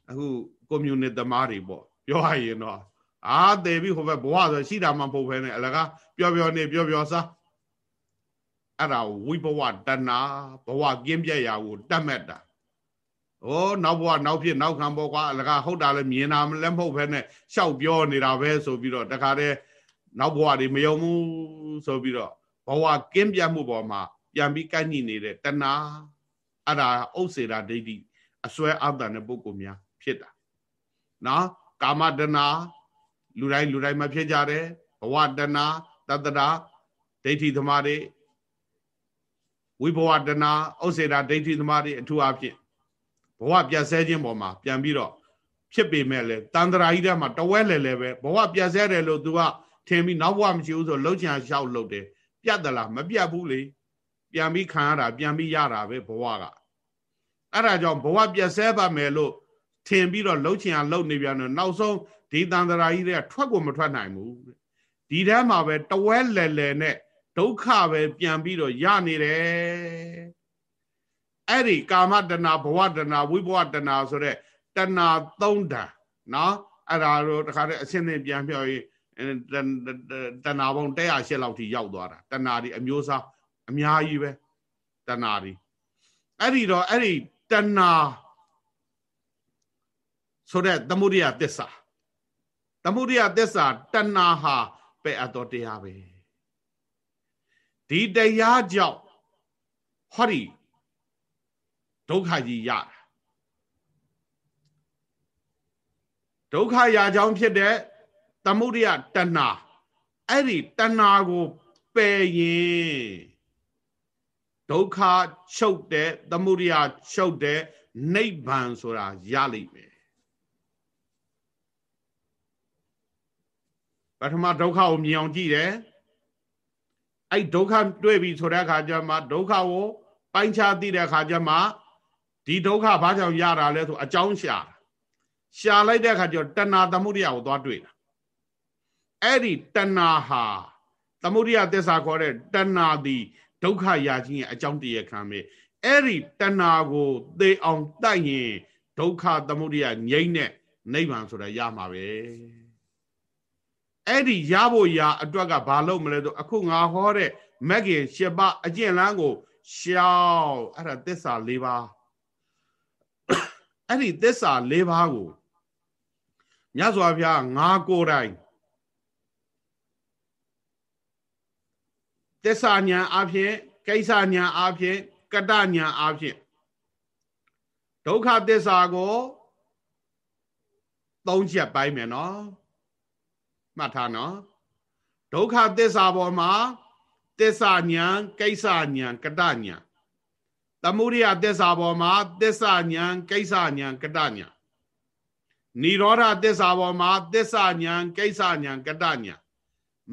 အခုကွန်မြူနတီသမားတွေပေါ့ပြောရရင်တော့အာတည်ပြီးဟိုဘက်ဘဝဆိုရှိတာမှမဟုတ်ဘဲနဲ့အလကားပျော်ပျော်နေပျော်ပျော်စားအဲ့ဒါဝိဘဝတဏှာဘဝကင်းပြက်ရာကိုတတ်မဲ့တာဩနောက်ဘဝနောက်ဖြစ်နောက်ခံဘောကွာအလကားဟုတ်တာလည်းမြင်တာလည်းမဟုတ်ဘဲနဲ့ရှောက်ပြောနေတာပဲဆိုပြီးတော့တခါတည်းနောက်ဘဝတွေမယုံဘူးဆိုပြီးတော့ဘဝကင်းပြတ်မှုပေါ်မှာ ပြန်ပြီးကိုက်ညိနေတဲ့တဏှာအဲ့ဒါဥစ္စေတာဒိဋ္ဌိအစွဲအတ္တနဲ့ပုဂ္ဂိုလ်များဖြစ်တာနော်ကာမတဏှာလူတိုင်းလူတိုင်းမှာဖြစ်ကြတယ်ဘဝတဏတတ္တရာဒိဋ္ဌိသမားတွေဝိဘဝတဏဥစ္စေတာဒိဋ္ဌိသမားတွေအထူးအဖြစ်ဘဝပြတ်ဆဲခြင်းပေါ်မှာပြန်ပြီးတော့ဖြစ်ပေမဲ့လေတန်တရာကြီးထဲမှာတဝဲလဲလဲပဲဘဝပြတ်ဆဲတယ်လို့ तू ကထင်ပြီးနောက်ဘဝမရှိဘူးဆိုလှုပ်ချင်ရှောက်လှုပ်တယ်ပြတ်သလားမပြတ်ဘူးလေ ပြန်ပြီးခံရတာပြန်ပြီးရတာပဲဘဝကအဲ့ဒါကြောင့်ဘဝပြတ်ဆဲပါမယ်လို့ထင်ပြီးတော့လှုပ်ချင်အောင်လှုပ်နေပြန်တော့နောက်ဆုံးဒီတန်တရာကြီးတွေကထွက်ကိုမထွက်နိုင်ဘူးဒီထဲမှာပဲတဝဲလဲလဲနဲ့ဒုက္ခပဲပြန်ပြီးတော့ရနေတယ်အဲ့ဒီကာမတဏဘဝတဏဝိဘဝတဏဆိုတဲ့တဏသုံးဓာတ်နော်အဲ့ဒါတော့တခါတည်းအရှင်းသင်ပြန်ပြောရင်တဏဘုံ108လောက်ထိရောက်သွားတာတဏဒီအမျိုးအစား အများကြီးပဲတဏဒီအဲ့ဒီတော့အဲ့ဒီတဏဆိုတဲ့သမုဒိယသစ္စာသမုဒိယသစ္စာတဏှာဟာပဲ့အပ်တော်တရားပဲဒီတရားကြောင့်ဟောဒီဒုက္ခကြီးရတာဒုက္ခရာကြောင့်ဖြစ်တဲ့သမုဒိယတဏှာအဲ့ဒီတဏှာကိုပယ်ရင် ဒုက္ခချုပ်တဲ့သမုဒိယချုပ်တဲ့နိဗ္ဗာန်ဆိုတာရလိမ့်မယ်ပထမဒုက္ခကိုမြင်အောင်ကြည့်တယ်အဲ့ဒုက္ခတွေ့ပြီဆိုတဲ့အခါကျမှဒုက္ခကိုပိုင်းခြားသိတဲ့အခါကျမှဒီဒုက္ခဘာကြောင့်ရတာလဲဆိုအကြောင်းရှာရှာလိုက်တဲ့အခါကျတော့တဏှာသမုဒိယကိုသွားတွေ့တာအဲ့ဒီတဏှာဟာသမုဒိယသစ္စာခေါ်တဲ့တဏှာသည် ဒုက္ခရာခြင်းရဲ့အကြောင်းတရားခံပဲအဲ့ဒီတဏှာကိုသိအောင်တိုက်ရင်ဒုက္ခသမုဒိယငြိမ့်တဲ့နိဗ္ဗာန်ဆိုတာရမှာပဲအဲ့ဒီရဖို့ရာအတွက်ကဘာလို့မလဲဆိုအခုငါဟောတဲ့မက်ကင်၈ပါးအကျင့်လန်းကိုရှောက်အဲ့ဒါသစ္စာ၄ပါးအဲ့ဒီသစ္စာ၄ပါးကိုမြတ်စွာဘုရားငါကိုယ်တိုင် သစ္စာညာအဖြစ်ကိစ္စညာအဖြစ်ကတညာအဖြစ်ဒုက္ခသစ္စာကိုသုံးချက်ပိုင်းမယ်နော်မှတ်ထားနော်ဒုက္ခသစ္စာပေါ်မှာသစ္စာညာကိစ္စညာကတညာသမုဒိယသစ္စာပေါ်မှာသစ္စာညာကိစ္စညာကတညာនិရောဓသစ္စာပေါ်မှာသစ္စာညာကိစ္စညာကတညာ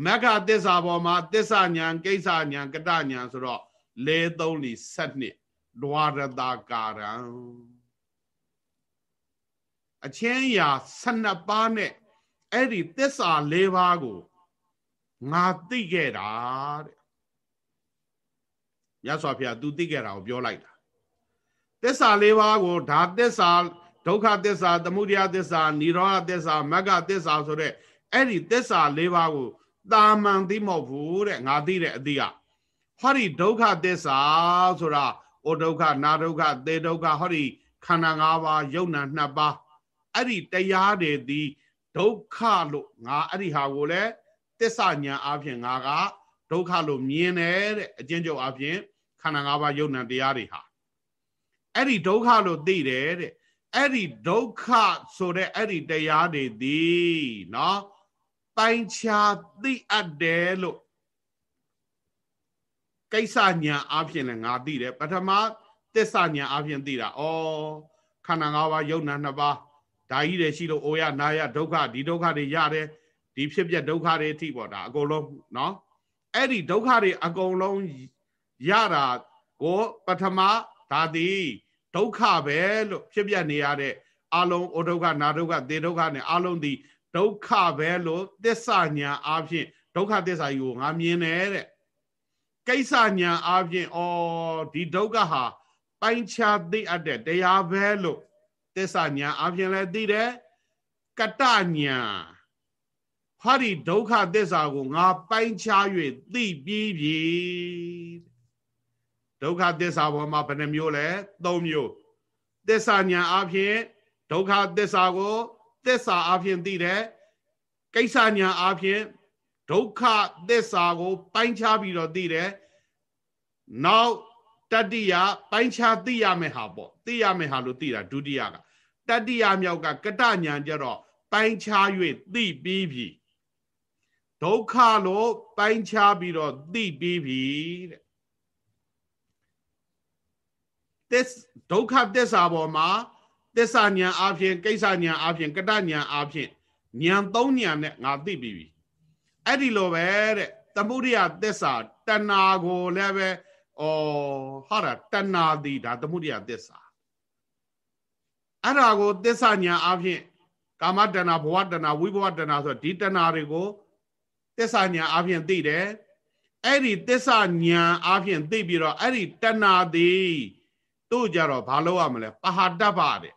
မက္ခသစ္စာပေါ်မှာသစ္စာညာကိစ္စညာကတညာဆိုတော့လေသုံးလီ7ဒွါရတာကာရံအချင်းရာ12ပါးနဲ့အဲ့ဒီသစ္စာ၄ပါးကိုငါသိခဲ့တာတဲ့ရသော်ဖေသူသိခဲ့တာကိုပြောလိုက်တာသစ္စာ၄ပါးကိုဒါသစ္စာဒုက္ခသစ္စာသမုဒယသစ္စာនិရောဓသစ္စာမဂ္ဂသစ္စာဆိုတဲ့အဲ့ဒီသစ္စာ၄ပါးကို တာမန်သိမဟုတ်ဘူးတဲ့ငါသိတဲ့အတိကဟောဒီဒုက္ခသစ္စာဆိုတာဩဒုက္ခနာဒုက္ခသေဒုက္ခဟောဒီခန္ဓာ၅ပါးယုံနာ၂ပါးအဲ့ဒီတရားတွေဒီဒုက္ခလို့ငါအဲ့ဒီဟာကိုလည်းသစ္စာညာအပြင်ငါကဒုက္ခလို့မြင်တယ်တဲ့အကျဉ်းချုပ်အပြင်ခန္ဓာ၅ပါးယုံနာတရားတွေဟာအဲ့ဒီဒုက္ခလို့သိတယ်တဲ့အဲ့ဒီဒုက္ခဆိုတဲ့အဲ့ဒီတရားတွေဒီနော် ပိုင်းခြားသိအပ်တယ်လို့ကိစ္စညာအပြင်လည်းငါသိတယ်ပထမသစ္စာညာအပြင်သိတာဩခန္ဓာ၅ပါးယုံနာ၂ပါးဒါကြီးတွေရှိလို့အိုရနာရဒုက္ခဒီဒုက္ခတွေရတယ်ဒီဖြစ်ပြဒုက္ခတွေအထိပေါ့ဒါအကုန်လုံးနော်အဲ့ဒီဒုက္ခတွေအကုန်လုံးရတာကိုပထမဒါသည်ဒုက္ခပဲလို့ဖြစ်ပြနေရတဲ့အလုံးဩဒုက္ခနာဒုက္ခသေဒုက္ခနဲ့အလုံးဒီ ဒုက္ခပဲလို့သစ္စာညာအဖြစ်ဒုက္ခသစ္စာကြီးကိုငါမြင်တယ်တဲ့ကိစ္စညာအဖြစ်ဩဒီဒုက္ခဟာပိုင်းခြားသိအပ်တဲ့တရားပဲလို့သစ္စာညာအပြင်လည်းသိတယ်ကတညာဟာဒီဒုက္ခသစ္စာကိုငါပိုင်းခြား၍သိပြီးပြီဒုက္ခသစ္စာပေါ်မှာဘယ်နှမျိုးလဲ၃မျိုးသစ္စာညာအပြင်ဒုက္ခသစ္စာကို သစ္စာအပြင်သိတယ်ကိစ္စညာအပြင်ဒုက္ခသစ္စာကို ပိုင်းခြားပြီးတော့သိတယ်နောက်တတိယပိုင်းခြားသိရမယ်ဟာပေါ့သိရမယ်ဟာလို့သိတာဒုတိယကတတိယမြောက်ကကတညာကြတော့ပိုင်းခြား၍သိပြီးပြီဒုက္ခလို့ပိုင်းခြားပြီးတော့သိပြီးပြီတဲ့သစ္ဒုက္ခသစ္စာပေါ်မှာ သစ္စာညာအဖြစ်ကိစ္စညာအဖြစ်ကတညာအဖြစ်ညာသုံးညာနဲ့ငါသိပြီးပြီအဲ့ဒီလိုပဲတဲ့သမုဒိယသစ္စာတဏှာကိုလည်းပဲဩဟာတာတဏှာသည်ဒါသမုဒိယသစ္စာအဲ့ဒါကိုသစ္စာညာအဖြစ်ကာမတဏှာဘဝတဏှာဝိဘဝတဏှာဆိုဒီတဏှာတွေကိုသစ္စာညာအဖြစ်သိတယ်အဲ့ဒီသစ္စာညာအဖြစ်သိပြီးတော့အဲ့ဒီတဏှာသည်တို့ကြတော့ဘာလို့ရမလဲပဟာတ္တပတဲ့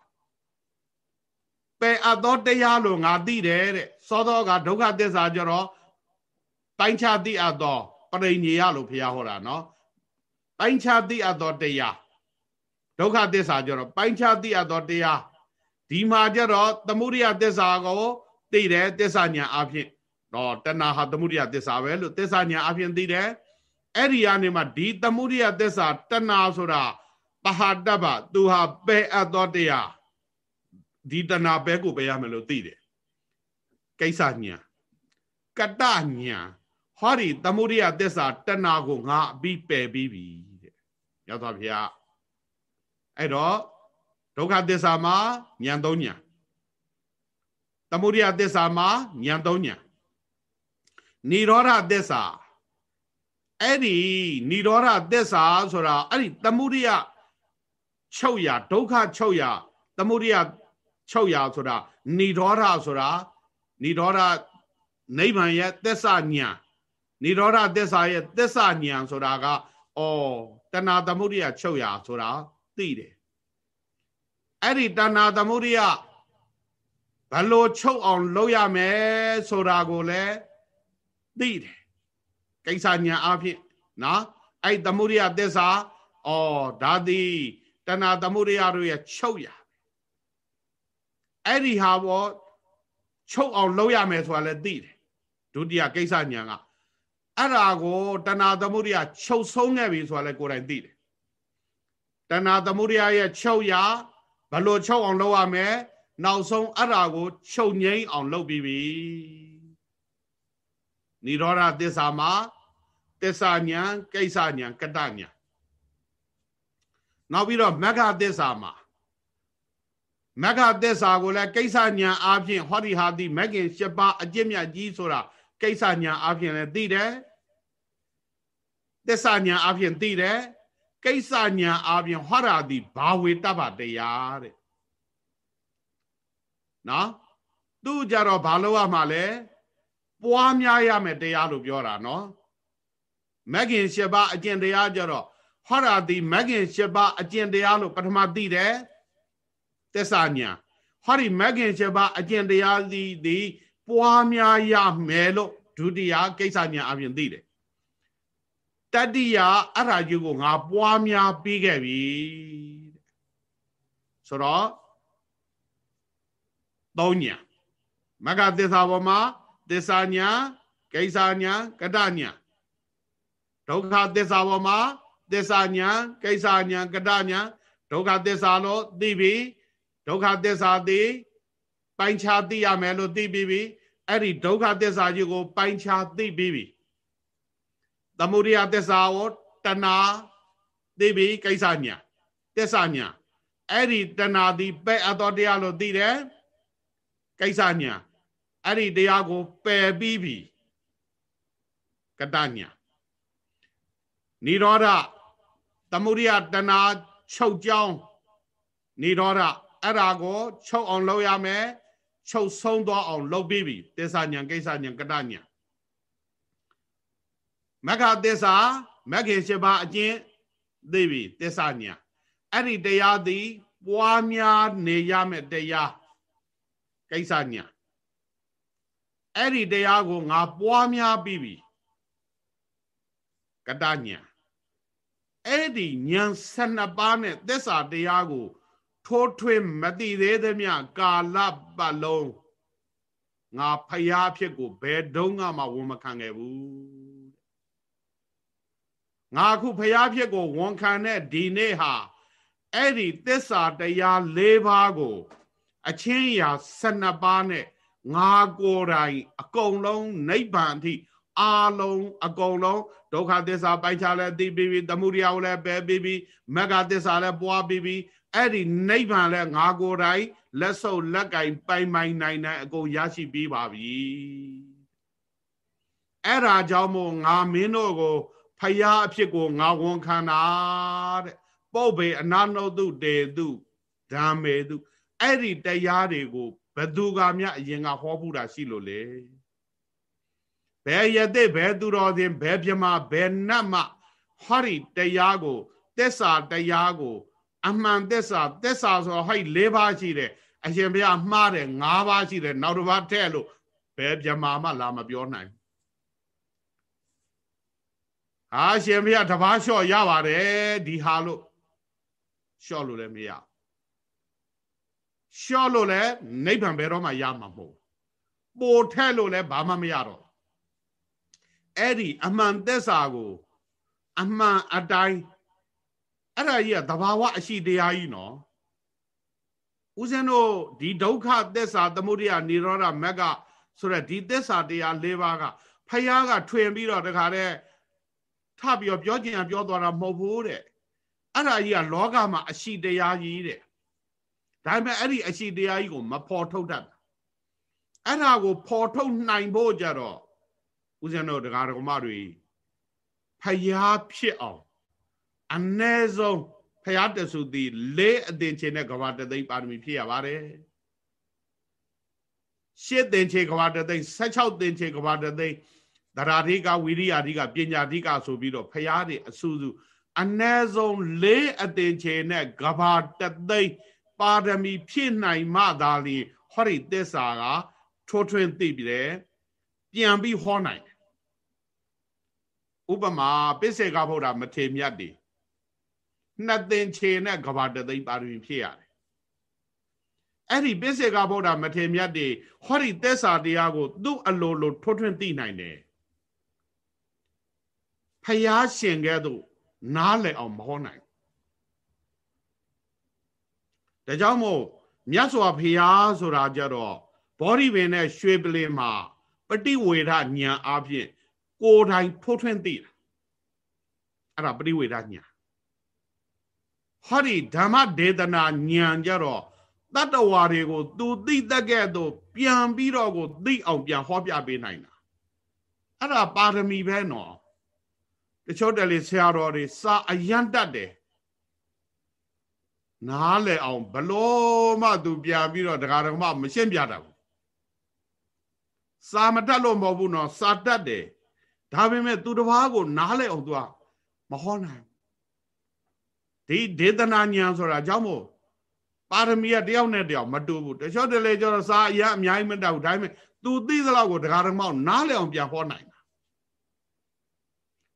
ပယ်အပ်သောတရားလို့ငါသိတယ်တဲ့သောသောကဒုက္ခသစ္စာကြတော့တိုင်းခြားသိအပ်သောပရိညေယလို့ဘုရားဟောတာနော်ပိုင်းခြားသိအပ်သောတရားဒုက္ခသစ္စာကြတော့ပိုင်းခြားသိအပ်သောတရားဒီမှာကြတော့သမုဒိယသစ္စာကိုသိတယ်သစ္စာညာအဖြစ်တော့တဏှာဟာသမုဒိယသစ္စာပဲလို့သစ္စာညာအဖြစ်သိတယ်အဲ့ဒီကနေမှဒီသမုဒိယသစ္စာတဏှာဆိုတာပဟာတ္တပသူဟာပယ်အပ်သောတရား ဒီတဏှာပဲကိုပယ်ရမယ်လို့သိတယ်ကိစ္စညာကတညာဟောဒီသမုဒိယသစ္စာတဏှာကိုငါအပြီးပယ်ပြီးပြီတဲ့ရောက်သွားဖေအဲ့တော့ဒုက္ခသစ္စာမှာဉာဏ်သုံးဉာဏ်သမုဒိယသစ္စာမှာဉာဏ်သုံးဉာဏ်និရောဓသစ္စာအဲ့ဒီនិရောဓသစ္စာဆိုတာအဲ့ဒီသမုဒိယချုပ်ရဒုက္ခချုပ်ရသမုဒိယ ချုပ်ရာဆိုတာဏိဒောဓဆိုတာဏိဒောဓနိဗ္ဗာန်ရဲ့သစ္စာညာဏိဒောဓသစ္စာရဲ့သစ္စာညာဆိုတာကဩတဏသမုဒိယချုပ်ရာဆိုတာသိတယ်အဲ့ဒီတဏသမုဒိယဘလို့ချုပ်အောင်လုပ်ရမယ်ဆိုတာကိုလည်းသိတယ်ကိစ္စညာအဖြစ်နော်အဲ့သမုဒိယသစ္စာဩဒါသည်တဏသမုဒိယတို့ရဲ့ချုပ်ရာ အဲ့ဒီဟာဘောချုပ်အောင်လုပ်ရမယ်ဆိုတာလည်းသိတယ်ဒုတိယကိစ္စညာကအဲ့ဒါကိုတဏှာသမုဒိယချုပ်ဆုံးခဲ့ပြီဆိုတာလည်းကိုယ်တိုင်သိတယ်တဏှာသမုဒိယရဲ့ချုပ်ရဘလို့ချုပ်အောင်လုပ်ရမယ်နောက်ဆုံးအဲ့ဒါကိုချုပ်ငိမ့်အောင်လုပ်ပြီးပြီនិရောဓသစ္စာမှာသစ္စာညာကိစ္စညာကတညာနောက်ပြီးတော့မဂ္ဂသစ္စာမှာ မဂ္ဂသစ္စာကိုလည်းကိစ္စညာအားဖြင့်ဟောဒီဟာဒီမဂ္ဂင်၈ပါးအကျင့်မြတ်ကြီးဆိုတာကိစ္စညာအားဖြင့်လည်းသိတယ်သစ္စာညာအားဖြင့်သိတယ်ကိစ္စညာအားဖြင့်ဟောတာဒီဘာဝေတ္တပတရားတဲ့နော်သူကြတော့ဘာလို့ရမှာလဲပွားများရမယ်တရားလို့ပြောတာနော်မဂ္ဂင်၈ပါးအကျင့်တရားကြတော့ဟောတာဒီမဂ္ဂင်၈ပါးအကျင့်တရားလို့ပထမသိတယ် သစ္စာညာဟောဒီမဂ္ဂင်၈ပါးအကျင့်တရားစီဒီပွားများရမယ်လို့ဒုတိယကိစ္စညာအပြင်သိတယ်တတိယအဲ့ဒါကြီးကိုငါပွားများပြီးခဲ့ပြီဆိုတော့သုံးညာမဂ္ဂသစ္စာပေါ်မှာသစ္စာညာကိစ္စညာကတညာဒုက္ခသစ္စာပေါ်မှာသစ္စာညာကိစ္စညာကတညာဒုက္ခသစ္စာလို့သိပြီ ဒုက္ခသစ္စာသိပိုင်းခြားသိရမယ်လို့သိပြီးပြီအဲ့ဒီဒုက္ခသစ္စာကြီးကို ပိုင်းခြားသိပြီးပြီသမုဒိယသစ္စာကိုတဏှာသိပြီကိစ္စညာသစ္စာညာအဲ့ဒီတဏှာဒီပဲ့အတော်တရားလို့သိတယ်ကိစ္စညာအဲ့ဒီတရားကိုပယ်ပြီးပြီကတညာនិရောဓသမုဒိယတဏှာချုပ်ကြောင်းនិရောဓ အဲ့ဒါကိုချုပ်အောင်လုပ်ရမယ်ချုပ်ဆုံးသွားအောင်လုပ်ပြီးပြီသစ္စာညာကိစ္စညာကတညာမက္ခသစ္စာမက္ခေရှိပါအကျင့်သိပြီသစ္စာညာအဲ့ဒီတရားသည်ပွားများနေရမယ်တရားကိစ္စညာအဲ့ဒီတရားကိုငါပွားများပြီးပြီကတညာအဲ့ဒီညာ12ပါးနဲ့သစ္စာတရားကို ထိုးထွင်းမသိသေးသမျှကာလပတ်လုံးငါဖျားဖြစ်ကိုဘယ်တုန်းကမှဝန်မခံခဲ့ဘူးငါခုဖျားဖြစ်ကိုဝန်ခံတဲ့ဒီနေ့ဟာအဲ့ဒီသစ္စာတရား၄ပါးကို အချင်းရာ12ပါးနဲ့ငါကိုယ်တိုင်အကုန်လုံးနိဗ္ဗာန်အထိအာလုံးအကုန်လုံးဒုက္ခသစ္စာပိုက်ချလဲသိပြီးပြီသမုဒိယကိုလည်းပယ်ပြီးပြီမဂ္ဂသစ္စာလည်းပွားပြီးပြီ အဲ့ဒီနိဗ္ဗာန်လဲငါကိုယ်တိုင်လက်ဆုပ်လက်ကင်ပိုင်ပိုင်နိုင်နိုင်အကုန်ရရှိပြီးပါပြီအဲ့ဒါကြောင့်မို့ငါမင်းတို့ကိုဖယားအဖြစ်ကိုငါဝန်ခံတာတဲ့ပုပ်ပေအနာနုတုတေတုဓမ္မေတုအဲ့ဒီတရားတွေကိုဘသူကမြအရင်ကဟောဘူးတာရှိလို့လေဘယ်ရတဲ့ဘယ်သူတော်စင်ဘယ်ပြမဘယ်နတ်မှဟောဒီတရားကို သစ္စာတရားကို အမှန်သစ္စာသစ္စာဆိုဟိုက်၄ပါးရှိတယ်အရှင်ဘုရားမှားတယ်၅ပါးရှိတယ်နောက်တစ်ပါးထည့်လို့ဘယ်ပြမာမှလာမပြောနိုင်ဟာရှင်ဘုရားတပားလျှော့ရပါတယ်ဒီဟာလို့လျှော့လို့လည်းမရလျှော့လို့လည်းနိဗ္ဗာန်ဘယ်တော့မှရမှာမဟုတ်ပိုထက်လို့လည်းဘာမှမရတော့အဲ့ဒီအမှန်သက်စာကို အမှန်အတိုင်း အဲ့ဒါကြီးကသဘာဝအရှိတရားကြီးနော်ဦးဇင်းတို့ဒီဒုက္ခသစ္စာသမုဒိယនិရောဓမက္ကဆိုရက်ဒီသစ္စာတရား၄ပါးကဖယားကထွင်ပြီးတော့တခါတည်းထပြီးတော့ပြောကျင်ပြောသွားတာမဟုတ်ဘူးတဲ့အဲ့ဒါကြီးကလောကမှာအရှိတရားကြီးတဲ့ဒါပေမဲ့အဲ့ဒီအရှိတရားကြီးကိုမဖော်ထုတ်တတ်အဲ့ဒါကိုဖော်ထုတ်နိုင်ဖို့ကြတော့ဦးဇင်းတို့တရားတော်မတွေဖဖယားဖြစ်အောင် အ ਨੇ ဆုံးဖယားတဆူသည်လေးအတင်ချေနဲ့ကဘာတသိပါရမီဖြစ်ရပါတယ်ရှစ်တင်ချေကဘာတသိ16တင်ချေကဘာတသိသရာဓိကဝိရိယဓိကပညာဓိကဆိုပြီးတော့ဖယားတွေအဆူဆူအ ਨੇ ဆုံးလေးအတင်ချေနဲ့ကဘာတသိပါရမီဖြစ်နိုင်မှသာလျှင်ဟောဒီသစ္စာကထိုးထွင်းသိပြီလေပြန်ပြီးဟောနိုင်ဥပမာပစ္စေကဗုဒ္ဓမထေမြတ်တွေ နှစ်သင်ချေနဲ့ကဘာတသိပါရမီဖြစ်ရတယ်အဲ့ဒီပစ္စေကဗုဒ္ဓမထေမြတ်တွေဟောဒီသစ္စာတရားကို သူ့အလိုလိုထိုးထွင်းသိနိုင်တယ်ဖျားရှင်ကဲ့သို့နားလည်အောင်မဟောနိုင်ဒါကြောင့်မို့မြတ်စွာဘုရားဆိုတာကြတော့ဘောဓိပင်နဲ့ရွှေပလင်မှာပฏิဝေဒညာအပြင်ကိုယ်တိုင်ထိုးထွင်းသိတာအဲ့ဒါပฏิဝေဒညာ ဟောဒီဓမ္မဒေသနာညာကြတော့တတ္တဝါတွေကို သူသိတတ်ခဲ့တော့ပြန်ပြီးတော့ကိုသိအောင်ပြန်ဟောပြပေးနိုင်တာအဲ့ဒါပါရမီပဲနော်တချို့တလေဆရာတော်တွေစာအယံတတ်တယ်နားလေအောင်ဘလို့မှသူပြန်ပြီးတော့တရားတော်မှမရှင်းပြတတ်ဘူးစာမတတ်လို့မဟုတ်ဘူးနော်စာတတ်တယ်ဒါပေမဲ့သူတစ်ပါးကိုနားလေအောင်သူကမဟောနိုင် ဒီဒေသနာဉာဏ်ဆိုတာကြောင့်မို့ပါရမီကတယောက်နဲ့တယောက်မတူဘူးတချို့တလေကျတော့စာအရာအများကြီးမတတ်ဘူးဒါပေမဲ့သူသိသလောက်ကိုတရားတော်မှနားလေအောင်ပြန်ဟောနိုင်တာ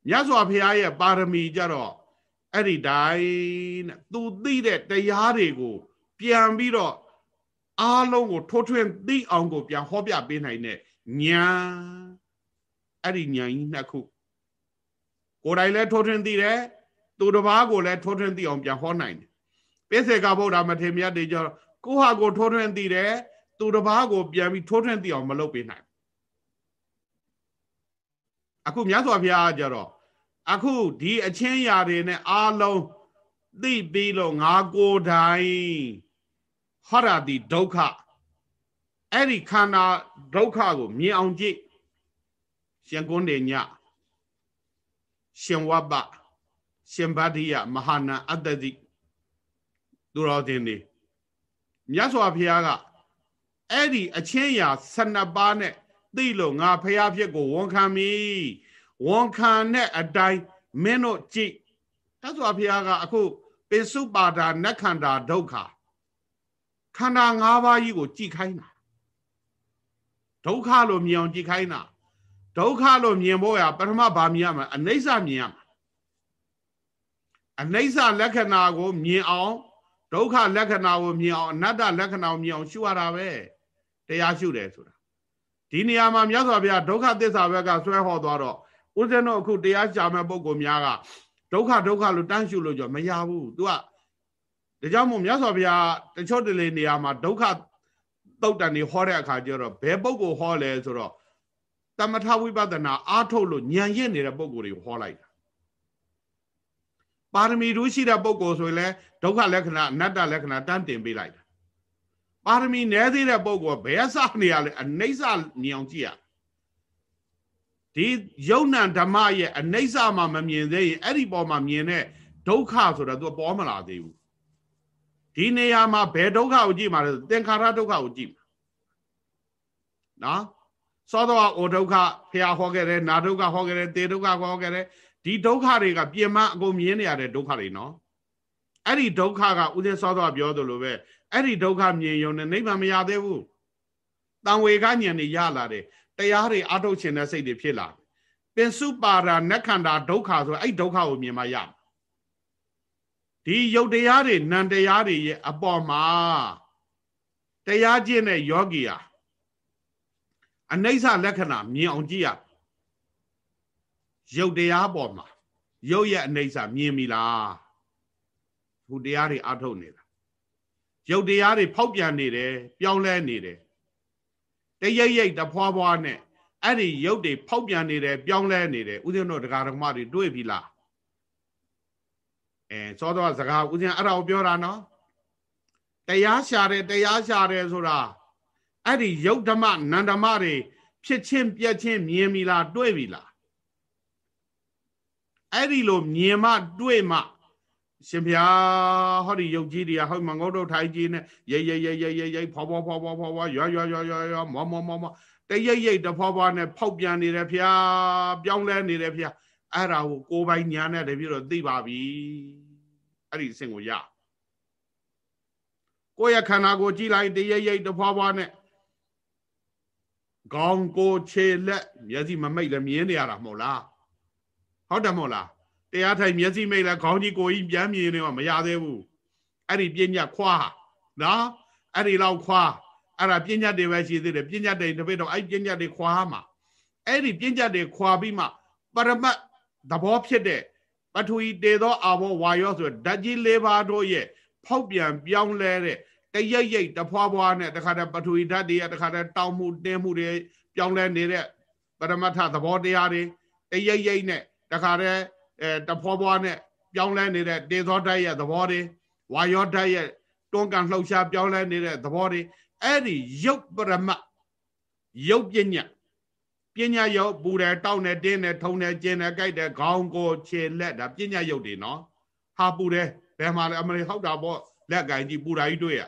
မြတ်စွာဘုရားရဲ့ပါရမီကြတော့အဲ့ဒီတိုင်းတဲ့သူသိတဲ့တရားတွေကို ပြန်ပြီးတော့အားလုံးကိုထိုးထွင်းသိအောင်ကိုပြန်ဟောပြပေးနိုင်တဲ့ညာအဲ့ဒီညာကြီးနှစ်ခုကိုယ်တိုင်လည်းထိုးထွင်းသိတယ် သူတစ်ပါးကိုလည်းထိုးထွင်းသိအောင်ပြန်ဟောနိုင်တယ်ပိစေကဗုဒ္ဓမထေရမြတ်တွေကြတော့ကိုဟာကိုထိုးထွင်းသိတယ်သူတစ်ပါးကိုပြန်ပြီးထိုးထွင်းသိအောင်မလုပ်ပေးနိုင်အခုမြတ်စွာဘုရားကကြတော့အခုဒီအချင်းရာတွေနဲ့အားလုံးသိပြီးလို့ငါကိုယ်တိုင်ဟောရတိဒုက္ခအဲ့ဒီခန္ဓာဒုက္ခကိုမြင်အောင်ကြည့်ရှင်ကွန်းတေညရှင်ဝဘ္ဘ ရှင်ဗတ္တိယမဟာနာအတ္တတိသူတော်တင်နေမြတ်စွာဘုရားကအဲ့ဒီအချင်းရာ12ပါးနဲ့သိလို့ငါဖရာဖြစ်ကိုဝန်ခံပြီဝန်ခံတဲ့အတိုင်းမင်းတို့ကြည့်သစ္စာဘုရားကအခုပိစုပါဒာနက္ခန္တာဒုက္ခခန္ဓာ၅ပါးကြီးကိုကြည်ခိုင်းတာဒုက္ခလို့မြင်အောင်ကြည်ခိုင်းတာဒုက္ခလို့မြင်ဖို့ရပထမဗာမြင်ရမှာအနိစ္စမြင်ရမှာ အနိစ္စလက္ခဏာကိုမြင်အောင်ဒုက္ခလက္ခဏာကိုမြင်အောင်အနတ္တလက္ခဏာကိုမြင်အောင်ရှုရတာပဲတရားရှုတယ်ဆိုတာဒီနေရာမှာမြတ်စွာဘုရားဒုက္ခသစ္စာဘက်ကဆွဲဟောသွားတော့ဦးဇင်းတို့အခုတရားရှာမဲ့ပုံကိုများကဒုက္ခဒုက္ခလို့တန်းရှုလို့ကြောမရဘူး तू ကဒါကြောင့်မို့မြတ်စွာဘုရားတချို့တလေနေရာမှာဒုက္ခတုတ်တန်နေဟောတဲ့အခါကျတော့ဘယ်ပုံကိုဟောလဲဆိုတော့တမထဝိပဿနာအားထုတ်လို့ညံရင့်နေတဲ့ပုံကိုတွေကိုဟောလိုက်တာ ပါရမီရူးရှိတဲ့ပုံကိုဆိုရင်လည်းဒုက္ခလက္ခဏာအနတ္တလက္ခဏာတန်းတင်ပေးလိုက်တာပါရမီနည်းသေးတဲ့ပုံကိုဘယ်စနေရလဲအနိစ္စမြင်အောင်ကြည့်ရဒီယုံ nant ဓမ္မရဲ့အနိစ္စမှမမြင်သေးရင်အဲ့ဒီပေါ်မှာမြင်တဲ့ဒုက္ခဆိုတာသူပေါ်မလာသေးဘူးဒီနေရာမှာဘယ်ဒုက္ခကိုကြည့်မှာလဲသင်္ခါရဒုက္ခကိုကြည့်နော်သောတော်ဩဒုက္ခဖះဟောခဲ့တယ်နာဒုက္ခဟောခဲ့တယ်တေဒုက္ခဟောခဲ့တယ် ဒီဒုက္ခတွေကပြင်မအကုန်မြင်နေရတဲ့ဒုက္ခတွေနော်အဲ့ဒီဒုက္ခကဥစဉ်သောတော်ပြောသလိုပဲအဲ့ဒီဒုက္ခမြင်ရုံနဲ့နိဗ္ဗာန်မရသေးဘူးတံဝေကဉာဏ်တွေရလာတယ်တရားတွေအထုတ်ခြင်းတဲ့စိတ်တွေဖြစ်လာပင်စုပါဒာနက္ခန္ဓာဒုက္ခဆိုအဲ့ဒုက္ခကိုမြင်မှရဒီယုတ်တရားတွေနံတရားတွေရဲ့အပေါ်မှာတရားကျင့်တဲ့ယောဂီဟာအနိစ္စလက္ခဏာမြင်အောင်ကြည့်ရ ယုတ်တရားပေါ်မှာယုတ်ရဲ့အနိစ္စမြင်ပြီလားဟိုတရားတွေအထုတ်နေတာယုတ်တရားတွေဖောက်ပြန်နေတယ်ပြောင်းလဲနေတယ်တရိပ်ရိပ်တဖွာဖွာနဲ့အဲ့ဒီရုပ်တွေဖောက်ပြန်နေတယ်ပြောင်းလဲနေတယ်ဥစဉ်တို့တရားဓမ္မတွေတွေ့ပြီလားအဲစောတော့စကားဥစဉ်အဲ့ဒါကိုပြောတာနော်တရားရှာတယ်တရားရှာတယ်ဆိုတာအဲ့ဒီယုတ်ဓမ္မနန္ဓမတွေဖြစ်ချင်းပြက်ချင်းမြင်ပြီလားတွေ့ပြီလား အဲ့ဒီလိုမြင်မှတွေ့မှရှင်ဗျာဟောဒီယုတ်ကြီးတွေကဟောမငုတ်တော့ထိုင်ကြီးနဲ့ရိတ်ရိတ်ရိတ်ရိတ်ရိတ်ရိတ်ဖောဖောဖောဖောဖောရွာရွာရွာရွာရွာမောမောမောမောတရိတ်ရိတ်တဖောဖောနဲ့ဖောက်ပြန်နေတယ်ဗျာပြောင်းလဲနေတယ်ဗျာအဲ့ဒါကိုကိုယ်ပိုင်ညာနဲ့တပြည့်တော့သိပါပြီအဲ့ဒီအဆင့်ကိုရကိုယ့်ရဲ့ခန္ဓာကိုကြည့်လိုက်တရိတ်ရိတ်တဖွာဖွာနဲ့ခေါင်းကိုခြေလက်မျက်စိမမိတ်လည်းမြင်နေရတာမဟုတ်လား ဟုတ်တယ်မဟုတ်လားတရားထိုင်မျက်စိမိတ်လည်းခေါင်းကြီးကိုကြီးပြန်မြင်နေမှမရသေးဘူးအဲ့ဒီပညာခွာနော်အဲ့ဒီလောက်ခွာအဲ့ဒါပညာတွေပဲရှိသေးတယ်ပညာတွေတပိတော့အဲ့ပညာတွေခွာမှာအဲ့ဒီပညာတွေခွာပြီးမှပရမတ်သဘောဖြစ်တဲ့ပထဝီတေသောအာဘောဝါယောဆိုဓာတ်ကြီး၄ပါးတို့ရဲ့ဖောက်ပြန်ပြောင်းလဲတဲ့တရိပ်ရိပ်တဖွာဖွာနဲ့တခါတည်းပထဝီဓာတ်တွေတခါတည်းတောင်းမှုတင်းမှုတွေပြောင်းလဲနေတဲ့ပရမတ်ထသဘောတရားတွေတရိပ်ရိပ်နဲ့ တခါတည်းအဲတဖွာဖွာနဲ့ပြောင်းလဲနေတဲ့တေသောဓာတ်ရဲ့သဘောတွေဝါယောဓာတ်ရဲ့တွန်းကန်လှုပ်ရှားပြောင်းလဲနေတဲ့သဘောတွေအဲ့ဒီရုပ်ပရမတ်ရုပ်ပညာပညာရုပ်ပူတယ်တောက်တယ်တင်းတယ်ထုံတယ်ကျင်းတယ်ကြိုက်တယ်ခေါင်းကိုခြေလက်ဒါပညာရုပ်တွေနော်ဟာပူတယ်ဘယ်မှာလဲအမလေးဟုတ်တာပေါ့လက်ကင်ကြီးပူတာကြီးတွေ့ရ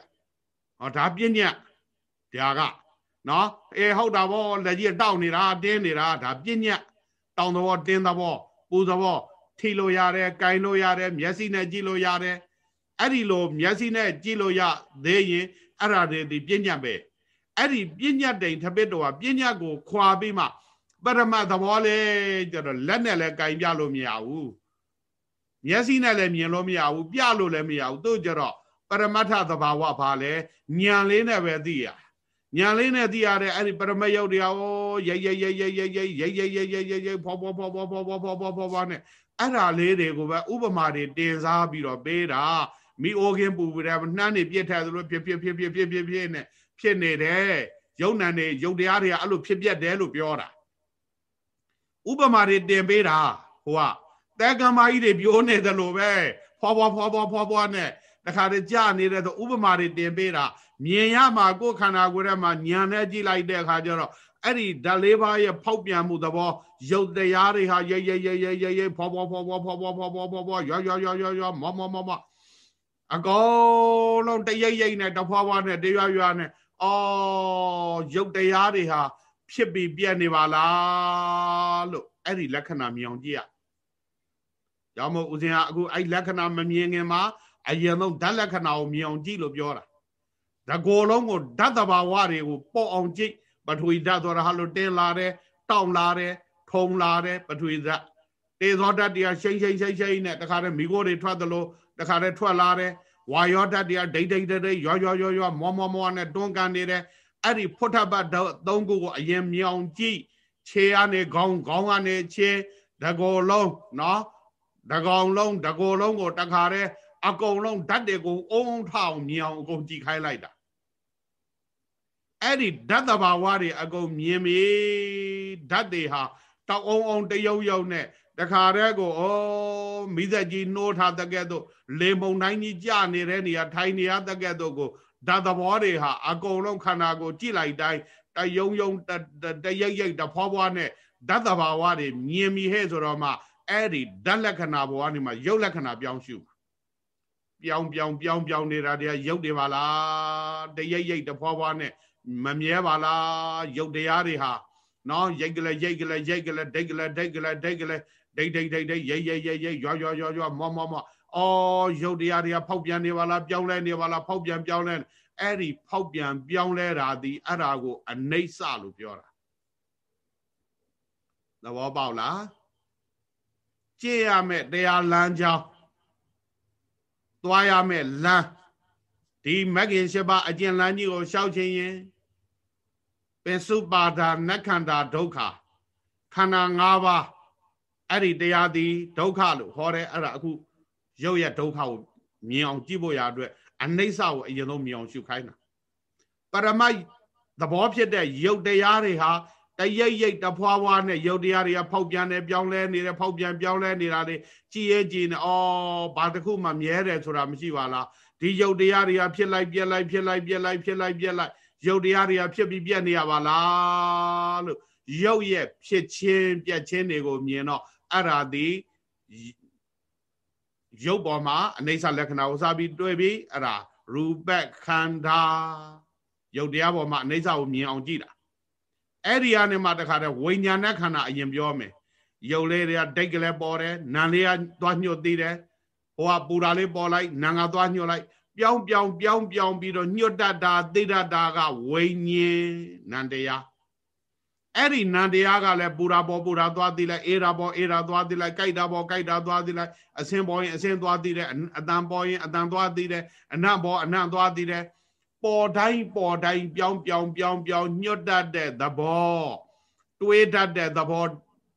ဟောဒါပညာဒါကနော်အေးဟုတ်တာပေါ့လက်ကြီးတောက်နေတာတင်းနေတာဒါပညာတောင်သဘောတင်းသဘော ပူသဘောထိလို့ရတယ်၊ကင်လို့ရတယ်၊မျက်စိနဲ့ကြည့်လို့ရတယ်အဲ့ဒီလိုမျက်စိနဲ့ကြည့်လို့ရသေးရင်အဲ့ဒါတွေဒီပညာပဲအဲ့ဒီပညာတိန်ထပစ်တော်ကပညာကိုခွာပြီးမှပရမသဘောလေကျတော့လက်နဲ့လည်းကင်ပြလို့မရဘူးမျက်စိနဲ့လည်းမြင်လို့မရဘူးပြလို့လည်းမရဘူးတို့ကျတော့ပရမတ္ထသဘာဝဘာလဲညံလေးနဲ့ပဲသိရ ညာလေးနဲ့သိရတဲ့အဲ့ဒီပရမယုတ်တရားဟောရိတ်ရိတ်ရိတ်ရိတ်ရိတ်ရိတ်ရိတ်ရိတ်ရိတ်ရိတ်ရိတ်ရိတ်ဖောဖောဖောဖောဖောဖောဖောဖောဖောဖောနဲ့အဲ့ဒါလေးတွေကိုပဲဥပမာတွေတင်စားပြီးတော့ပေးတာမိအိုခင်ပူပြီးတော့နှမ်းနေပြစ်ထက်သလိုဖြစ်ဖြစ်ဖြစ်ဖြစ်ဖြစ်ဖြစ်ဖြစ်နဲ့ဖြစ်နေတယ်ယုံနံနေယုတ်တရားတွေကအဲ့လိုဖြစ်ပြက်တယ်လို့ပြောတာဥပမာတွေတင်ပေးတာဟိုကတဲကမာကြီးတွေပြောနေတယ်လို့ပဲဖွာဖွာဖွာဖွာဖွာဖွာနဲ့ တခါတည်းကြာနေတဲ့ဆိုဥပမာတွေတင်ပေးတာမြင်ရမှာကိုယ်ခန္ဓာကိုယ်ထဲမှာညံနဲ့ကြည့်လိုက်တဲ့အခါကျတော့အဲ့ဒီဓာတ်လေးပါးရဲ့ဖောက်ပြန်မှုသဘောရုပ်တရားတွေဟာရိပ်ရိပ်ရိပ်ရိပ်ရိပ်ရိပ်ဖောဖောဖောဖောဖောဖောဖောဖောဖောဖောရွရွရွရွရွမောမောမောမောအကောင်လုံးတရိပ်ရိပ်နဲ့တဖွာဖွာနဲ့တရွရွနဲ့အော်ရုပ်တရားတွေဟာဖြစ်ပြီးပြက်နေပါလားလို့အဲ့ဒီလက္ခဏာမြင်အောင်ကြည့်ရ။ကြောင့်မို့ဦးဇင်းကအခုအဲ့လက္ခဏာမမြင်ခင်မှာ အရင်ဆုံးဓာတ်လက္ခဏာကိုမြင်အောင်ကြည့်လို့ပြောတာ။တကောလုံးကိုဓာတ်တဘာဝတွေကိုပေါ်အောင်ကြည့်ပထဝီဓာတ်ဆိုတာဟာလို့တင်းလာတယ်တောင်းလာတယ်ထုံလာတယ်ပထဝီဓာတ်တေသောဓာတ်တရားရှိမ့်ရှိမ့်ရှိမ့်ရှိမ့်နဲ့တခါတည်းမိခိုးတွေထွက်သလိုတခါတည်းထွက်လာတယ်ဝါယောဓာတ်တရားဒိတ်ဒိတ်ဒိတ်ရောရောရောရောမောမောမောနဲ့တွန်းကန်နေတယ်အဲ့ဒီဖုထဘတ်သုံးခုကိုအရင်မြောင်ကြည့်ခြေကနေခေါင်းခေါင်းကနေခြေတကောလုံးနော်တကောင်လုံးတကောလုံးကိုတခါတည်း အကုန်လုံးဓာတ်တွေကိုအုံထောင်မြောင်အကုန်ကြည့်ခိုင်းလိုက်တာအဲ့ဒီဓာတ်တဘာဝတွေအကုန်မြင်ပြီဓာတ်တွေဟာတောက်အောင်အောင်တရုပ်ရုပ်နဲ့တခါတည်းကိုဩမိသက်ကြီးနှိုးထားတဲ့ကဲ့သို့လေမုံတိုင်းကြီးကြနေတဲ့နေရာထိုင်နေရတဲ့ကဲ့သို့ကိုဓာတ်သဘောတွေဟာအကုန်လုံးခန္ဓာကိုကြည့်လိုက်တိုင်းတယုံယုံတရိပ်ရိပ်တဖွာဖွာနဲ့ဓာတ်သဘာဝတွေမြင်မိဟဲ့ဆိုတော့မှအဲ့ဒီဓာတ်လက္ခဏာဘဝနေမှာရုပ်လက္ခဏာပြောင်းရှုပြော င်းပြောင်းပြောင်းပြောင်းနေတာတရားရုပ်တွေပါလားတရိပ်ရိပ်တဖွာဖွာနဲ့မမြဲပါလားရုပ်တရားတွေဟာနော်ရိတ်ကလေးရိတ်ကလေးရိတ်ကလေးဒိတ်ကလေးဒိတ်ကလေးဒိတ်ကလေးဒိတ်ဒိတ်ဒိတ်ဒိတ်ရိတ်ရိတ်ရိတ်ရိတ်ရွာရွာရွာရွာမောမောမောအော်ရုပ်တရားတွေကဖောက်ပြန်နေပါလားပြောင်းလဲနေပါလားဖောက်ပြန်ပြောင်းလဲအဲ့ဒီဖောက်ပြန်ပြောင်းလဲတာဒီအဲ့ဒါကိုအနိစ္စလို့ပြောတာသဘောပေါက်လားကြည့်ရမယ်တရားလမ်းကြောင်း သွားရမယ်လမ်းဒီမဂ္ဂင်၈ပါးအကျဉ်းလမ်းကြီးကိုရှောက်ခြင်းရင်ပင်စုပါဒာနက္ခန္တာဒုက္ခခန္ဓာ၅ပါးအဲ့ဒီတရားသည်ဒုက္ခလို့ဟောတယ်အဲ့ဒါအခုရုပ်ရဲ့ဒုက္ခကိုမြင်အောင်ကြည့်ဖို့ရအတွက်အနိစ္စကိုအရင်ဆုံးမြင်အောင်ရှုခိုင်းတာပရမိုက်သဘောဖြစ်တဲ့ရုပ်တရားတွေဟာ တရိပ်ရိပ်တဖွာဖွာနဲ့ရုပ်တရားတွေကဖောက်ပြန်နေပြောင်းလဲနေတယ်ဖောက်ပြန်ပြောင်းလဲနေတာတွေကြည်ရဲ့ကြည်နေဩဘာတစ်ခုမှမြဲတယ်ဆိုတာမရှိပါလားဒီရုပ်တရားတွေကဖြစ်လိုက်ပြက်လိုက်ဖြစ်လိုက်ပြက်လိုက်ဖြစ်လိုက်ပြက်လိုက်ရုပ်တရားတွေကဖြစ်ပြီးပြက်နေရပါလားလို့ရုပ်ရဲ့ဖြစ်ချင်းပြက်ချင်းတွေကိုမြင်တော့အဲ့ဒါဒီရုပ်ပေါ်မှာအနေဆာလက္ခဏာကိုစပြီးတွေ့ပြီးအဲ့ဒါရူပခန္ဓာရုပ်တရားပေါ်မှာအနေဆာကိုမြင်အောင်ကြည့်တာ အဲ့ဒီကနေမှတခါတည်းဝိညာဏခန္ဓာအရင်ပြောမယ်ရုပ်လေးတွေကဒိတ်ကလေးပေါ်တယ်နာလေးကသွားညှို့သေးတယ်ဟိုကပူတာလေးပေါ်လိုက်နာငါသွားညှို့လိုက်ပြောင်းပြောင်းပြောင်းပြောင်းပြီးတော့ညှို့တတ်တာသိတတ်တာကဝိညာဉ်နန္တရားအဲ့ဒီနန္တရားကလည်းပူရာပေါ်ပူရာသွားသိလိုက်အေရာပေါ်အေရာသွားသိလိုက်ကြိုက်တာပေါ်ကြိုက်တာသွားသိလိုက်အစင်ပေါ်ရင်အစင်သွားသိတယ်အတန်ပေါ်ရင်အတန်သွားသိတယ်အနံ့ပေါ်အနံ့သွားသိတယ် ပေါ်တိုင်းပေါ်တိုင်းပြောင်းပြောင်းပြောင်းပြောင်းညွတ်တတ်တဲ့သဘောတွေးတတ်တဲ့သဘော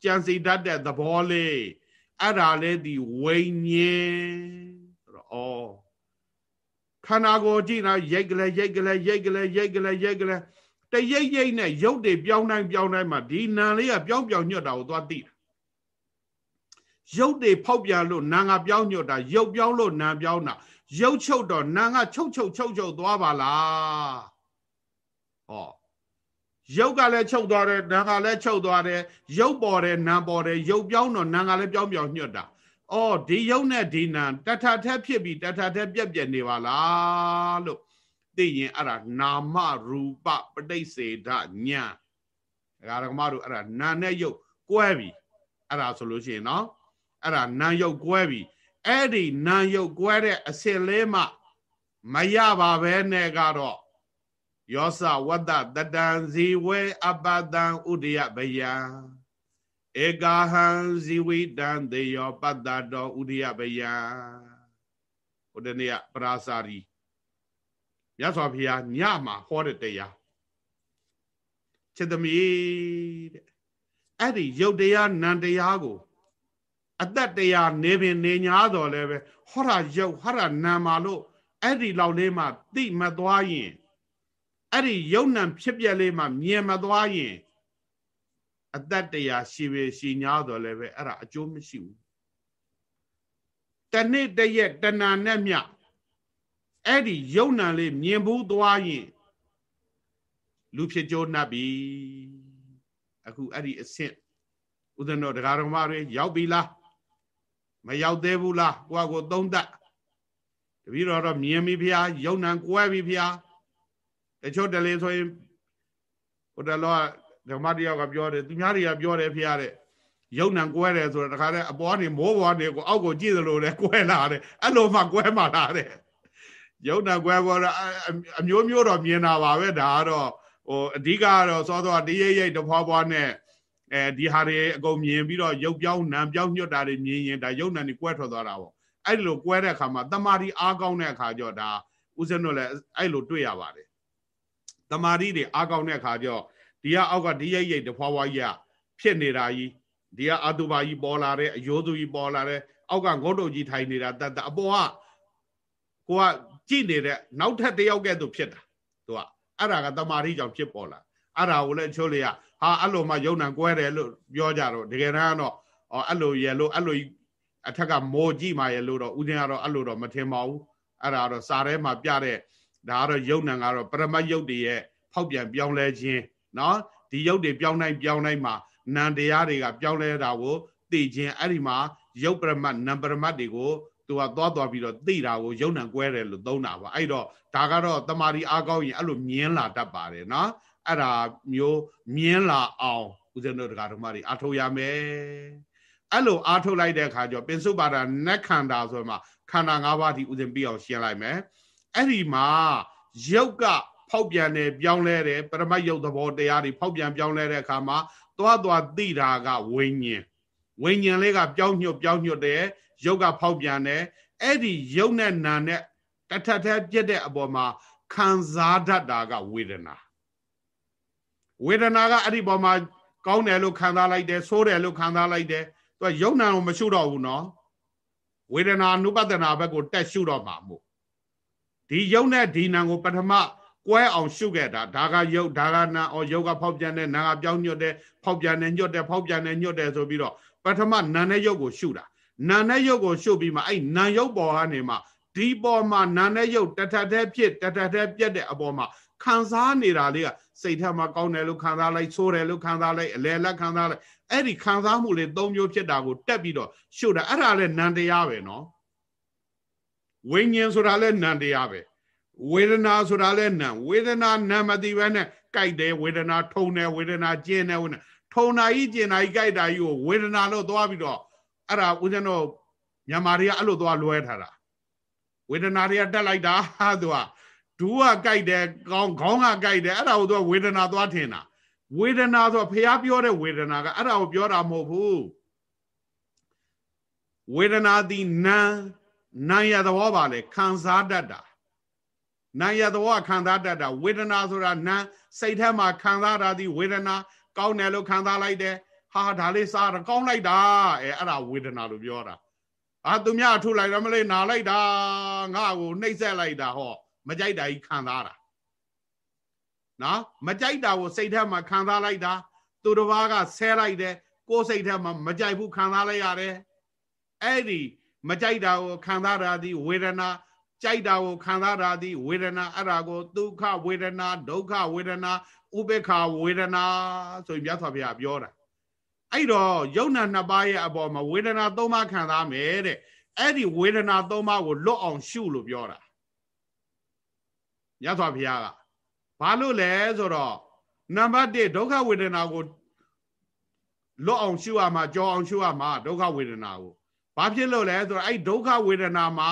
ကြံစီတတ်တဲ့သဘောလေးအဲ့ဒါလေးဒီဝိညာဉ်ဆိုတော့ဩခန္ဓာကိုယ်ကြည့်တာရိတ်ကလေးရိတ်ကလေးရိတ်ကလေးရိတ်ကလေးရိတ်ကလေးတရိတ်ရိတ်နဲ့ရုပ်တွေပြောင်းတိုင်းပြောင်းတိုင်းမှာဒီနာလေးကပြောင်းပြောင်းညွတ်တာကိုသွားသိတာရုပ်တွေဖောက်ပြန်လို့နာငါပြောင်းညွတ်တာရုပ်ပြောင်းလို့နာပြောင်းတာ ရုပ်ချုပ်တော့နာငါချုပ်ချုပ်ချုပ်ချုပ်သွားပါလားဟောရုပ်ကလည်းချုပ်သွားတယ်နာကလည်းချုပ်သွားတယ်ရုပ်ပေါ်တယ်နာပေါ်တယ်ရုပ်ပြောင်းတော့နာကလည်းပြောင်းပြောင်းညွတ်တာအော်ဒီရုပ်နဲ့ဒီနာတထထက်ဖြစ်ပြီးတထထက်ပြက်ပြက်နေပါလားလို့သိရင်အဲ့ဒါနာမရူပပဋိစေဒညာဒကာဒကမတို့အဲ့ဒါနာနဲ့ရုပ်ကွဲပြီအဲ့ဒါဆိုလို့ရှိရင်နော်အဲ့ဒါနာရုပ်ကွဲပြီ အဲ့ဒီနာရုပ်ကွဲတဲ့အစင်လေးမှမရပါပဲနဲ့ကတော့ယောသဝတ္တတတံဇီဝေအပတံဥဒယဗယံဧကာဟံဇီဝိတံတေယောပတ္တတောဥဒယဗယံဟိုတနေ့ကပရာစာရီမြတ်စွာဘုရားညမှာဟောတဲ့တရားချက်သမီးတဲ့အဲ့ဒီယုတ်တရားနံတရားကို အသက်တရားနေပင်နေညာတော်လဲပဲဟောတာယုတ်ဟောတာနာမှာလို့အဲ့ဒီလောက်လေးမှသိမသွားရင်အဲ့ဒီယုံနံဖြစ်ပြက်လေးမှမြင်မသွားရင်အသက်တရားရှိပဲရှိညာတော်လဲပဲအဲ့ဒါအကျိုးမရှိဘူးတနေ့တရက်တဏ္ဏနဲ့မြအဲ့ဒီယုံနံလေးမြင်ဘူးသွားရင်လူဖြစ်ကြိုးနှပ်ပြီအခုအဲ့ဒီအဆင့်ဥဒ္ဒနောတရားတော်မတွေရောက်ပြီလား မရောက်သေးဘူးလားကိုယ့်ကိုသုံးသပ်တပည့်တော်တော့မြင်ပြီဖျားယုံနံကွဲပြီဖျားတချို့တလေဆိုရင်ဟိုတလောဓမ္မတယောက်ကပြောတယ်သူများတွေကပြောတယ်ဖျားတဲ့ယုံနံကွဲတယ်ဆိုတော့တခါတည်းအပေါ်ကနေမိုးပေါ်နေကိုအောက်ကိုကြည့်သလိုလဲကွဲလာတယ်အဲ့လိုမှကွဲမှလာတယ်ယုံနံကွဲပေါ်တော့အမျိုးမျိုးတော့မြင်တာပါပဲဒါကတော့ဟိုအဓိကကတော့စောစောတရိပ်ရိပ်တဖွာဖွာနဲ့ အဲဒီဟာတွေအကုန်မြင်ပြီးတော့ရုပ်ပြောင်းနာမ်ပြောင်းညွတ်တာတွေမြင်ရင်ဒါရုပ်နာမ်တွေကွဲထွက်သွားတာပေါ့အဲ့လိုကွဲတဲ့အခါမှာတမာတိအားကောင်းတဲ့အခါကျတော့ဒါဥစဉ်တို့လည်းအဲ့လိုတွေ့ရပါတယ်တမာတိတွေအားကောင်းတဲ့အခါကျတော့ဒီကအောက်ကဒီရိပ်ရိပ်တဖွာဖွာကြီးကဖြစ်နေတာကြီးဒီကအတုပါကြီးပေါ်လာတဲ့အယိုးသူကြီးပေါ်လာတဲ့အောက်ကငုတ်တုတ်ကြီးထိုင်နေတာတတ်အပေါ်ကကိုကကြည့်နေတဲ့နောက်ထပ်တယောက်ကဲ့သို့ဖြစ်တာသူကအဲ့ဒါကတမာတိကြောင့်ဖြစ်ပေါ်လာအဲ့ဒါကိုလည်းချိုးလေရ ဟာအဲ့လိုမှယုံနံကွဲတယ်လို့ပြောကြတော့တကယ်တမ်းတော့အော်အဲ့လိုရလို့အဲ့လိုအထက်ကမော်ကြည့်မှရလို့တော့ဥစဉ်ကတော့အဲ့လိုတော့မထင်ပါဘူးအဲ့ဒါတော့စာထဲမှာပြတဲ့ဒါကတော့ယုံနံကတော့ပရမတ်ယုတ်တွေရဲ့ဖောက်ပြန်ပြောင်းလဲခြင်းနော်ဒီယုတ်တွေပြောင်းတိုင်းပြောင်းတိုင်းမှာနံတရားတွေကပြောင်းလဲတာကိုသိခြင်းအဲ့ဒီမှာယုတ်ပရမတ်နံပရမတ်တွေကိုသူကသွားသွားပြီးတော့သိတာကိုယုံနံကွဲတယ်လို့သုံးတာပါအဲ့တော့ဒါကတော့တမာရီအားကောင်းရင်အဲ့လိုမြင်လာတတ်ပါတယ်နော် အဲ့ဒါမျိုးမြင်လာအောင်ဦးဇင်းတို့တရားဓမ္မတွေအားထုတ်ရမယ်အဲ့လိုအားထုတ်လိုက်တဲ့အခါကျတော့ပင်စုပါဒနက်ခန္ဓာဆိုမှခန္ဓာ၅ပါးဒီဦးဇင်းပြီးအောင်ရှင်းလိုက်မယ်အဲ့ဒီမှာယုတ်ကဖောက်ပြန်တယ်ပြောင်းလဲတယ်ပရမတ်ယုတ်သဘောတရားတွေဖောက်ပြန်ပြောင်းလဲတဲ့အခါမှာသွားသွားသိတာကဝိညာဉ်ဝိညာဉ်လေးကပြောင်းညွတ်ပြောင်းညွတ်တယ်ယုတ်ကဖောက်ပြန်တယ်အဲ့ဒီယုတ်နဲ့နာနဲ့တထထပြက်တဲ့အပေါ်မှာခံစားတတ်တာကဝေဒနာ ဝေဒနာကအဲ့ဒီပေါ်မှာကောင်းတယ်လို့ခံစားလိုက်တယ်ဆိုးတယ်လို့ခံစားလိုက်တယ်သူကယုံနာကိုမရှုတော့ဘူးနော်ဝေဒနာနုပဒနာဘက်ကိုတက်ရှုတော့မှာမို့ဒီယုံနဲ့ဒီနာကိုပထမကွဲအောင်ရှုခဲ့တာဒါကယုတ်ဒါကနာအော်ယုတ်ကဖောက်ပြန်တဲ့နာကပြောင်းညွတ်တယ်ဖောက်ပြန်တယ်ညွတ်တယ်ဖောက်ပြန်တယ်ညွတ်တယ်ဆိုပြီးတော့ပထမနာနဲ့ယုတ်ကိုရှုတာနာနဲ့ယုတ်ကိုရှုပြီးမှအဲ့နာယုတ်ပေါ်ကနေမှဒီပေါ်မှာနာနဲ့ယုတ်တထထဲဖြစ်တထထဲပြက်တဲ့အပေါ်မှာ ခံစားနေတာလေးကစိတ်ထက်မှာကောင်းတယ်လို့ခံစားလိုက်ဆိုးတယ်လို့ခံစားလိုက်အလဲလက်ခံစားလိုက်အဲ့ဒီခံစားမှုလေး၃မျိုးဖြစ်တာကိုတက်ပြီးတော့ရှုတာအဲ့ဒါလည်းနံတရားပဲနော်ဝိညာဉ်ဆိုတာလည်းနံတရားပဲဝေဒနာဆိုတာလည်းနံဝေဒနာနံမသိဘဲနဲ့ကြိုက်တယ်ဝေဒနာထုံတယ်ဝေဒနာကျင်းတယ်ဝေဒနာထုံတာကြီးကျင်တာကြီးကြိုက်တာကြီးကိုဝေဒနာလို့သွားပြီးတော့အဲ့ဒါဦးဇင်းတို့မြန်မာတွေကအဲ့လိုသွားလွဲထားတာဝေဒနာတွေကတက်လိုက်တာဟာသူက ဒူးကကြိုက်တယ်ခေါင်းခေါင်းကကြိုက်တယ်အဲ့ဒါကိုသူကဝေဒနာသွားထင်တာဝေဒနာဆိုဖះပြောတဲ့ဝေဒနာကအဲ့ဒါကိုပြောတာမဟုတ်ဘူးဝေဒနာသည်နာနာရသဘောပါလေခံစားတတ်တာနာရသဘောခံစားတတ်တာဝေဒနာဆိုတာနာစိတ်ထဲမှာခံစားတာဒီဝေဒနာကောင်းတယ်လို့ခံစားလိုက်တယ်ဟာဒါလေးစားတော့ကောင်းလိုက်တာအဲအဲ့ဒါဝေဒနာလို့ပြောတာအာသူများထုလိုက်တော့မလေးနာလိုက်တာငါ့ကိုနှိပ်ဆက်လိုက်တာဟော မကြိုက်တာကြီးခံစားတာနော်မကြိုက်တာကိုစိတ်ထဲမှာခံစားလိုက်တာသူတစ်ပါးကဆဲလိုက်တယ်ကိုယ်စိတ်ထဲမှာမကြိုက်ဘူးခံစားလိုက်ရတယ်အဲ့ဒီမကြိုက်တာကိုခံစားတာဒီဝေဒနာကြိုက်တာကိုခံစားတာဒီဝေဒနာအဲ့ဒါကိုဒုက္ခဝေဒနာဒုက္ခဝေဒနာဥပေက္ခဝေဒနာဆိုရင်မြတ်စွာဘုရားပြောတာအဲ့တော့ယုံနာနှစ်ပါးရဲ့အပေါ်မှာဝေဒနာသုံးပါးခံစားမယ်တဲ့အဲ့ဒီဝေဒနာသုံးပါးကိုလွတ်အောင်ရှုလို့ပြောတာ မြတ်စွာဘုရားကဘာလို့လဲဆိုတော့နံပါတ်1ဒုက္ခဝေဒနာကိုလွတ်အောင်ရှုရမှာကြောအောင်ရှုရမှာဒုက္ခဝေဒနာကိုဘာဖြစ်လို့လဲဆိုတော့အဲ့ဒုက္ခဝေဒနာမှာ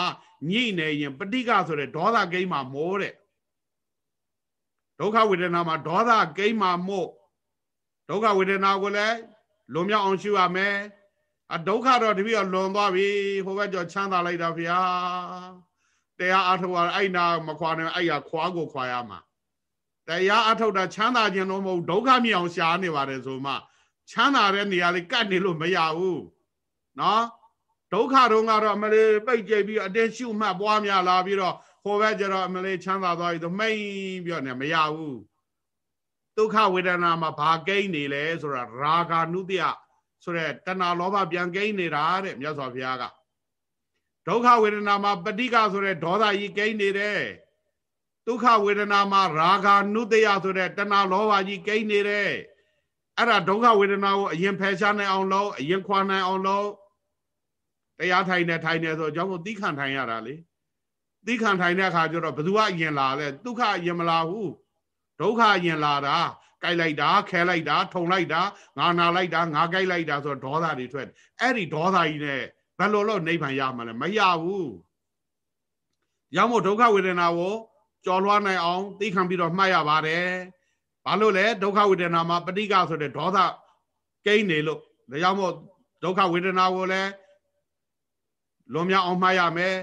ညှိနေရင်ပဋိကဆိုတဲ့ဒေါသကိန်းမှာမိုးတဲ့ဒုက္ခဝေဒနာမှာဒေါသကိန်းမှာမို့ဒုက္ခဝေဒနာကိုလည်းလွန်မြောက်အောင်ရှုရမယ်အဒုက္ခတော့တပည့်တော်လွန်သွားပြီဟိုဘက်ကျော်ချမ်းသာလိုက်တာဗျာ တရားအထောက်အဲ့နာမခွာနဲ့အဲ့ရခွာကိုခွာရမှာတရားအထုတ်တာချမ်းသာခြင်းတော့မဟုတ်ဒုက္ခမြောင်ရှားနေပါတယ်ဆိုမှချမ်းသာတဲ့နေရာလေးကတ်နေလို့မရဘူးနော်ဒုက္ခတုံးကတော့အမလေးပိတ်ကြိတ်ပြီးအတင်းရှုမှတ်ပွားများလာပြီးတော့ဟိုဘက်ကျတော့အမလေးချမ်းသာသွားပြီဆိုမိန်ပြောနေမရဘူးဒုက္ခဝေဒနာမှာဘာကိန်းနေလဲဆိုတာရာဂာနုတ္တယဆိုတဲ့တဏှာလောဘပြန်ကိန်းနေတာတဲ့မြတ်စွာဘုရားက ဒုက္ခဝေဒနာမှာပဋိကဆိုတဲ့ဒေါသကြီးကိန်းနေတယ်ဒုက္ခဝေဒနာမှာရာဂာနုတ္တယဆိုတဲ့တဏှာလောဘကြီးကိန်းနေတယ်အဲ့ဒါဒုက္ခဝေဒနာကိုအရင်ဖယ်ရှားနိုင်အောင်လုပ်အရင်ခွာနိုင်အောင်လုပ်တရားထိုင်နေထိုင်နေဆိုအကြောင်းကိုသိခံထိုင်ရတာလေသိခံထိုင်တဲ့အခါကျတော့ဘယ်သူကအရင်လာလဲဒုက္ခအရင်မလာဘူးဒုက္ခအရင်လာတာကြိုက်လိုက်တာခဲလိုက်တာ ထုံလိုက်တာငါနာလိုက်တာငါကြိုက်လိုက်တာဆိုတော့ဒေါသတွေထွက်အဲ့ဒီဒေါသကြီးနဲ့ ဘယ်လိုလို့နိဗ္ဗာန်ရမှာလဲမရဘူးရောက်မို့ဒုက္ခဝေဒနာကိုကြော်လွှားနိုင်အောင်သိခံပြီးတော့မှတ်ရပါတယ်ဘာလို့လဲဒုက္ခဝေဒနာမှာပဋိကဆိုတဲ့ဒေါသကိန်းနေလို့ဒါကြောင့်မို့ဒုက္ခဝေဒနာကိုလည်းလွန်မြောက်အောင်မှားရမယ်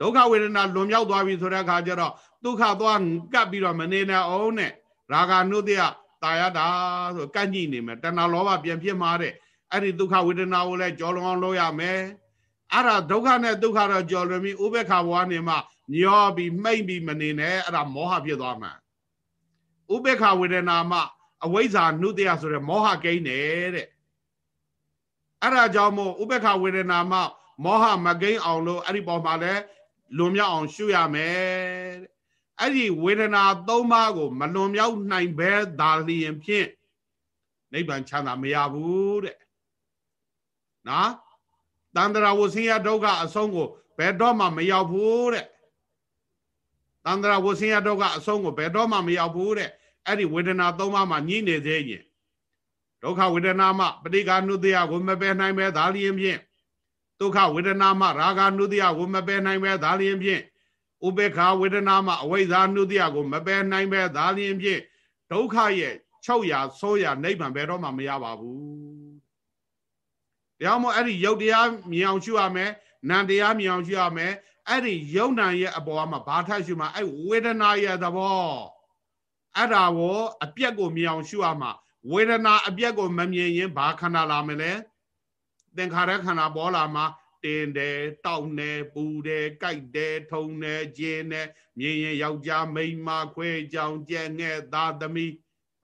ဒုက္ခဝေဒနာလွန်မြောက်သွားပြီဆိုတဲ့အခါကျတော့ဒုက္ခသွားကပ်ပြီးတော့မနေနဲ့အောင်နဲ့ရာဂနုတ္တယတာယတာဆိုကန့်ကြည့်နေမယ်တဏှာလောဘပြန်ဖြစ်မှာတဲ့အဲ့ဒီဒုက္ခဝေဒနာကိုလည်းကြော်လွန်အောင်လုပ်ရမယ် အဲ့ဒါဒုက္ခနဲ့ဒုက္ခတော့ကြော်လွန်ပြီးဥပေက္ခဘဝနေမှာညောပြီးမှိတ်ပြီးမနေနဲ့အဲ့ဒါမောဟဖြစ်သွားမှာဥပေက္ခဝေဒနာမှာအဝိဇ္ဇာနုတ္တယဆိုတဲ့မောဟကိန်းနေတဲ့အဲ့ဒါကြောင့်မို့ဥပေက္ခဝေဒနာမှာမောဟမကိန်းအောင်လို့အဲ့ဒီပေါ်မှာလဲလွန်မြောက်အောင်ရှုရမယ်အဲ့ဒီဝေဒနာ၃ပါးကိုမလွန်မြောက်နိုင်ဘဲသာလျင်ဖြင့်နိဗ္ဗာန်ချမ်းသာမရဘူးတဲ့နော် တန္တရာဝဆင်းရဲဒုက္ခအဆုံးကိုဘယ်တော့မှမရောက်ဘူးတဲ့တန္တရာဝဆင်းရဲဒုက္ခအဆုံးကိုဘယ်တော့မှမရောက်ဘူးတဲ့အဲ့ဒီဝေဒနာ၃ပါးမှာညှိနေသေးရင်ဒုက္ခဝေဒနာမှပဋိက္ခဏုတ္တယကိုမပယ်နိုင်ပဲသာလျင်ဖြင့်ဒုက္ခဝေဒနာမှရာဂနုတ္တိယကိုမပယ်နိုင်ပဲဒါလျင်ဖြင့်ဥပေက္ခဝေဒနာမှအဝိဇ္ဇာနုတ္တိယကိုမပယ်နိုင်ပဲဒါလျင်ဖြင့်ဒုက္ခရဲ့600ဆိုးရနိဗ္ဗာန်ဘယ်တော့မှမရပါဘူး။ ဒါမှမဟုတ်အဲ့ဒီယုတ်တရားမြင်အောင်ရှုရမယ်၊နံတရားမြင်အောင်ရှုရမယ်၊အဲ့ဒီယုတ်နံရဲ့အပေါ်မှာဘာထရှုမှာအဲ့ဝေဒနာရဲ့သဘောအဲ့ဒါကိုအပြက်ကိုမြင်အောင်ရှုရမှာဝေဒနာအပြက်ကိုမမြင်ရင်ဘာခန္ဓာလာမလဲ။သင်္ခါရခန္ဓာပေါ်လာမှာတင်းတယ်တောက်တယ်ပူတယ်ကြိုက်တယ်ထုံတယ်ကျင်းတယ်မြင်ရင်ယောက်ျားမိန်းမခွဲကြောင်ကြက်ငဲ့သားသမီး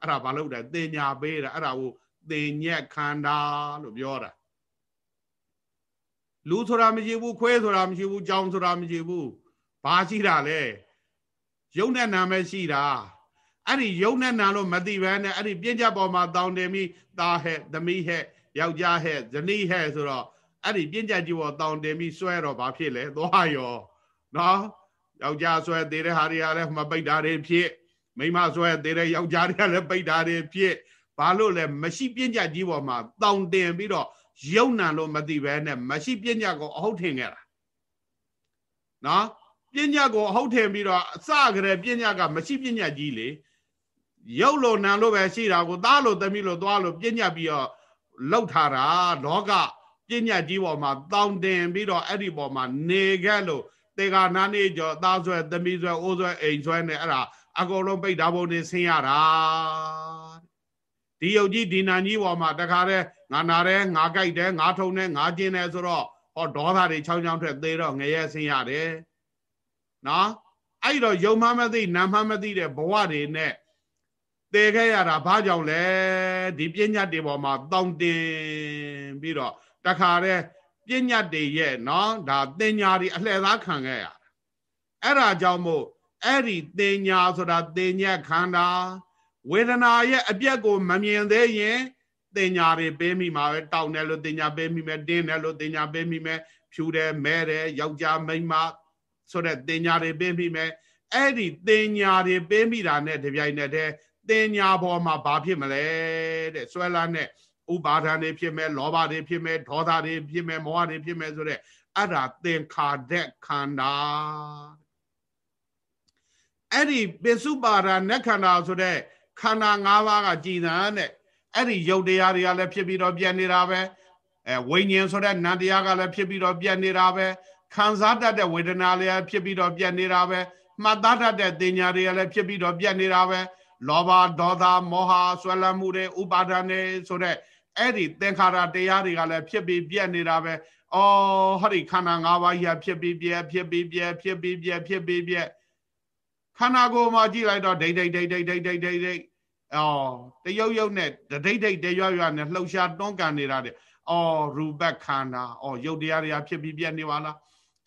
အဲ့ဒါဘာလို့လဲတင်ညာပေးတာအဲ့ဒါကိုတင်ညက်ခန္ဓာလို့ပြောတာ လူဆိုတာမရှိဘူးခွဲဆိုတာမရှိဘူးကြောင်ဆိုတာမရှိဘူးဘာရှိတာလဲယုံနဲ့နာမဲ့ရှိတာအဲ့ဒီယုံနဲ့နာလို့မသိဘဲနဲ့အဲ့ဒီပြဉ္ကြပေါ်မှာတောင်းတယ်မိသားဟဲ့သမီးဟဲ့ယောက်ျားဟဲ့ဇနီးဟဲ့ဆိုတော့အဲ့ဒီပြဉ္ကြကြီးပေါ်တောင်းတင်ပြီးဆွဲတော့ဘာဖြစ်လဲသွားရောနော်ယောက်ျားဆွဲသေးတဲ့ဟာတွေကလည်းမပိတ်တာတွေဖြစ်မိန်းမဆွဲသေးတဲ့ယောက်ျားတွေကလည်းပိတ်တာတွေဖြစ်ဘာလို့လဲမရှိပြဉ္ကြကြီးပေါ်မှာတောင်းတင်ပြီးတော့ ယုံနံလို့မသိပဲနဲ့မရှိပြဉ္ကြကိုအဟုတ်ထင်ခဲ့တာနော်ပညာကိုအဟုတ်ထင်ပြီးတော့အစကတည်းပညာကမရှိပညာကြီးလေရုပ်လိုနာလို့ပဲရှိတာကိုသားလို့သမီးလို့သွားလို့ပညာပြီးတော့လောက်ထားတာလောကပညာကြီးပေါ်မှာတောင်းတင်ပြီးတော့အဲ့ဒီပေါ်မှာနေခဲ့လို့တေဂာနာနေကျော်သားဆွဲသမီးဆွဲအိုးဆွဲအိမ်ဆွဲနဲ့အဲ့ဒါအကုန်လုံးပိတ်ဓာဘုံနေဆင်းရတာ ဒီယုတ်ကြီးဒီနာကြီးပေါ်မှာတခါတည်းငါနာတယ်ငါကြိုက်တယ်ငါထုံတယ်ငါကျင်းတယ်ဆိုတော့ဟောဒေါသတွေချောင်းချောင်းထွက်သေးတော့ငရဲဆင်းရတယ်နော်အဲ့တော့ယုံမှမသိနာမှမသိတဲ့ဘဝတွေနဲ့တည်ခဲ့ရတာဘာကြောင့်လဲဒီပညာတွေပေါ်မှာတောင်းတင်ပြီးတော့တခါတည်းပညာတွေရဲ့နော်ဒါတင်ညာတွေအလှည့်သားခံခဲ့ရတာအဲ့ဒါကြောင့်မို့အဲ့ဒီတင်ညာဆိုတာတင်ညက်ခန္ဓာ ဝေဒနာရဲ့အပြက်ကိုမမြင်သေးရင်တင်ညာတွေပေးမိမှာပဲတောင်းတယ်လို့တင်ညာပေးမိမယ်တင်းတယ်လို့တင်ညာပေးမိမယ်ဖြူတယ်မဲတယ်ယောက်ျားမိန်းမဆိုတဲ့တင်ညာတွေပေးမိမယ်အဲ့ဒီတင်ညာတွေပေးမိတာနဲ့တပြိုင်နက်တည်းတင်ညာပေါ်မှာဘာဖြစ်မလဲတဲ့ဆွဲလာနဲ့ဥပါဒာတွေဖြစ်မယ်လောဘတွေဖြစ်မယ်ဒေါသတွေဖြစ်မယ်မောဟတွေဖြစ်မယ်ဆိုတဲ့အဲ့ဒါသင်္ခါတဲ့ခန္ဓာအဲ့ဒီပိစုပါဒာနက်ခန္ဓာဆိုတဲ့ ခန္ဓာ၅ပါးကကြည်သံတဲ့အဲ့ဒီယုတ်တရားတွေကလည်းဖြစ်ပြီးတော့ပြတ်နေတာပဲအဲဝိညာဉ်ဆိုတဲ့နံတရားကလည်းဖြစ်ပြီးတော့ပြတ်နေတာပဲခံစားတတ်တဲ့ဝေဒနာလေးဖြစ်ပြီးတော့ပြတ်နေတာပဲမှတ်သားတတ်တဲ့တင်ညာတွေကလည်းဖြစ်ပြီးတော့ပြတ်နေတာပဲလောဘဒေါသမောဟဆွဲလမ်းမှုတွေဥပါဒာနေဆိုတဲ့အဲ့ဒီသင်္ခါရတရားတွေကလည်းဖြစ်ပြီးပြတ်နေတာပဲအော်ဟောဒီခန္ဓာ၅ပါးကြီးဖြစ်ပြီးပြက်ဖြစ်ပြီးပြက်ဖြစ်ပြီးပြက်ဖြစ်ပြီးပြက် ခန္ဓာကိုယ်မှာကြည့်လိုက်တော့ဒိတ်ဒိတ်ဒိတ်ဒိတ်ဒိတ်ဒိတ်ဒိတ်ဒိတ်အော်တရုပ်ရုပ်နဲ့ဒိတ်ဒိတ်တရွရွနဲ့လှုပ်ရှားတွန်းကန်နေတာတဲ့အော်ရူပခန္ဓာအော်ရုပ်တရားတွေကဖြစ်ပြီးပြက်နေပါလား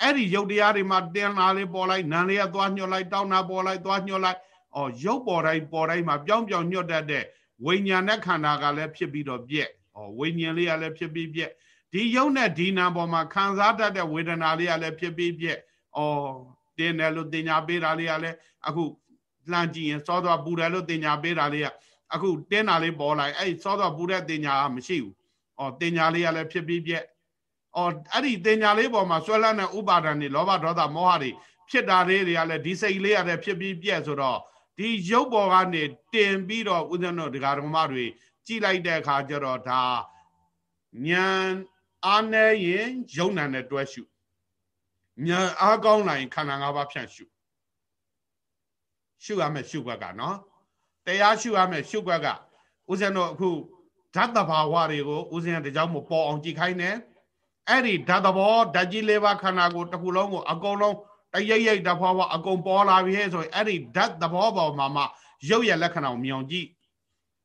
အဲ့ဒီရုပ်တရားတွေမှာတင်လာလေးပေါ်လိုက်နာလေးကသွားညှော့လိုက်တောင်းတာပေါ်လိုက်သွားညှော့လိုက်အော်ရုပ်ပေါ်တိုင်းပေါ်တိုင်းမှာပြောင်းပြောင်းညှော့တတ်တဲ့ဝိညာဉ်နဲ့ခန္ဓာကလည်းဖြစ်ပြီးတော့ပြက်အော်ဝိညာဉ်လေးကလည်းဖြစ်ပြီးပြက်ဒီယုံနဲ့ဒီနာပေါ်မှာခံစားတတ်တဲ့ဝေဒနာလေးကလည်းဖြစ်ပြီးပြက်အော်တင်းတယ်လို့တင်ညာပေးတာလေးကလည်း အခုလှမ်းကြည့်ရင်စောသွားပူတယ်လို့တင်ညာပေးတာလေးကအခုတင်းတာလေးပေါ်လိုက်အဲ့စောသွားပူတဲ့တင်ညာကမရှိဘူးအော်တင်ညာလေးကလည်းဖြစ်ပြီးပြက်အော်အဲ့ဒီတင်ညာလေးပေါ်မှာဆွဲလန်းတဲ့ဥပါဒဏ်တွေလောဘဒေါသမောဟတွေဖြစ်တာလေးတွေကလည်းဒီစိတ်လေးရတဲ့ဖြစ်ပြီးပြက်ဆိုတော့ဒီရုပ်ပေါ်ကနေတင်ပြီးတော့ဦးဇင်းတို့ဒကာဒကမတွေကြည်လိုက်တဲ့အခါကျတော့ဒါဉာဏ်အားနေရင်ယုံနာနဲ့တွဲရှုဉာဏ်အားကောင်းလာရင်ခန္ဓာ၅ပါးဖြန့်ရှု ရှုရမယ်ရှုွက်ကနော်တရားရှုရမယ်ရှုွက်ကဦးဇင်းတို့အခုဓာတ်တဘာဝတွေကိုဦးဇင်းတကြောင်မပေါ်အောင်ကြည့်ခိုင်းတယ်အဲ့ဒီဓာတ်သဘောဓာတ်ကြီးလေးပါးခန္ဓာကိုတစ်ခုလုံးကိုအကုန်လုံးတရိပ်ရိပ်တဘောဘောအကုန်ပေါ်လာပြီဆိုရင်အဲ့ဒီဓာတ်သဘောပေါ်မှာမှရုပ်ရဲ့လက္ခဏာကိုမြင်အောင်ကြည့်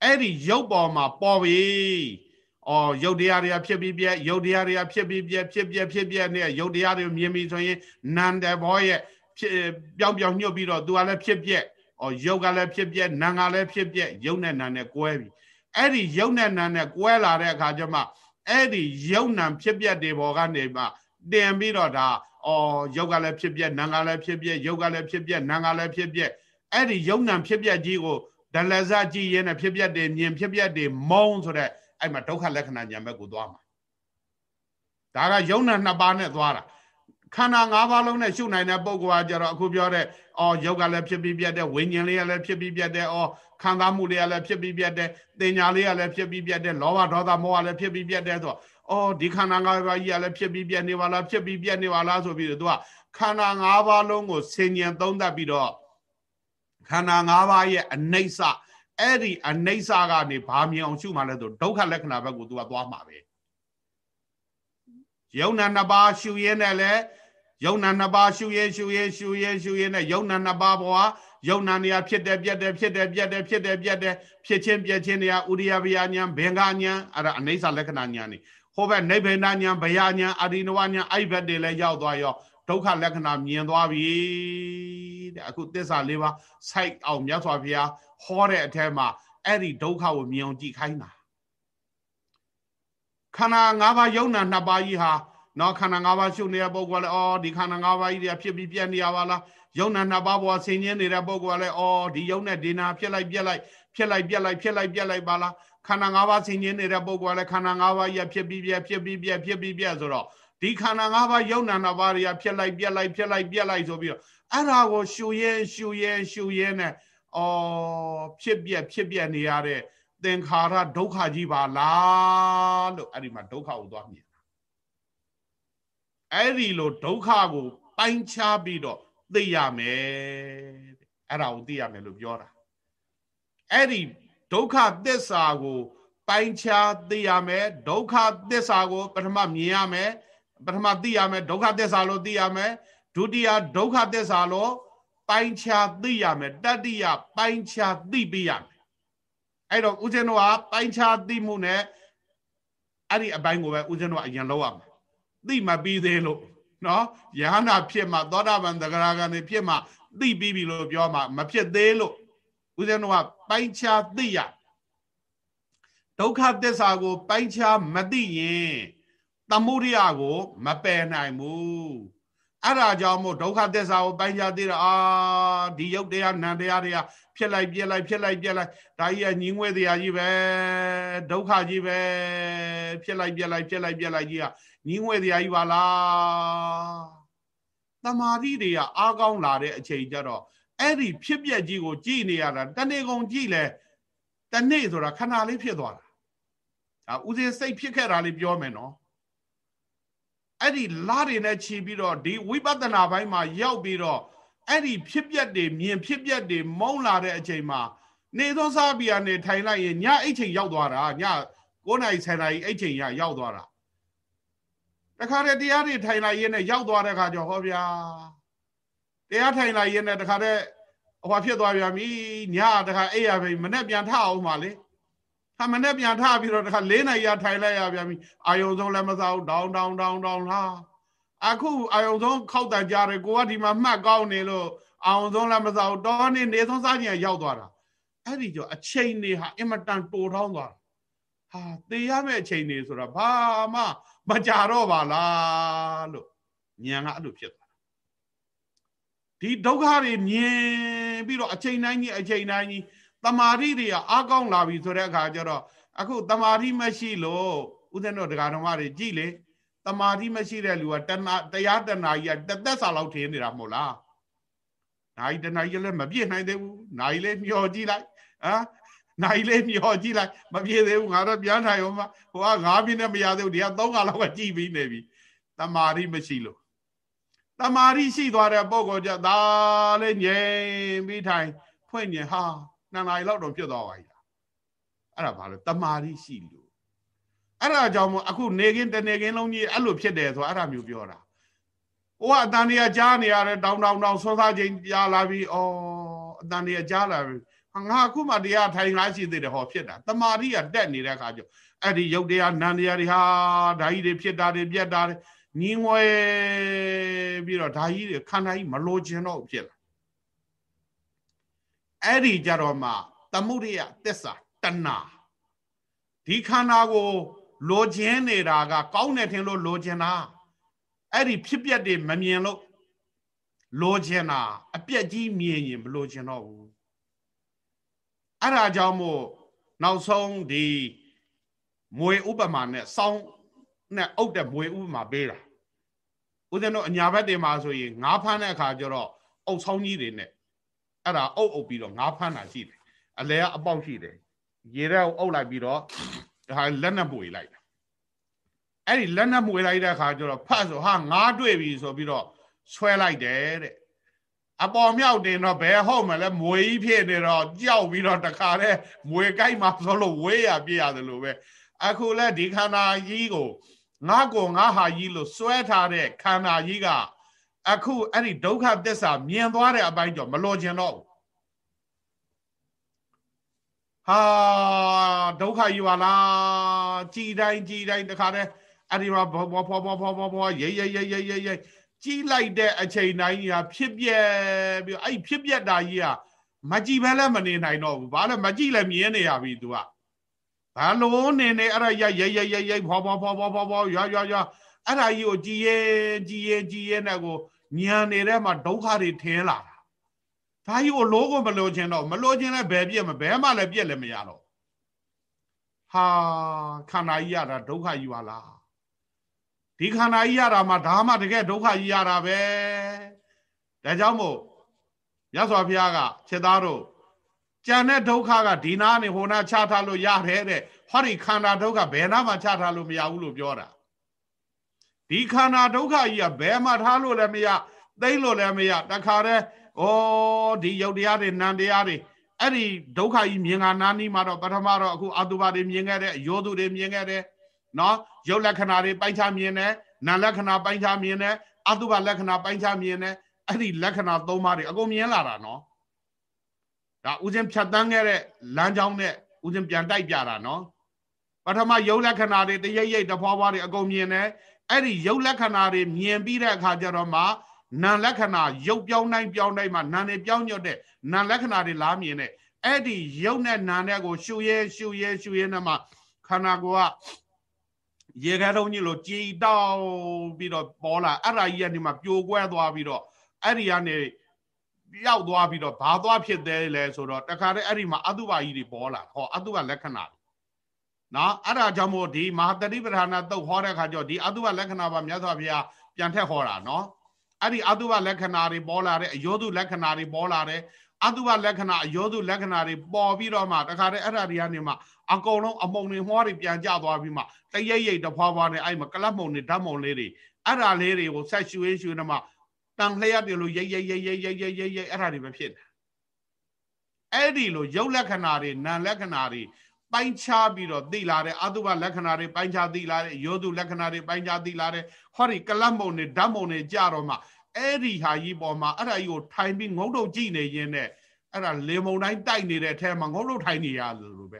အဲ့ဒီရုပ်ပေါ်မှာပေါ်ပြီအော်ရုပ်တရားတွေကဖြစ်ပြီးပြက်ရုပ်တရားတွေကဖြစ်ပြီးပြက်ဖြစ်ပြက်ဖြစ်ပြက်နဲ့ရုပ်တရားတွေမြင်ပြီဆိုရင်နန္တဘောရဲ့ ဖြစ်ပြောင်းပြောင်းညှုပ်ပြီးတော့သူကလည်းဖြစ်ပြက်အော်ရုပ်ကလည်းဖြစ်ပြက်နာငါလည်းဖြစ်ပြက်ရုပ်နဲ့နာနဲ့ကွဲပြီအဲ့ဒီရုပ်နဲ့နာနဲ့ကွဲလာတဲ့အခါကျမှအဲ့ဒီရုပ်နာဖြစ်ပြက်တွေပေါ်ကနေမှတင်ပြီးတော့ဒါအော်ရုပ်ကလည်းဖြစ်ပြက်နာငါလည်းဖြစ်ပြက်ရုပ်ကလည်းဖြစ်ပြက်နာငါလည်းဖြစ်ပြက်အဲ့ဒီရုပ်နာဖြစ်ပြက်ကြီးကိုဒလဇကြည့်ရင်ဖြစ်ပြက်တွေမြင်ဖြစ်ပြက်တွေမုံဆိုတဲ့အဲ့မှာဒုက္ခလက္ခဏာညာဘက်ကိုသွားမှာဒါကယုံနာနှစ်ပါးနဲ့သွားတာ ခန္ဓာ၅ပါးလုံးနဲ့ရှုနိုင်တဲ့ပုံကွာကြတော့အခုပြောတဲ့အော်ယုတ်ကလည်းဖြစ်ပြီးပြတ်တဲ့ဝိညာဉ်လေးကလည်းဖြစ်ပြီးပြတ်တဲ့အော်ခံစားမှုလေးကလည်းဖြစ်ပြီးပြတ်တဲ့တင်ညာလေးကလည်းဖြစ်ပြီးပြတ်တဲ့လောဘဒေါသမောဟလည်းဖြစ်ပြီးပြတ်တဲ့ဆိုတော့အော်ဒီခန္ဓာ၅ပါးကြီးကလည်းဖြစ်ပြီးပြတ်နေပါလားဖြစ်ပြီးပြတ်နေပါလားဆိုပြီးတော့သူကခန္ဓာ၅ပါးလုံးကိုဆင်ញံသုံးသပ်ပြီးတော့ခန္ဓာ၅ပါးရဲ့အနိစ္စအဲ့ဒီအနိစ္စကနေဘာမြင်အောင်ရှုမှလဲဆိုဒုက္ခလက္ခဏာဘက်ကိုသူကသွားမှာပဲယုံနာနှစ်ပါးရှုရင်းနဲ့လည်း ယုံနာနှစ်ပါးရှုရဲရှုရဲရှုရဲရှုရဲနဲ့ယုံနာနှစ်ပါးဘဝယုံနာနေရာဖြစ်တယ်ပြက်တယ်ဖြစ်တယ်ပြက်တယ်ဖြစ်တယ်ပြက်တယ်ဖြစ်ချင်းပြက်ချင်းနေရာဥရိယဗျာညာဘင်္ဂညာအဲ့ဒါအနိစ္စလက္ခဏာညာနေဟိုဘက်နိဗ္ဗာန်ညာဗျာညာအာရိနဝညာအဲ့ဘက်တွေလည်းရောက်သွားရောဒုက္ခလက္ခဏာမြင်သွားပြီတဲ့အခုသစ္စာလေးပါစိုက်အောင်မြတ်စွာဘုရားဟောတဲ့အထက်မှာအဲ့ဒီဒုက္ခကိုမြင်အောင်ကြည့်ခိုင်းတာခန္ဓာ၅ပါးယုံနာနှစ်ပါးကြီးဟာ နော်ခန္ဓာ၅ပါးရှုနေတဲ့ပုဂ္ဂိုလ်ကလည်းအော်ဒီခန္ဓာ၅ပါးကြီးတွေဖြစ်ပြီးပြက်နေရပါလားယုံနာနှစ်ပါးပေါ်ဆင်ញင်းနေတဲ့ပုဂ္ဂိုလ်ကလည်းအော်ဒီယုံနဲ့ဒီနာဖြစ်လိုက်ပြက်လိုက်ဖြစ်လိုက်ပြက်လိုက်ဖြစ်လိုက်ပြက်လိုက်ပါလားခန္ဓာ၅ပါးဆင်ញင်းနေတဲ့ပုဂ္ဂိုလ်ကလည်းခန္ဓာ၅ပါးကြီးဖြစ်ပြီးပြက်ဖြစ်ပြီးပြက်ဖြစ်ပြီးပြက်ဆိုတော့ဒီခန္ဓာ၅ပါးယုံနာနှစ်ပါးတွေကဖြစ်လိုက်ပြက်လိုက်ဖြစ်လိုက်ပြက်လိုက်ဆိုပြီးတော့အဲ့ဒါကိုရှူရဲရှူရဲရှူရဲနဲ့အော်ဖြစ်ပြက်ဖြစ်ပြက်နေရတဲ့သင်္ခါရဒုက္ခကြီးပါလားလို့အဲ့ဒီမှာဒုက္ခကိုသွားမြင် အဲ့ဒီလိုဒုက္ခကို ပိုင်းခြားပြီးတော့သိရမယ်အဲ့ဒါကိုသိရမယ်လို့ပြောတာအဲ့ဒီဒုက္ခသစ္စာကို ပိုင်းခြားသိရမယ်ဒုက္ခသစ္စာကို ပထမမြင်ရမယ်ပထမသိရမယ်ဒုက္ခသစ္စာလို့သိရမယ်ဒုတိယဒုက္ခသစ္စာလို့ပိုင်းခြားသိရမယ်တတိယပိုင်းခြားသိပေးရမယ်အဲ့တော့ဦးဇင်းတို့ကပိုင်းခြားသိမှုနဲ့အဲ့ဒီအပိုင်းကိုပဲဦးဇင်းတို့ကအရင်လောက်ရမှာ သိမပြီးသေးလို့နော်ယဟနာဖြစ်မှသောတာပန်သဂရာကနေဖြစ်မှသိပြီးပြီလို့ပြောမှမဖြစ်သေးလို့ဦးဇင်းတို့ကပိုင်းခြားသိရဒုက္ခသစ္စာကို ပိုင်းခြားမသိရင်သမုဒိယကို မပယ်နိုင်ဘူးအဲ့ဒါကြောင့်မို့ဒုက္ခသစ္စာကိုပိုင်းခြားသိတာအာဒီယုတ်တရားနံတရားတွေကဖြစ်လိုက်ပြက်လိုက်ဖြစ်လိုက်ပြက်လိုက်ဒါကြီးကညီငွေတရားကြီးပဲဒုက္ခကြီးပဲဖြစ်လိုက်ပြက်လိုက်ဖြစ်လိုက်ပြက်လိုက်ကြီးက ညီငွေတရားကြီးပါလားတမာတိတွေကအားကောင်းလာတဲ့အချိန်ကျတော့အဲ့ဒီဖြစ်ပြက်ကြီးကိုကြည်နေရတာတနေ့ကုန်ကြည်လဲတနေ့ဆိုတာခဏလေးဖြစ်သွားတာဒါဥစဉ်စိတ်ဖြစ်ခဲ့တာလေးပြောမယ်နော်အဲ့ဒီလားတွေနဲ့ခြီးပြီးတော့ဒီဝိပဿနာဘိုင်းမှာရောက်ပြီးတော့အဲ့ဒီဖြစ်ပျက်တွေမြင်ဖြစ်ပျက်တွေမုန်းလာတဲ့အချိန်မှာနေသောစားပြာနေထိုင်လိုက်ရင်ညအိတ်ချိန်ရောက်သွားတာည9နာရီ10နာရီအိတ်ချိန်ရရောက်သွားတာ တခါတည်းတရားတွေထိုင်လိုက်ရင်လည်းရောက်သွားတဲ့ခါကျဟောဗျာတရားထိုင်လိုက်ရင်လည်းတခါတည်းဟောဖြစ်သွားပြန်ပြီညတခါအိတ်ရပြီမနဲ့ပြန်ထအောင်ပါလေဟာမနဲ့ပြန်ထပြီးတော့တခါ၄နာရီရထိုင်လိုက်ရပြန်ပြီအာယုံဆုံးလည်းမစားဘူးဒေါင်းဒေါင်းဒေါင်းဒေါင်းလားအခုအာယုံဆုံးခောက်တန်ကြတယ်ကိုကဒီမှာမှတ်ကောင်းနေလို့အာယုံဆုံးလည်းမစားဘူးတောနေနေဆုံးစားခြင်းရောက်သွားတာအဲ့ဒီကြောအချိန်နေဟာအင်မတန်တိုထောင်းသွားဟာသေရမယ့်အချိန်နေဆိုတော့ဘာမှ မကြတော့ပါလားလို့ဉာဏ်ကအဲ့လိုဖြစ်သွားတာဒီဒုက္ခတွေမြင်ပြီးတော့အချိန်တိုင်းကြီးအချိန်တိုင်းကြီးတမာတိတွေကအားကောင်းလာပြီဆိုတဲ့အခါကျတော့အခုတမာတိမရှိလို့ဦးဇင်းတို့ဒကာတော်မတွေကြည်လေတမာတိမရှိတဲ့လူကတဏတရားတဏှာကြီးကတသက်စာလောက်ထင်းနေတာမဟုတ်လားနိုင်တဏှာကြီးလည်းမပြည့်နိုင်သေးဘူးနိုင်လည်းမျောကြည့်လိုက်ဟမ် နိုင်လေးမျောကြည့်လိုက်မပြေသေးဘူးငါတော့ပြန်ထိုင်အောင်မဟိုကငါးပြင်းနဲ့မရသေးဘူးဒီကသုံးခါလောက်ကကြည့်ပြီးနေပြီတမာရီမရှိလို့တမာရီရှိသွားတဲ့ပုံကောကြဒါလေးငြိမ်ပြီးထိုင်ဖွင့်ညင်ဟာနှစ်နာရီလောက်တော့ပြတ်သွားပါ ਈ လားအဲ့ဒါဘာလဲတမာရီရှိလို့အဲ့ဒါကြောင့်မို့အခုနေကင်းတနေကင်းလုံးကြီးအဲ့လိုဖြစ်တယ်ဆိုအဲ့ဒါမျိုးပြောတာဟိုကအတန်တွေကကြားနေရတယ်တောင်းတောင်းတောင်းဆွမ်းစားချိန်ကြားလာပြီးဩအတန်တွေကကြားလာပြီ ငါအခုမှတရားထိုင်ငါရှိသေးတယ်ဟောဖြစ်တာတမာတိကတက်နေတဲ့အခါကျအဲ့ဒီရုပ်တရားနံတရားတွေဟာဓာကြီးတွေဖြစ်တာတွေပြက်တာတွေညင်းဝဲပြီးတော့ဓာကြီးတွေခန္ဓာကြီးမလိုချင်တော့ဖြစ်လာအဲ့ဒီကြတော့မှသမှုရိယသစ္စာတဏဒီခန္ဓာကို လိုချင်နေတာက ကောင်းတယ်ထင်လို့လိုချင်တာအဲ့ဒီဖြစ်ပျက်တွေမမြင်လို့လိုချင်တာအပြက်ကြီးမြင်ရင်မလိုချင်တော့ဘူး အဲ့ဒါကြောင့်မို့နောက်ဆုံးဒီမွေဥပမာနဲ့စောင်းနဲ့အုပ်တဲ့မွေဥပမာပေးတာဦးဇင်းတို့အညာဘက်တင်မှာဆိုရင်ငါးဖမ်းတဲ့အခါကျတော့အုပ်ဆောင်ကြီးတွေနဲ့အဲ့ဒါအုပ်အုပ်ပြီးတော့ငါးဖမ်းတာရှိတယ်အလဲကအပေါက်ရှိတယ်ရေထဲကိုအုပ်လိုက်ပြီးတော့ဒါလက်နဲ့ပွေလိုက်အဲ့ဒီလက်နဲ့ပွေလိုက်တဲ့အခါကျတော့ဖတ်ဆိုဟာငါးတွေ့ပြီဆိုပြီးတော့ဆွဲလိုက်တယ်တဲ့ အပေါ်မြောက်တင်တော့ဘယ်ဟုတ်မလဲမွေကြီးဖြစ်နေတော့ကြောက်ပြီးတော့တခါတည်းမွေကြိုက်မှဆိုလို့ဝေးရပြရတယ်လို့ပဲအခုလဲဒီခန္ဓာကြီးကိုငါကိုငါဟာကြီးလို့စွဲထားတဲ့ခန္ဓာကြီးကအခုအဲ့ဒီဒုက္ခသစ္စာမြင်သွားတဲ့အပိုင်းကြောင့်မလောချင်တော့ဘူးဟာဒုက္ခကြီးပါလားကြည်တိုင်းကြည်တိုင်းတခါတည်းအဲ့ဒီမှာဘောဘောဘောဘောဘောဘောရိတ်ရိတ်ရိတ်ရိတ်ရိတ် ကြီးလိုက်တဲ့အချိန်တိုင်းကြီးဟာဖြစ်ပြက်ပြီးအဲ့ဖြစ်ပြက်တာကြီးဟာမကြည့်ဘဲလည်းမနေနိုင်တော့ဘူးဘာလဲမကြည့်လည်းမြင်နေရပြီ तू ကဘာလို့နေနေအဲ့ဒါရိုက်ရိုက်ရိုက်ရိုက်ရိုက်ဖွာဖွာဖွာဖွာဖွာဖွာရွာရွာရွာအဲ့ဒါကြီးကိုကြည်ရင်ကြည်ရင်ကြည်ရင်နဲ့ကိုညံနေတဲ့မှာဒုက္ခတွေထင်းလာတာဒါကြီးကိုလိုးကိုမလိုချင်တော့မလိုချင်လဲဘယ်ပြည့်မဘယ်မှလည်းပြည့်လည်းမရတော့ဟာခန္ဓာကြီးရတာဒုက္ခကြီးပါလား ဒီခန္ဓာကြီးရတာမှဒါမှတကယ်ဒုက္ခကြီးရတာပဲဒါကြောင့်မို့ရသော်ဘုရားကခြေသားတို့ကြံတဲ့ဒုက္ခကဒီနာနေဟိုနာချထားလို့ရတယ်တဲ့ဟောဒီခန္ဓာဒုက္ခဘယ်နာမှချထားလို့မရဘူးလို့ပြောတာဒီခန္ဓာဒုက္ခကြီးကဘယ်မှာထားလို့လည်းမရသိလို့လည်းမရတခါတည်းဩဒီယုတ်တရားတွေနံတရားတွေအဲ့ဒီဒုက္ခကြီးမြင်ကနာနီးမှာတော့ပထမတော့အခုအတုပါတွေမြင်ခဲ့တဲ့ယောသူတွေမြင်ခဲ့တဲ့ နော်ယုတ်လက္ခဏာတွေပိုင်းခြားမြင်တယ်နာလက္ခဏာပိုင်းခြားမြင်တယ်အတုပါလက္ခဏာပိုင်းခြားမြင်တယ်အဲ့ဒီလက္ခဏာ၃ပါးတွေအကုန်မြင်လာတာနော်ဒါဥစဉ်ဖြတ်တန်းခဲ့တဲ့လမ်းကြောင်းနဲ့ဥစဉ်ပြန်တိုက်ပြတာနော်ပထမယုတ်လက္ခဏာတွေတရိပ်ရိပ်တဖွာဖွာတွေအကုန်မြင်တယ်အဲ့ဒီယုတ်လက္ခဏာတွေမြင်ပြီးတဲ့အခါကျတော့မှနာလက္ခဏာရုပ်ပြောင်းတိုင်းပြောင်းတိုင်းမှာနာနေပြောင်းညွတ်တဲ့နာလက္ခဏာတွေလားမြင်တဲ့အဲ့ဒီရုပ်နဲ့နာနဲ့ကိုရှုရဲရှုရဲရှုရဲနဲ့မှခန္ဓာကိုယ်က ရေခဲတုံးကြီးလိုကြည်တောက်ပြီးတော့ပေါ်လာအဲ့ဒါကြီးကနေမှပြိုကွဲသွားပြီးတော့အဲ့ဒီကနေပြောက်သွားပြီးတော့ဘာသွားဖြစ်သေးလဲဆိုတော့တခါတည်းအဲ့ဒီမှာအတုပါကြီးတွေပေါ်လာဟောအတုပါလက္ခဏာနော်အဲ့ဒါကြောင့်မို့ဒီမဟာတတိပဌာနာတုတ်ဟောတဲ့ခါကျတော့ဒီအတုပါလက္ခဏာပါမြတ်စွာဘုရားပြန်ထက်ဟောတာနော်အဲ့ဒီအတုပလက္ခဏာတွေပေါ်လာတဲ့အယောဓုလက္ခဏာတွေပေါ်လာတဲ့ အတုပလက္ခဏာအယောဓုလက္ခဏာတွေပေါ်ပြီးတော့မှတခါတည်းအဲ့ဒါတွေကနေမှအကုန်လုံးအမုံတွေမွှားတွေပြန်ကျသွားပြီးမှတရိပ်ရိပ်တဖွာဖွာနဲ့အဲ့မှာကလပ်မုံတွေဓာတ်မုံလေးတွေအဲ့ဒါလေးတွေကိုဆက်ရှူရင်းရှူနေမှတန်လျက်တွေလို့ရိပ်ရိပ်ရိပ်ရိပ်ရိပ်ရိပ်ရိပ်ရိပ်အဲ့ဒါတွေပဲဖြစ်တယ်အဲ့ဒီလိုရုပ်လက္ခဏာတွေနာမ်လက္ခဏာတွေပိုင်းခြားပြီးတော့သိလာတဲ့အတုပလက္ခဏာတွေပိုင်းခြားသိလာတဲ့ယောဓုလက္ခဏာတွေပိုင်းခြားသိလာတဲ့ဟောဒီကလပ်မုံတွေဓာတ်မုံတွေကြတော့မှ အဲ့ဒီဟာကြီးပေါ်မှာအဲ့ဒါကြီးကိုထိုင်ပြီးငုံတုတ်ကြည့်နေရင်းနဲ့အဲ့ဒါလေမုံတိုင်းတိုက်နေတဲ့အထဲမှာငုံတုတ်ထိုင်နေရလို့ပဲ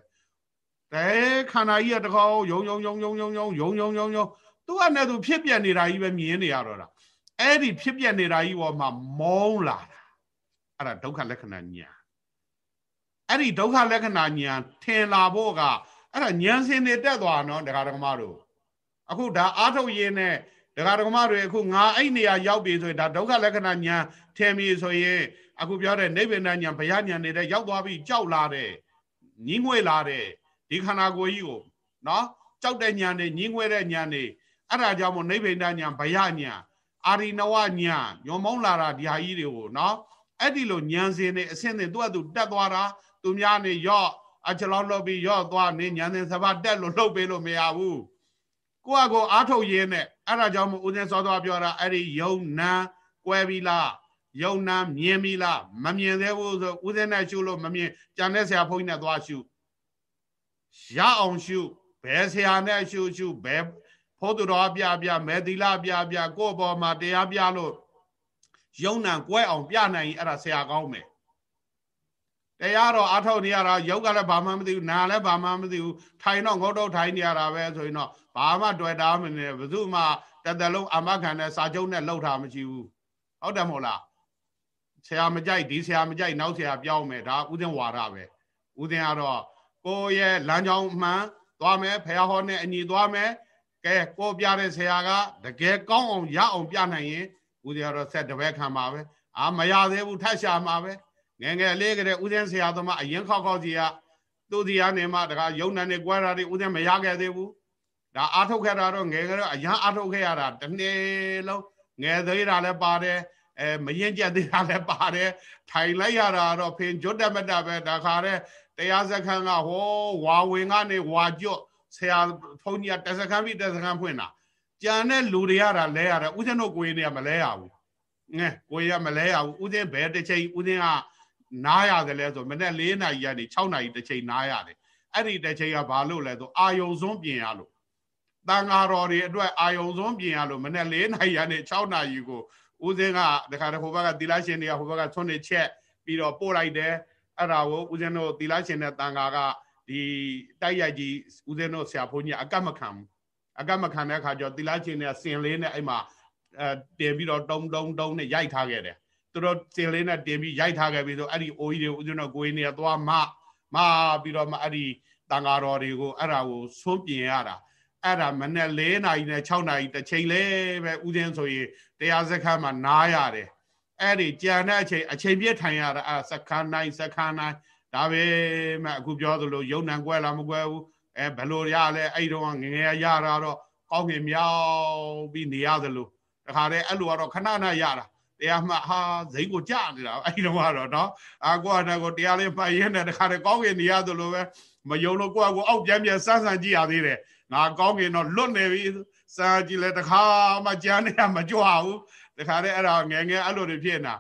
တဲခန္ဓာကြီးကတကောယုံယုံယုံယုံယုံယုံယုံယုံယုံယုံသူကနဲ့သူဖြစ်ပြနေတာကြီးပဲမြင်နေရတော့တာအဲ့ဒီဖြစ်ပြနေတာကြီးပေါ်မှာမောင်းလာတာအဲ့ဒါဒုက္ခလက္ခဏာညာအဲ့ဒီဒုက္ခလက္ခဏာညာထင်လာဖို့ကအဲ့ဒါဉာဏ်စင်တွေတက်သွားနော်ဒကာဒကမတို့အခုဒါအာထုတ်ရင်းနဲ့ ဒကာဒကမတွေအခုငါအဲ့နေရာရောက်ပြီဆိုရင်ဒါဒုက္ခလက္ခဏာညာထင်ပြီဆိုရင်အခုပြောတဲ့နိဗ္ဗာန်ညာဘုရားညာနေတဲ့ရောက်သွားပြီကြောက်လာတဲ့ညင်းငွေလာတဲ့ဒီခန္ဓာကိုယ်ကြီးကိုနော်ကြောက်တဲ့ညာနေညင်းငွေတဲ့ညာနေအဲ့ဒါကြောင့်မို့နိဗ္ဗာန်ညာဘုရားညာအာရိနဝညာညောမောင်းလာတာဒီဟာကြီးတွေကိုနော်အဲ့ဒီလိုညံစင်နေအဆင့်တွေသူ့အတူတက်သွားတာသူများနေရော့အချလောင်းလုပ်ပြီးရော့သွားနေညံစင်စဘာတက်လို့လှုပ်ပေးလို့မရဘူးကိုယ့်အကိုအားထုတ်ရင်းနဲ့ အဲ့ဒါကြောင့်မို့ဦးဇင်းစောသွားပြောတာအဲ့ဒီယုံနာကွဲပြီလားယုံနာမြင်ပြီလားမမြင်သေးဘူးဆိုဦးဇင်းနဲ့ရှုလို့မမြင်ကြံတဲ့ဆရာဘုန်းကြီးနဲ့သွားရှုရအောင်ရှုဘယ်ဆရာနဲ့ရှုရှုဘယ်ဖို့သူတော်ပြပြမဲသီလပြပြကိုယ့်ဘောမှာတရားပြလို့ယုံနာကွဲအောင်ပြနိုင်ရင်အဲ့ဒါဆရာကောင်းမယ် တရားတော့အထောက်နေရတာယုတ်ကလည်းဘာမှမသိဘူးနာလည်းဘာမှမသိဘူးထိုင်တော့ငုတ်တော့ထိုင်နေရတာပဲဆိုရင်တော့ဘာမှတွေ့တာမနေဘယ်သူမှတသက်လုံးအမခံနဲ့စာချုပ်နဲ့လှုပ်တာမရှိဘူးဟုတ်တယ်မဟုတ်လားဆရာမကြိုက်ဒီဆရာမကြိုက်နောက်ဆရာပြောင်းမယ်ဒါဥစဉ်ဝါဒပဲဥစဉ်ကတော့ကိုရဲ့လမ်းကြောင်းမှန်သွားမယ်ဖះဟောနဲ့အညီသွားမယ်ကဲကိုပြတဲ့ဆရာကတကယ်ကောင်းအောင်ရအောင်ပြနိုင်ရင်ဥစဉ်ကတော့ဆက်တပည့်ခံပါပဲအာမရသေးဘူးထက်ရှာမှာပဲ ငယ်ငယ်လေးကလေးဥစဉ်ဆရာသမားအရင်ခောက်ခောက်စီကသူ့စီကနေမှတခါယုံနံနေကွဲတာတွေဥစဉ်မရခဲ့သေးဘူးဒါအာထုတ်ခဲ့တာတော့ငယ်ငယ်တော့အရန်အာထုတ်ခဲ့ရတာတစ်နေ့လုံးငယ်သေးတာလည်းပါတယ်အဲမရင်ကြက်သေးတာလည်းပါတယ်ထိုင်လိုက်ရတာတော့ဖင်ကြွတ်တမတပဲဒါခါတဲ့တရားစခန်းကဟောဝါဝင်ကနေဝါကျွတ်ဆရာဖုန်းကြီးကတစခန်းပြီးတစခန်းဖွင့်တာကြံတဲ့လူတွေရတာလဲရတယ်ဥစဉ်တို့ကိုရင်တွေကမလဲရဘူးငဲကိုရင်ကမလဲရဘူးဥစဉ်ဘယ်တစ်ချိန်ဥစဉ်က နားရတယ်လဲဆိုမနေ့၄နာရီကနေ6နာရီတစ်ချိန်နားရတယ်အဲ့ဒီတစ်ချိန်ကဘာလို့လဲဆိုအာယုံစွန်းပြင်ရလို့တန်ဃာတော်တွေအတွက်အာယုံစွန်းပြင်ရလို့မနေ့၄နာရီကနေ6နာရီကိုဦးစင်းကတခါတခါဟိုဘက်ကသီလရှင်တွေကဟိုဘက်ကသွန်းနေချက်ပြီးတော့ပို့လိုက်တယ်အဲ့ဒါကိုဦးစင်းတို့သီလရှင်တဲ့တန်ဃာကဒီတိုက်ရိုက်ကြီးဦးစင်းတို့ဆရာဘုန်းကြီးအကတ်မခံဘူးအကတ်မခံတဲ့အခါကျတော့သီလရှင်တွေကစင်လေးနဲ့အဲ့မှာအဲတင်ပြီးတော့တုံတုံတုံနဲ့ရိုက်ထားခဲ့တယ် သူတို့စင်လေးနဲ့တင်ပြီးရိုက်ထားခဲ့ပြီးဆိုအဲ့ဒီအိုကြီးတွေဦးဇင်းတို့ကိုင်းနေသွားမမပြီးတော့မှအဲ့ဒီတန်ဃာတော်တွေကိုအဲ့ဒါကိုစွန့်ပြင်ရတာအဲ့ဒါမနဲ့၄နာရီနဲ့6နာရီတစ်ချိန်လဲပဲဥစဉ်ဆိုရင်တရားစခန်းမှာနားရတယ်အဲ့ဒီကြံတဲ့အချိန်အချိန်ပြည့်ထိုင်ရတာအဲ့စခန်းနိုင်စခန်းနိုင်ဒါပဲမှအခုပြောသလိုယုံနံကွဲလားမကွဲဘူးအဲဘယ်လိုရလဲအဲ့တော့ငငယ်ရတာတော့ကောင်းကင်မြောက်ပြီးနေရသလိုတခါတည်းအဲ့လိုကတော့ခဏခဏရတာ တရားမှဟာဇိတ်ကိုကြာနေတာအဲ့ဒီတော့ကတော့နော်အာကိုကကိုတရားလေးပိုင်ရနေတခါတည်းကောင်းကင်နေရသလိုပဲမယုံလို့ကိုကကိုအောက်ပြန်ပြန်စမ်းစမ်းကြည့်ရသေးတယ်ငါကောင်းကင်တော့လွတ်နေပြီစာကြည့်လဲတခါမှကြားနေရမကြွဘူးတခါတည်းအဲ့ဒါငယ်ငယ်အဲ့လိုတွေဖြစ်နေတာ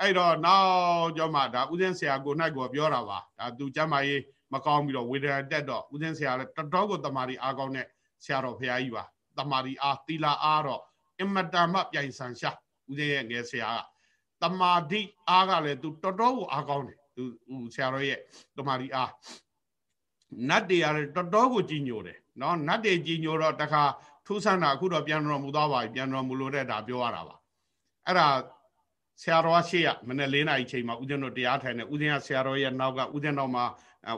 အဲ့တော့နောက်ကြောမှဒါဥစဉ်ဆရာကိုနိုင်ကိုပြောတာပါဒါသူကျမ်းမာရေးမကောင်းပြီးတော့ဝေဒနာတက်တော့ဥစဉ်ဆရာလည်းတတော်ကိုတမာရီအားကောင်းတဲ့ဆရာတော်ဖရာကြီးပါတမာရီအားသီလာအားတော့အမတန်မှပြိုင်ဆန်ရှာ ဥစဉ်ရဲ့ငယ်ဆရာကတမာတိအားကလည်းသူတော်တော်ကိုအားကောင်းတယ်သူဆရာတော်ရဲ့တမာရီအားနတ်တွေကလည်းတော်တော်ကိုကြီးညိုတယ်နော်နတ်တွေကြီးညိုတော့တခါထူးဆန်းတာအခုတော့ပြန်တော်မူသွားပါပြီပြန်တော်မူလို့တဲ့ဒါပြောရတာပါအဲ့ဒါဆရာတော်ရှေ့ရမနေ့၄နာရီချိန်မှာဦးဇင်းတို့တရားထိုင်နေဦးဇင်းကဆရာတော်ရဲ့နောက်ကဦးဇင်းတော်မှာ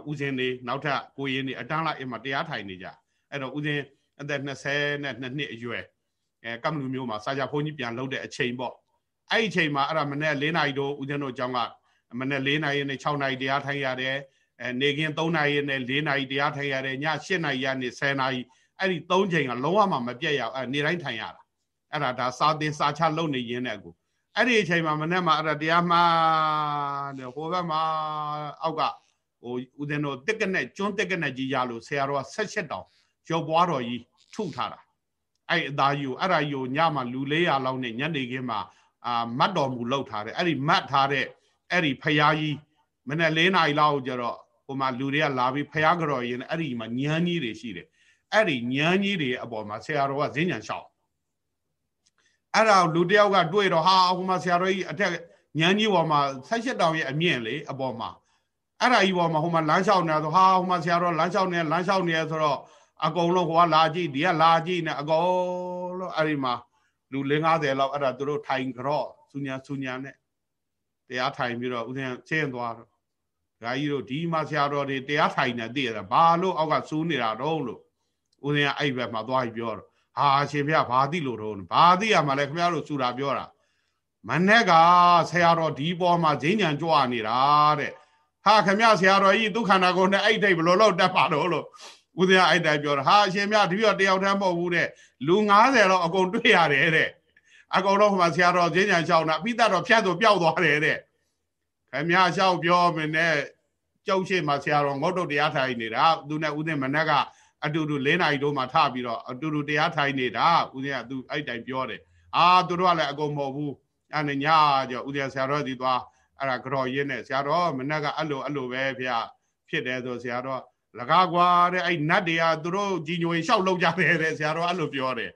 ဦးဇင်းနေနောက်ထပ်ကိုရင်နေအတန်းလိုက်အမှတရားထိုင်နေကြအဲ့တော့ဦးဇင်းအသက်20နဲ့2နှစ်အရွယ် အဲကမ္မလူမျိုးမှာစာကြဘုန်းကြီးပြန်လှုပ်တဲ့အချိန်ပေါ့အဲ့ဒီအချိန်မှာအဲ့ဒါမနေ့၄နာရီတို့ဦးဇင်းတို့အကြောင်းကမနေ့၄နာရီနဲ့6နာရီတရားထိုင်ရတယ်အဲနေကင်း3နာရီနဲ့4နာရီတရားထိုင်ရတယ်ည8နာရီကနေ10နာရီအဲ့ဒီ3ချိန်ကလုံးဝမှမပြတ်ရအောင်အဲနေတိုင်းထိုင်ရတာအဲ့ဒါဒါစာသင်စာချလုပ်နေရင်းတဲ့ကူအဲ့ဒီအချိန်မှာမနေ့မှာအဲ့ဒါတရားမှာတဲ့ဟိုဘက်မှာအောက်ကဟိုဦးဇင်းတို့တက်ကနဲ့ကျွန်းတက်ကနဲ့ကြီးရလို့ဆရာတော်ကဆက်ချက်တောင်ရုပ်ပွားတော်ကြီးထုထားတာ အဲ့အသားကြီးကိုအဲ့ဒါကြီးကိုညမှာလူ400လောက်နဲ့ညနေခင်းမှာအာမတ်တော်မူလောက်ထားတယ်အဲ့ဒီမတ်ထားတဲ့အဲ့ဒီဖရာကြီးမနေ့၄နာရီလောက်ကျတော့ဟိုမှာလူတွေကလာပြီးဖရာကြော်ရင်အဲ့ဒီမှာညန်းကြီးတွေရှိတယ်အဲ့ဒီညန်းကြီးတွေအပေါ်မှာဆရာတော်ကဈဉ္ညာလျှောက်အဲ့ဒါလူတယောက်ကတွေ့တော့ဟာဟိုမှာဆရာတော်ကြီးအထက်ညန်းကြီးပေါ်မှာဆက်ရှစ်တောင်ရဲ့အမြင့်လေအပေါ်မှာအဲ့ဒါကြီးပေါ်မှာဟိုမှာလမ်းလျှောက်နေတော့ဟာဟိုမှာဆရာတော်လမ်းလျှောက်နေလမ်းလျှောက်နေဆိုတော့ အကုန်လုံးဟိုကလာကြည့်ဒီကလာကြည့်နေအကုန်လုံးအဲ့ဒီမှာလူ50လောက်အဲ့ဒါသူတို့ထိုင်ကြော့စူညာစူညာနဲ့တရားထိုင်ပြီးတော့ဦးဇင်းဆင်းသွားတော့ဓာကြီးတို့ဒီမှာဆရာတော်တွေတရားထိုင်နေတည်ရတာဘာလို့အောက်ကစူးနေတာတော့လို့ဦးဇင်းကအဲ့ဘက်မှာသွားပြီးပြောတော့ဟာရှင်ဖေဘာသိလို့တော့ဘာသိရမှာလဲခင်ဗျားတို့စူတာပြောတာမနဲ့ကဆရာတော်ဒီပေါ်မှာဈဉ္ဉံကြွနေတာတဲ့ဟာခင်ဗျားဆရာတော်ကြီးဒုက္ခနာကိုနဲ့အဲ့တိတ်ဘလို့လို့တက်ပါတော့လို့ ဦးဇင်းအဲ့တိုင်ပြောတာဟာရှင်မြဒီပြောတယောက်တည်းမဟုတ်ဘူးတဲ့လူ90လောက်အကုန်တွေ့ရတယ်တဲ့အကုန်လုံးဟိုမှာဆရာတော်ဈဉ္ဉံရှောင်းတာအပိတတော်ဖြတ်သူပျောက်သွားတယ်တဲ့ခင်ဗျားရှောက်ပြောမနဲ့ကြောက်ရှိမှဆရာတော်ငုတ်တုတ်တရားထိုင်နေတာသူနဲ့ဦးဇင်းမနက်ကအတူတူ၄နာရီတို့မှထပြီးတော့အတူတူတရားထိုင်နေတာဦးဇင်းကသူအဲ့တိုင်ပြောတယ်အာသူတို့ကလည်းအကုန်မဟုတ်ဘူးအဲ့နဲ့ညကြောဦးဇင်းဆရာတော်ဒီသွားအဲ့ဒါကြော်ရင်းနဲ့ဆရာတော်မနက်ကအဲ့လိုအဲ့လိုပဲဖေဖြစ်တယ်ဆိုဆရာတော် လကားကွာတဲ့အဲ့နတ်တွေကသူတို့ကြီးညိုရင်ရှောက်လောက်ကြတယ်တဲ့ဆရာတော်အဲ့လိုပြောတယ်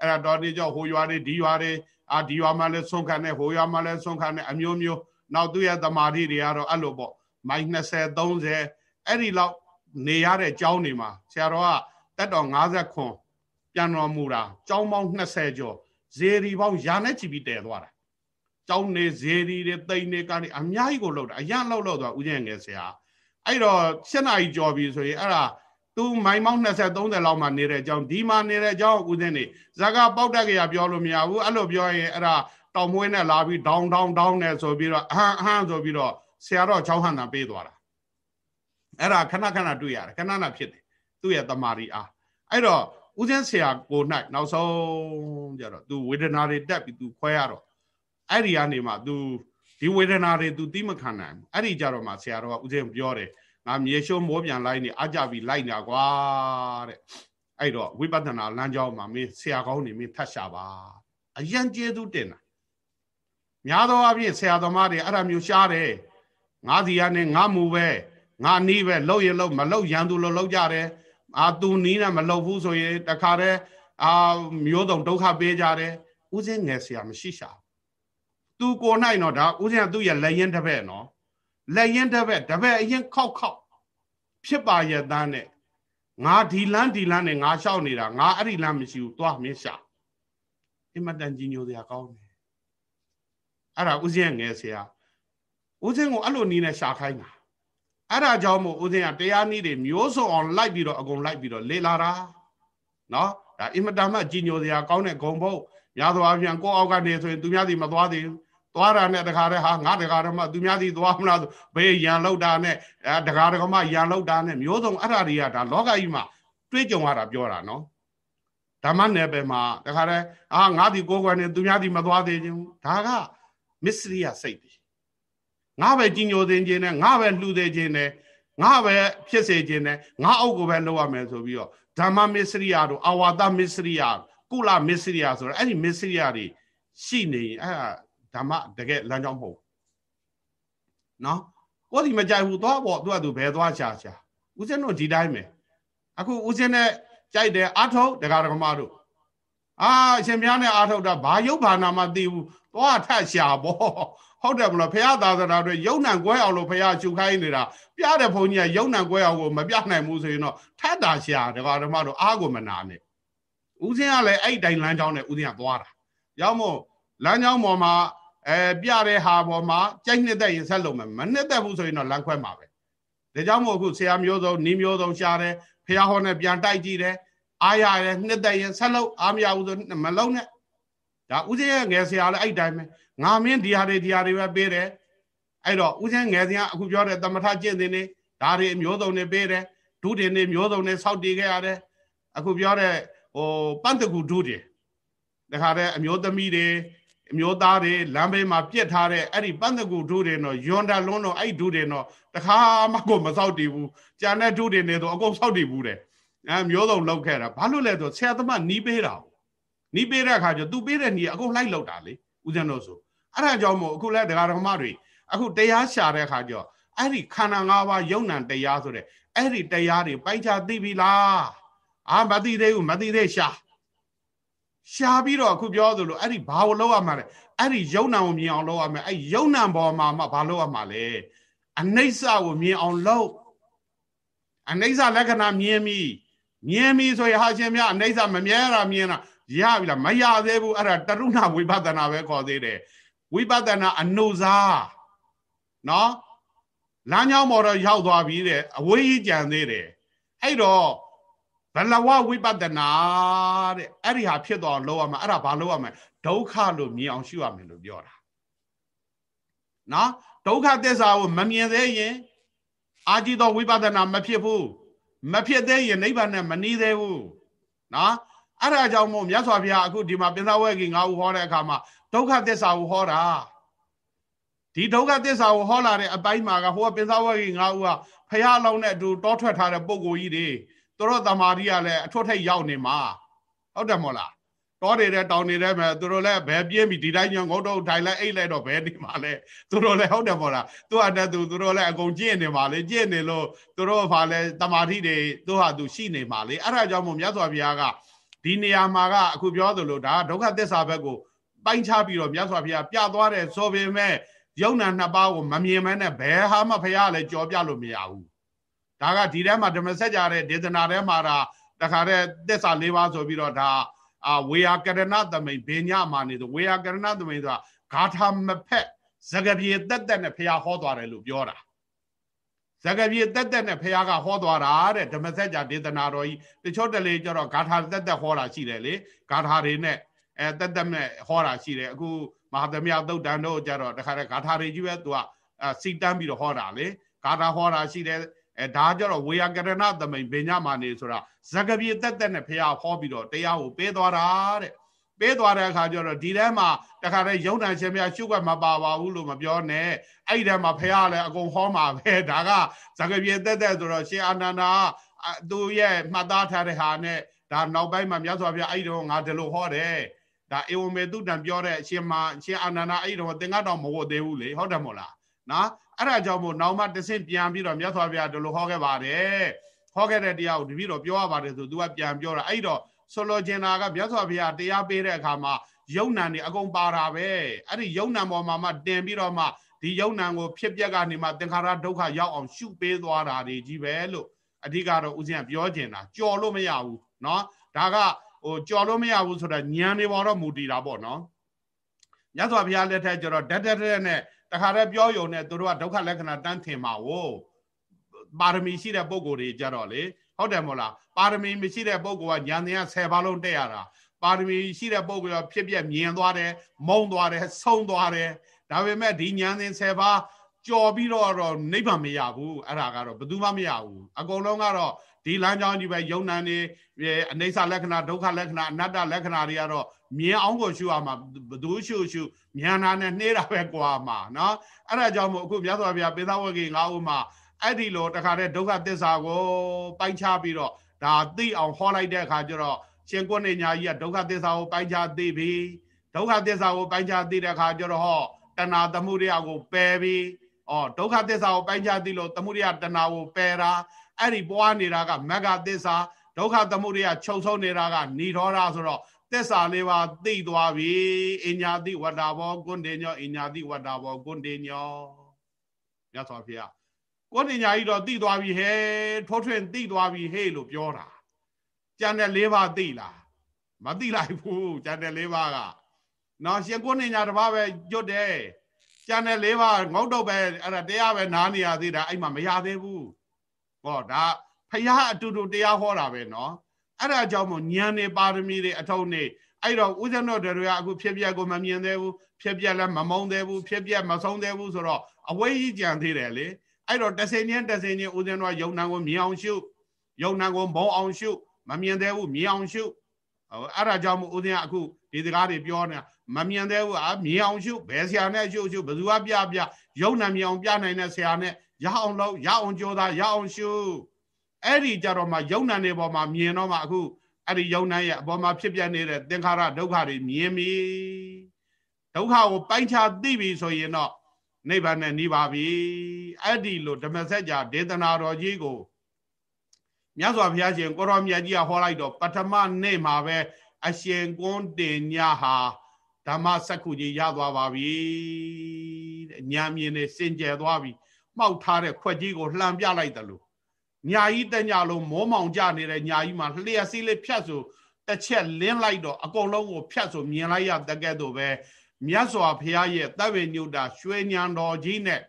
အဲ့ဒါတော်တိကြောဟိုရွာတွေဒီရွာတွေအာဒီရွာမှာလည်းဆုံးခံတယ်ဟိုရွာမှာလည်းဆုံးခံတယ်အမျိုးမျိုးနောက်သူရဲ့သမာဓိတွေကတော့အဲ့လိုပေါ့မိုင်20 30အဲ့ဒီလောက်နေရတဲ့ကျောင်းတွေမှာဆရာတော်ကတက်တော်50ခွန်ပြန်တော်မူတာကျောင်းပေါင်း20ကျော်ဇေဒီပေါင်းရာနဲ့ချီပြီးတည်သွားတာကျောင်းနေဇေဒီတွေတိန်တွေကနေအများကြီးကိုလောက်တာအရန်လောက်လောက်သွားဦးကျင်ငယ်ဆရာ အဲ့တော့7နာရီကျော်ပြီဆိုရင်အဲ့ဒါသူမိုင်မောင်း20 30လောက်မှနေတဲ့အကြောင်းဒီမှာနေတဲ့အကြောင်းဦးစင်းနေဇာကပေါက်တက်ကရပြောလို့မရဘူးအဲ့လိုပြောရင်အဲ့ဒါတောင်မွေးနဲ့လာပြီးဒေါင်းဒေါင်းဒေါင်းနဲ့ဆိုပြီးတော့အဟမ်းအဟမ်းဆိုပြီးတော့ဆရာတော်ချောင်းဟန်တာပေးသွားတာအဲ့ဒါခဏခဏတွေ့ရတယ်ခဏခဏဖြစ်တယ်သူ့ရဲ့တမာရီအားအဲ့တော့ဦးစင်းဆရာကို၌နောက်ဆုံးကြတော့ तू ဝေဒနာတွေတက်ပြီး तू ခွဲရတော့အဲ့ဒီကနေမှ तू ဒီဝေဒနာတွေ तू သိမခံနိုင်အဲ့ဒီကြတော့မှဆရာတော်ကဦးစင်းပြောတယ်ငါမြေရှုံးမောပြန်လိုက်နေအကြပြီးလိုက်နေတာကွာတဲ့အဲ့တော့ဝိပဿနာလမ်းကြောင်းမှာမင်းဆရာကောင်းနေမင်းထတ်ရှာပါအယံကျေးဇူးတင်တာများသောအားဖြင့်ဆရာသမားတွေအဲ့ဒါမျိုးရှားတယ်ငါးစီကနေငါမူပဲငါနီးပဲလှုပ်ရင်လှုပ်မလှုပ်ရန်သူလှုပ်လှုပ်ကြတယ်အာသူနီးနဲ့မလှုပ်ဘူးဆိုရင်တခါတည်းအာမျိုးစုံဒုက္ခပေးကြတယ်ဥစဉ်ငယ်ဆရာမရှိရှာ သူကိုနိုင်တော့ဒါဥစဉ်ကသူ့ရဲ့လက်ရင်တစ်ဖက်နော်လက်ရင်တစ်ဖက်တစ်ဖက်အရင်ခောက်ခောက်ဖြစ်ပါရဲ့သားနဲ့ငါဒီလန်းဒီလန်းနဲ့ငါလျှောက်နေတာငါအဲ့ဒီလန်းမရှိဘူးသွားမင်းရှာအင်မတန်ကြီးညိုစရာကောင်းတယ်အဲ့ဒါဥစဉ်ငယ်ဆရာဥစဉ်ကိုအဲ့လိုနီးနဲ့ရှာခိုင်းတာအဲ့ဒါကြောင့်မို့ဦးဇင်းကတရားနည်းတွေမျိုးစုံအောင်လိုက်ပြီးတော့အကုန်လိုက်ပြီးတော့လေလာတာနော်ဒါအင်မတန်မှကြီးညိုစရာကောင်းတဲ့ဂုံဘုတ်များသောအားဖြင့်ကိုယ့်အောက်ကနေဆိုရင်သူများစီမသွားသေးဘူး သွားတာနဲ့တခါတည်းဟာငါတခါတည်းမှသူများစီသွားမလားဆိုဘေးရန်လောက်တာနဲ့အဲတခါတည်းမှရန်လောက်တာနဲ့မျိုးစုံအဲ့ဒါတွေကဒါလောကကြီးမှာတွေးကြုံရတာပြောတာနော်ဓမ္မနယ်ပယ်မှာတခါတည်းအာငါဒီကိုယ်ကွယ်နေသူများစီမသွားသေးခြင်းဒါကမစ္စရိယစိတ်တွေငါပဲကြီးညိုသိခြင်းနဲ့ငါပဲလှူသေးခြင်းနဲ့ငါပဲဖြစ်စေခြင်းနဲ့ငါအုပ်ကိုပဲလုပ်ရမယ်ဆိုပြီးတော့ဓမ္မမစ္စရိယတို့အဝါဒမစ္စရိယကုလမစ္စရိယဆိုတော့အဲ့ဒီမစ္စရိယတွေရှိနေရင်အဲ့ ဓမ္မတကယ်လမ်းကြောင်းမဟုတ်နော်ကိုယ်ဒီမကြိုက်ဘူးသွားပေါ့သူကသူဘယ်သွားချာချာဦးဇင်းတို့ဒီတိုင်းပဲအခုဦးဇင်းနဲ့ကြိုက်တယ်အာထုတ်ဒကာဒကမတို့အာအရှင်မြားနဲ့အာထုတ်တာဘာယုတ်ဘာနာမှသိဘူးသွားထက်ရှာပေါ့ဟုတ်တယ်မလားဖះသာသနာတွေယုံနံကွဲအောင်လို့ဖះချူခိုင်းနေတာပြတဲ့ဘုန်းကြီးကယုံနံကွဲအောင်ကိုမပြနိုင်ဘူးဆိုရင်တော့ထက်တာရှာဒကာဒကမတို့အားကိုမနာနဲ့ဦးစင်းကလည်းအဲ့တိုင်လမ်းကြောင်းနဲ့ဦးစင်းကသွားတာရောက်မို့လမ်းကြောင်းပေါ်မှာ အဲပြတဲ့ဟာပေါ်မှာကြိုက်နှစ်သက်ရင်ဆက်လုပ်မယ်မနှစ်သက်ဘူးဆိုရင်တော့လမ်းခွဲမှာပဲဒါကြောင့်မို့အခုဆရာမျိုးစုံနီးမျိုးစုံရှားတယ်ဖះဟောနဲ့ပြန်တိုက်ကြည့်တယ်အားရရဲနှစ်သက်ရင်ဆက်လုပ်အားမရဘူးဆိုမလုံးနဲ့ဒါဦးစင်းရဲ့ငယ်ဆရာလည်းအဲ့တိုင်းပဲငါမင်းဒီဟာတွေဒီဟာတွေပဲပေးတယ်အဲ့တော့ဦးစင်းငယ်စရာအခုပြောတဲ့သမထကျင့်တင်နေဒါတွေမျိုးစုံတွေပေးတယ်ဒုတင်တွေမျိုးစုံတွေစောက်တည်ခဲ့ရတယ်အခုပြောတဲ့ဟိုပန့်တကူဒုတင်တခါတဲ့အမျိုးသမီးတွေ အမျိုးသားတွေလမ်းဘေးမှာပြစ်ထားတဲ့အဲ့ဒီပန့်တကူဒုတင်တော့ယွန်တာလွန်းတော့အဲ့ဒုတင်တော့တခါမှကိုမစောက်တည်ဘူးကြံတဲ့ဒုတင်တွေတော့အကုန်စောက်တည်ဘူးတဲ့အဲမျိုးစုံလောက်ခဲ့တာဘာလို့လဲဆိုဆရာသမားနီးပေးတာနီးပေးတဲ့အခါကျသူပေးတဲ့နီးအကုန်လိုက်လောက်တာလေဦးဇင်းတို့ဆိုအဲ့ဒါကြောင့်မို့အခုလဲဒကာဒကမတွေအခုတရားရှာတဲ့အခါကျအဲ့ဒီခန္ဓာ၅ပါးယုံ nant တရားဆိုတဲ့အဲ့ဒီတရားတွေပိုက်ချသိပြီလားအာမသိသေးဘူးမသိသေးရှာ ရှာပြီးတော့အခုပြောသလိုအဲ့ဒီဘာကိုလောက်ရမှာလဲအဲ့ဒီယုံ nant ကိုမြင်အောင်လောက်ရမယ်အဲ့ယုံ nant ပေါ်မှာမှဘာလောက်ရမှာလဲအနိစ္စကိုမြင်အောင်လုပ်အနိစ္စလက္ခဏာမြင်ပြီမြင်ပြီဆိုရင်ဟာရှင်များအနိစ္စမမြဲတာမြင်တာရပြီလားမရသေးဘူးအဲ့ဒါတရုဏဝိပဿနာပဲခေါ်သေးတယ်ဝိပဿနာအနုစားနော်လမ်းကြောင်းပေါ်တော့ရောက်သွားပြီတဲ့အဝေးကြီးကြံသေးတယ်အဲ့တော့ ဘလဝဝိပဿနာတဲ့အဲ့ဒီဟာဖြစ်သွားလို့ရမှာအဲ့ဒါဘာလို့ရမှာဒုက္ခလို့မြင်အောင်ရှုရမယ်လို့ပြောတာနော်ဒုက္ခသစ္စာကိုမမြင်သေးရင်အာကြည့်သောဝိပဿနာမဖြစ်ဘူးမဖြစ်သေးရင်နိဗ္ဗာန်နဲ့မနီးသေးဘူးနော်အဲ့ဒါကြောင့်မို့မြတ်စွာဘုရားအခုဒီမှာပိဿဝဲကြီးငါးဦးဟောတဲ့အခါမှာဒုက္ခသစ္စာကိုဟောတာဒီဒုက္ခသစ္စာကိုဟောလာတဲ့အပိုင်းမှာကဟိုကပိဿဝဲကြီးငါးဦးကဖះလောင်းနဲ့အတူတောထွက်ထားတဲ့ပုံကိုကြီးတွေ သူတို့တမာရီကလည်းအထွတ်ထိပ်ရောက်နေမှာဟုတ်တယ်မို့လားတောနေတဲ့တောင်နေတဲ့မဲ့သူတို့လည်းဘယ်ပြင်းပြီဒီတိုင်းညငုတ်တော့ထိုင်လိုက်အိတ်လိုက်တော့ဘယ်နေမှာလဲသူတို့လည်းဟုတ်တယ်မို့လားသူ့အတက်သူသူတို့လည်းအကုန်ကျင့်နေမှာလေကျင့်နေလို့သူတို့ဘာလဲတမာတိတွေသူဟာသူရှိနေမှာလေအဲ့ဒါကြောင့်မို့မြတ်စွာဘုရားကဒီနေရာမှာကအခုပြောသလိုဒါဒုက္ခသစ္စာဘက်ကိုပိုင်းခြားပြီးတော့မြတ်စွာဘုရားပြသွားတယ်ဆိုပေမဲ့ယုံနာနှစ်ပါးကိုမမြင်မဲနဲ့ဘယ်ဟာမှဘုရားလည်းကြော်ပြလို့မရဘူး ဒါကဒီထဲမှာဓမ္မစကြာတဲ့ဒေသနာထဲမှာဒါတခါတဲ့သစ္စာ၄ပါးဆိုပြီးတော့ဒါအာဝေယကရဏသမိန်ဘေညမာနေဆိုဝေယကရဏသမိန်ဆိုတာဂါထာမဖက်ဇဂပြေတက်တက်နဲ့ဘုရားဟောသွားတယ်လို့ပြောတာဇဂပြေတက်တက်နဲ့ဘုရားကဟောသွားတာတဲ့ဓမ္မစကြာဒေသနာတော်ကြီးတချို့တလေကျတော့ဂါထာတက်တက်ဟောတာရှိတယ်လေဂါထာတွေနဲ့အဲတက်တက်နဲ့ဟောတာရှိတယ်အခုမဟာသမယသုတ်တန်တို့ကျတော့တခါတည်းဂါထာတွေကြီးပဲသူကစီတန်းပြီးတော့ဟောတာလေဂါထာဟောတာရှိတယ် အဲဒါကြတော့ဝေယကရဏသမိန်ပညာမာနေဆိုတာဇဂပြေတက်တက်နဲ့ဖះဟောပြီးတော့တရားကိုပေးသွားတာတဲ့ပေးသွားတဲ့အခါကျတော့ဒီထဲမှာတခါတည်းယုံတန်ရှင်များရှုွက်မပါပါဘူးလို့မပြောနဲ့အဲ့ဒီထဲမှာဖះလည်းအကုန်ဟောမှာပဲဒါကဇဂပြေတက်တက်ဆိုတော့ရှင်အာနန္ဒာသူရဲ့မှတ်သားထားတဲ့ဟာနဲ့ဒါနောက်ပိုင်းမှာမြတ်စွာဘုရားအဲ့ဒီတော့ငါဒီလိုဟောတယ်ဒါဧဝမေတုတံပြောတဲ့အရှင်မရှင်အာနန္ဒာအဲ့ဒီတော့သင်္ကတော်မဟုတ်သေးဘူးလေဟုတ်တယ်မို့လားနော် အဲ့ဒါကြောင့်မို့နောက်မှတဆင့်ပြန်ပြီးတော့မြတ်စွာဘုရားဒီလိုဟောခဲ့ပါတယ်ဟောခဲ့တဲ့တရားကိုတပည့်တော်ပြောရပါတယ်ဆိုသူကပြန်ပြောတာအဲ့တော့ဆိုလိုချင်တာကမြတ်စွာဘုရားတရားပေးတဲ့အခါမှာယုံ nant နေအကုန်ပါတာပဲအဲ့ဒီယုံ nant ပေါ်မှာမှတင်ပြီးတော့မှဒီယုံ nant ကိုဖြစ်ပျက်ကနေမှသင်္ခါရဒုက္ခရောက်အောင်ရှုပေးသွားတာတွေကြီးပဲလို့အဓိကတော့ဦးဇင်းကပြောချင်တာကြော်လို့မရဘူးเนาะဒါကဟိုကြော်လို့မရဘူးဆိုတာညံနေပေါ်တော့မူတည်တာပေါ့နော်မြတ်စွာဘုရားလက်ထက်ကျတော့ဓာတ်ဓာတ်နဲ့ တခါတည်းပြောယုံနဲ့သူတို့ကဒုက္ခလက္ခဏာတန်းထင်မှာဝို့ပါရမီရှိတဲ့ပုံကိုယ်တွေကြတော့လေဟုတ်တယ်မို့လားပါရမီမရှိတဲ့ပုံကညာတင်က10ပါးလုံးတက်ရတာပါရမီရှိတဲ့ပုံကဖြစ်ပြမြင်သွားတယ်မုံသွားတယ်ဆုံးသွားတယ်ဒါပေမဲ့ဒီညာတင်10ပါးကြော်ပြီးတော့တော့နိဗ္ဗာန်မရဘူးအဲ့ဒါကတော့ဘယ်သူမှမရဘူးအကုန်လုံးကတော့ ဒီလမ်းကြောင်းကြီးပဲယုံ nant နေအနေဆာလက္ခဏာဒုက္ခလက္ခဏာအနတ္တလက္ခဏာတွေကတော့မြင်အောင်ကိုရှုရမှာဘသူရှုရှုမြန်နာနဲ့နှေးတာပဲကွာမှာနော်အဲ့ဒါကြောင့်မို့အခုမြတ်စွာဘုရားပိသဝဂေငါးဦးမှာအဲ့ဒီလိုတခါတည်းဒုက္ခသစ္စာကိုပိုင်းခြားပြီးတော့ဒါသိအောင်ဟောလိုက်တဲ့အခါကျတော့ရှင်ကွနေညာကြီးကဒုက္ခသစ္စာကိုပိုင်းခြားသိပြီဒုက္ခသစ္စာကိုပိုင်းခြားသိတဲ့အခါကျတော့ဟောတဏှာသမှုရိယကိုပယ်ပြီးဩဒုက္ခသစ္စာကိုပိုင်းခြားသိလို့သမှုရိယတဏှာကိုပယ်တာ အဲ့ဒီပွားနေတာကမဂ္ဂသစ္စာဒုက္ခသမှုရိယချုပ်ဆုံးနေတာကဏိရောဓဆိုတော့သစ္စာလေးပါသိသွားပြီအညာတိဝတ္တာဘောကွန်တေညောအညာတိဝတ္တာဘောကွန်တေညောမြတ်စွာဘုရားကွန်တေညာကြီးတော့သိသွားပြီဟဲ့ထိုးထွင်းသိသွားပြီဟဲ့လို့ပြောတာကျန်တဲ့လေးပါသိလားမသိလိုက်ဘူးကျန်တဲ့လေးပါကနော်ရှင်ကွန်တေညာတစ်ပါးပဲကြွတ်တယ်ကျန်တဲ့လေးပါငုတ်တော့ပဲအဲ့ဒါတရားပဲနားနေရသေးတာအဲ့မှာမရသေးဘူး ဟောဒါဖះအတူတူတရားဟောတာပဲနော်အဲ့ဒါကြောင့်မို့ဉာဏ်နေပါရမီတွေအထုံးနေအဲ့တော့ဦးဇင်းတို့တွေကအခုဖြစ်ပြက်ကိုမမြင်သေးဘူးဖြစ်ပြက်လည်းမမုံသေးဘူးဖြစ်ပြက်မဆုံးသေးဘူးဆိုတော့အဝေးကြီးကြံသေးတယ်လေအဲ့တော့တဆင်ချင်းတဆင်ချင်းဦးဇင်းတို့ကယုံနာကိုမြင်အောင်ရှုယုံနာကိုမုံအောင်ရှုမမြင်သေးဘူးမြင်အောင်ရှုအဲ့ဒါကြောင့်မို့ဦးဇင်းကအခုဒီစကားတွေပြောနေတာမမြင်သေးဘူးအာမြင်အောင်ရှုဘယ်ဆရာနဲ့ရှုရှုဘယ်သူကပြပြယုံနာမြင်အောင်ပြနိုင်တဲ့ဆရာနဲ့ ရအောင်လို့ရအောင်ကြိုးစားရအောင်ရှုအဲ့ဒီကြတော့မှယုံနာနေပေါ်မှာမြင်တော့မှအခုအဲ့ဒီယုံနာရဲ့အပေါ်မှာဖြစ်ပြနေတဲ့သင်္ခါရဒုက္ခတွေမြင်ပြီဒုက္ခကိုပိုင်းခြားသိပြီဆိုရင်တော့နိဗ္ဗာန်နဲ့နှီးပါပြီအဲ့ဒီလိုဓမ္မစကြာဒေသနာတော်ကြီးကိုမြတ်စွာဘုရားရှင်ကိုရောမြတ်ကြီးကဟောလိုက်တော့ပထမနေ့မှာပဲအရှင်ကွန်းတင်ညဟာဓမ္မစက္ခုကြီးရသွားပါပြီတဲ့ညာမြင်နေစင်ကြယ်သွားပြီ မှောက်ထားတဲ့ခွက်ကြီးကိုလှန်ပြလိုက်တယ်လို့ညာကြီးတညလုံးမောမောင်ကြနေတဲ့ညာကြီးမှာလျှက်စီးလေးဖြတ်ဆိုတစ်ချက်လင်းလိုက်တော့အကုန်လုံးကိုဖြတ်ဆိုမြင်လိုက်ရတကဲ့သို့ပဲမြတ်စွာဘုရားရဲ့တပ်ဝေညုတာရွှေညံတော်ကြီးနဲ့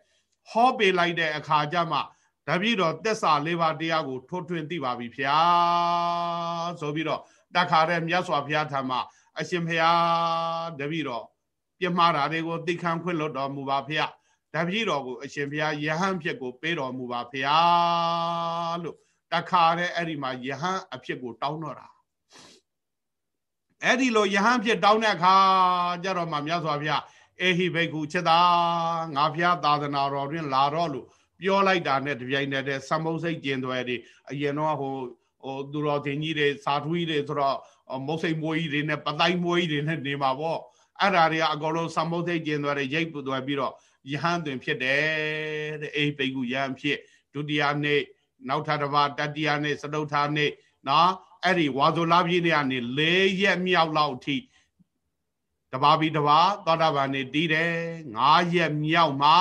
ဟောပေးလိုက်တဲ့အခါကျမှတပည့်တော်သက်စာလေးပါးတရားကိုထိုးထွင်းသိပါပြီဖျားဆိုပြီးတော့တခါတည်းမြတ်စွာဘုရားထံမှာအရှင်ဘုရားတပည့်တော်ပြမှားတာတွေကိုသိခံခွင့်လွတ်တော်မူပါဖျား တပည့်တော်ကိုအရှင်ဘုရားယဟန်ဖြစ်ကိုပေးတော်မူပါဖျားလို့တခါတည်းအဲ့ဒီမှာယဟန်အဖြစ်ကိုတောင်းတော့တာအဲ့ဒီလိုယဟန်ဖြစ်တောင်းတဲ့အခါကျတော့မှမြတ်စွာဘုရားအေဟိဘိက္ခုချက်သာငါဘုရားသာသနာတော်တွင်လာတော့လို့ပြောလိုက်တာနဲ့တပြိုင်တည်းသံမုတ်စိတ်ကျင်သွဲတွေအရင်တော့ဟိုဟိုသူတော်တင်ကြီးတွေစာထွေးတွေဆိုတော့မုတ်စိတ်မွေးကြီးတွေနဲ့ပတိုင်းမွေးကြီးတွေနဲ့နေမှာပေါ့အဲ့ဓာတွေကအကုန်လုံးသံမုတ်စိတ်ကျင်သွဲတွေရိတ်ပူသွဲပြီးတော့ ယဟန်တွင်ဖြစ်တယ်တဲ့အေဟိဘိက္ခုယဟန်ဖြစ်ဒုတိယနေ့နောက်ထပ်တစ်ပါးတတိယနေ့စတုထာနေ့နော်အဲ့ဒီဝါဇုလာပြည့်နေကနေ၄ရက်မြောက်လောက်အထိတပါးပြီးတပါးသောတာပန်နေတီးတယ်၅ရက်မြောက်မှာ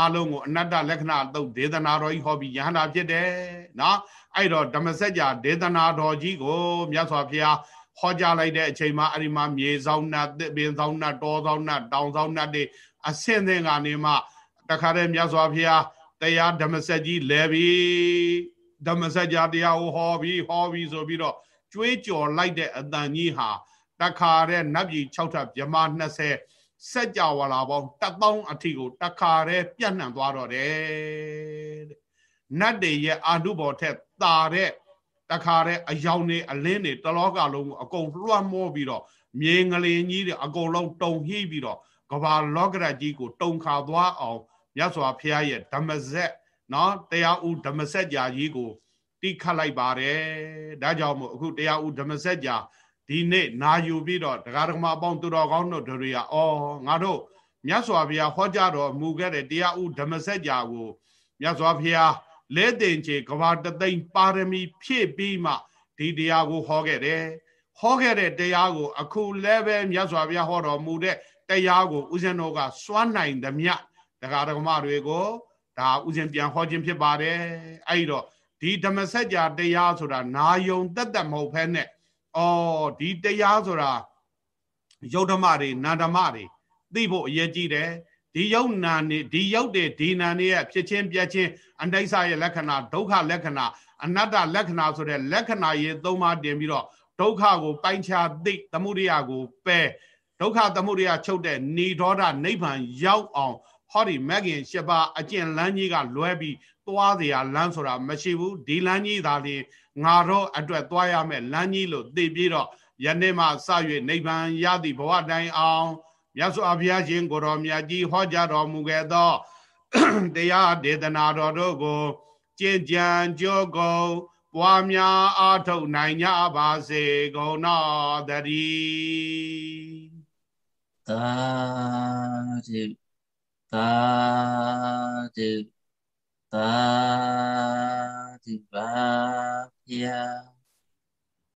အလုံးကိုအနတ္တလက္ခဏာသုတ်ဒေသနာတော်ကြီးဟောပြီးယဟန္တာဖြစ်တယ်နော်အဲ့တော့ဓမ္မစကြာဒေသနာတော်ကြီးကိုမြတ်စွာဘုရားဟောကြားလိုက်တဲ့အချိန်မှာအဲ့ဒီမှာမြေဆောင်နတ်ပင်ဆောင်နတ်တောဆောင်နတ်တောင်ဆောင်နတ်တွေ အဆင့်သင်ကနေမှတခါတည်းမြတ်စွာဘုရားတရားဓမ္မစက်ကြီးလဲပြီးဓမ္မစကြာတရားကိုဟောပြီးဟောပြီးဆိုပြီးတော့ကျွေးကြော်လိုက်တဲ့အတန်ကြီးဟာတခါတဲ့နတ်ပြည်6ထပ်မြမ20စက်ကြဝဠာပေါင်း1000အထိကိုတခါတဲ့ပြန့်နှံ့သွားတော့တယ်တဲ့နတ်တွေရဲ့အာနုဘော်ထက်တာတဲ့တခါတဲ့အယောင်နေအလင်းတွေတလောကလုံးကိုအကုန်လွှမ်းမိုးပြီးတော့မြေငလင်ကြီးတွေအကုန်လုံးတုံဟိပြီးတော့ ကဘာလောကရကြီးကိုတုံခါသွားအောင်မြတ်စွာဘုရားရဲ့ဓမ္မစက်နော်တရားဥဓမ္မစက်ကြာကြီးကိုတိခတ်လိုက်ပါတယ်ဒါကြောင့်မို့အခုတရားဥဓမ္မစက်ကြာဒီနေ့နာယူပြီးတော့တရားဓမ္မအပေါင်းသူတော်ကောင်းတို့တွေကအော်ငါတို့မြတ်စွာဘုရားဟောကြားတော်မူခဲ့တဲ့တရားဥဓမ္မစက်ကြာကိုမြတ်စွာဘုရားလဲတင်ချေကဘာတသိမ့်ပါရမီဖြည့်ပြီးမှဒီတရားကိုဟောခဲ့တယ်ဟောခဲ့တဲ့တရားကိုအခုလည်းပဲမြတ်စွာဘုရားဟောတော်မူတဲ့ တရားကိုဦးဇင်းတော်ကစွမ်းနိုင်သမျှတရားဓမ္မတွေကိုဒါဥစဉ်ပြန်ဟောခြင်းဖြစ်ပါတယ်အဲ့တော့ဒီဓမ္မစကြာတရားဆိုတာနာယုံတက်တက်မဟုတ်ဖဲနဲ့အော်ဒီတရားဆိုတာယုတ်ဓမ္မတွေနာဓမ္မတွေသိဖို့အရေးကြီးတယ်ဒဒီယုတ်နာနေဒီယုတ်တဲ့ဒီနာနေရဲ့ဖြစ်ချင်းပြက်ချင်းအနိစ္စရဲ့လက္ခဏာဒုက္ခလက္ခဏာအနတ္တလက္ခဏာဆိုတဲ့လက္ခဏာရေသုံးပါးတင်ပြီးတော့ဒုက္ခကိုပိုင်းခြားသိသမုဒိယကိုပယ် ဒုက္ခသမုဒိယချုပ်တဲ့နေဒေါဒနိဗ္ဗာန်ရောက်အောင်ဟောဒီမဂ်ခင်၈ပါးအကျင့်လမ်းကြီးကလွဲပြီးသွားเสียလမ်းဆိုတာမရှိဘူးဒီလမ်းကြီးသာလျှင်ငါတော့အတွက်သွားရမယ်လမ်းကြီးလို့သိပြီးတော့ယနေ့မှစ၍နိဗ္ဗာန်ရသည့်ဘဝတိုင်အောင်မြတ်စွာဘုရားရှင်ကိုတော်မြတ်ကြီးဟောကြားတော်မူခဲ့သောတရားဒေသနာတော်တို့ကိုကျင့်ကြံကြိုးကုန်ပွားများအားထုတ်နိုင်ကြပါစေကုန်တော်တည်း သာဓုသာဓုသာဓုပါဗျာ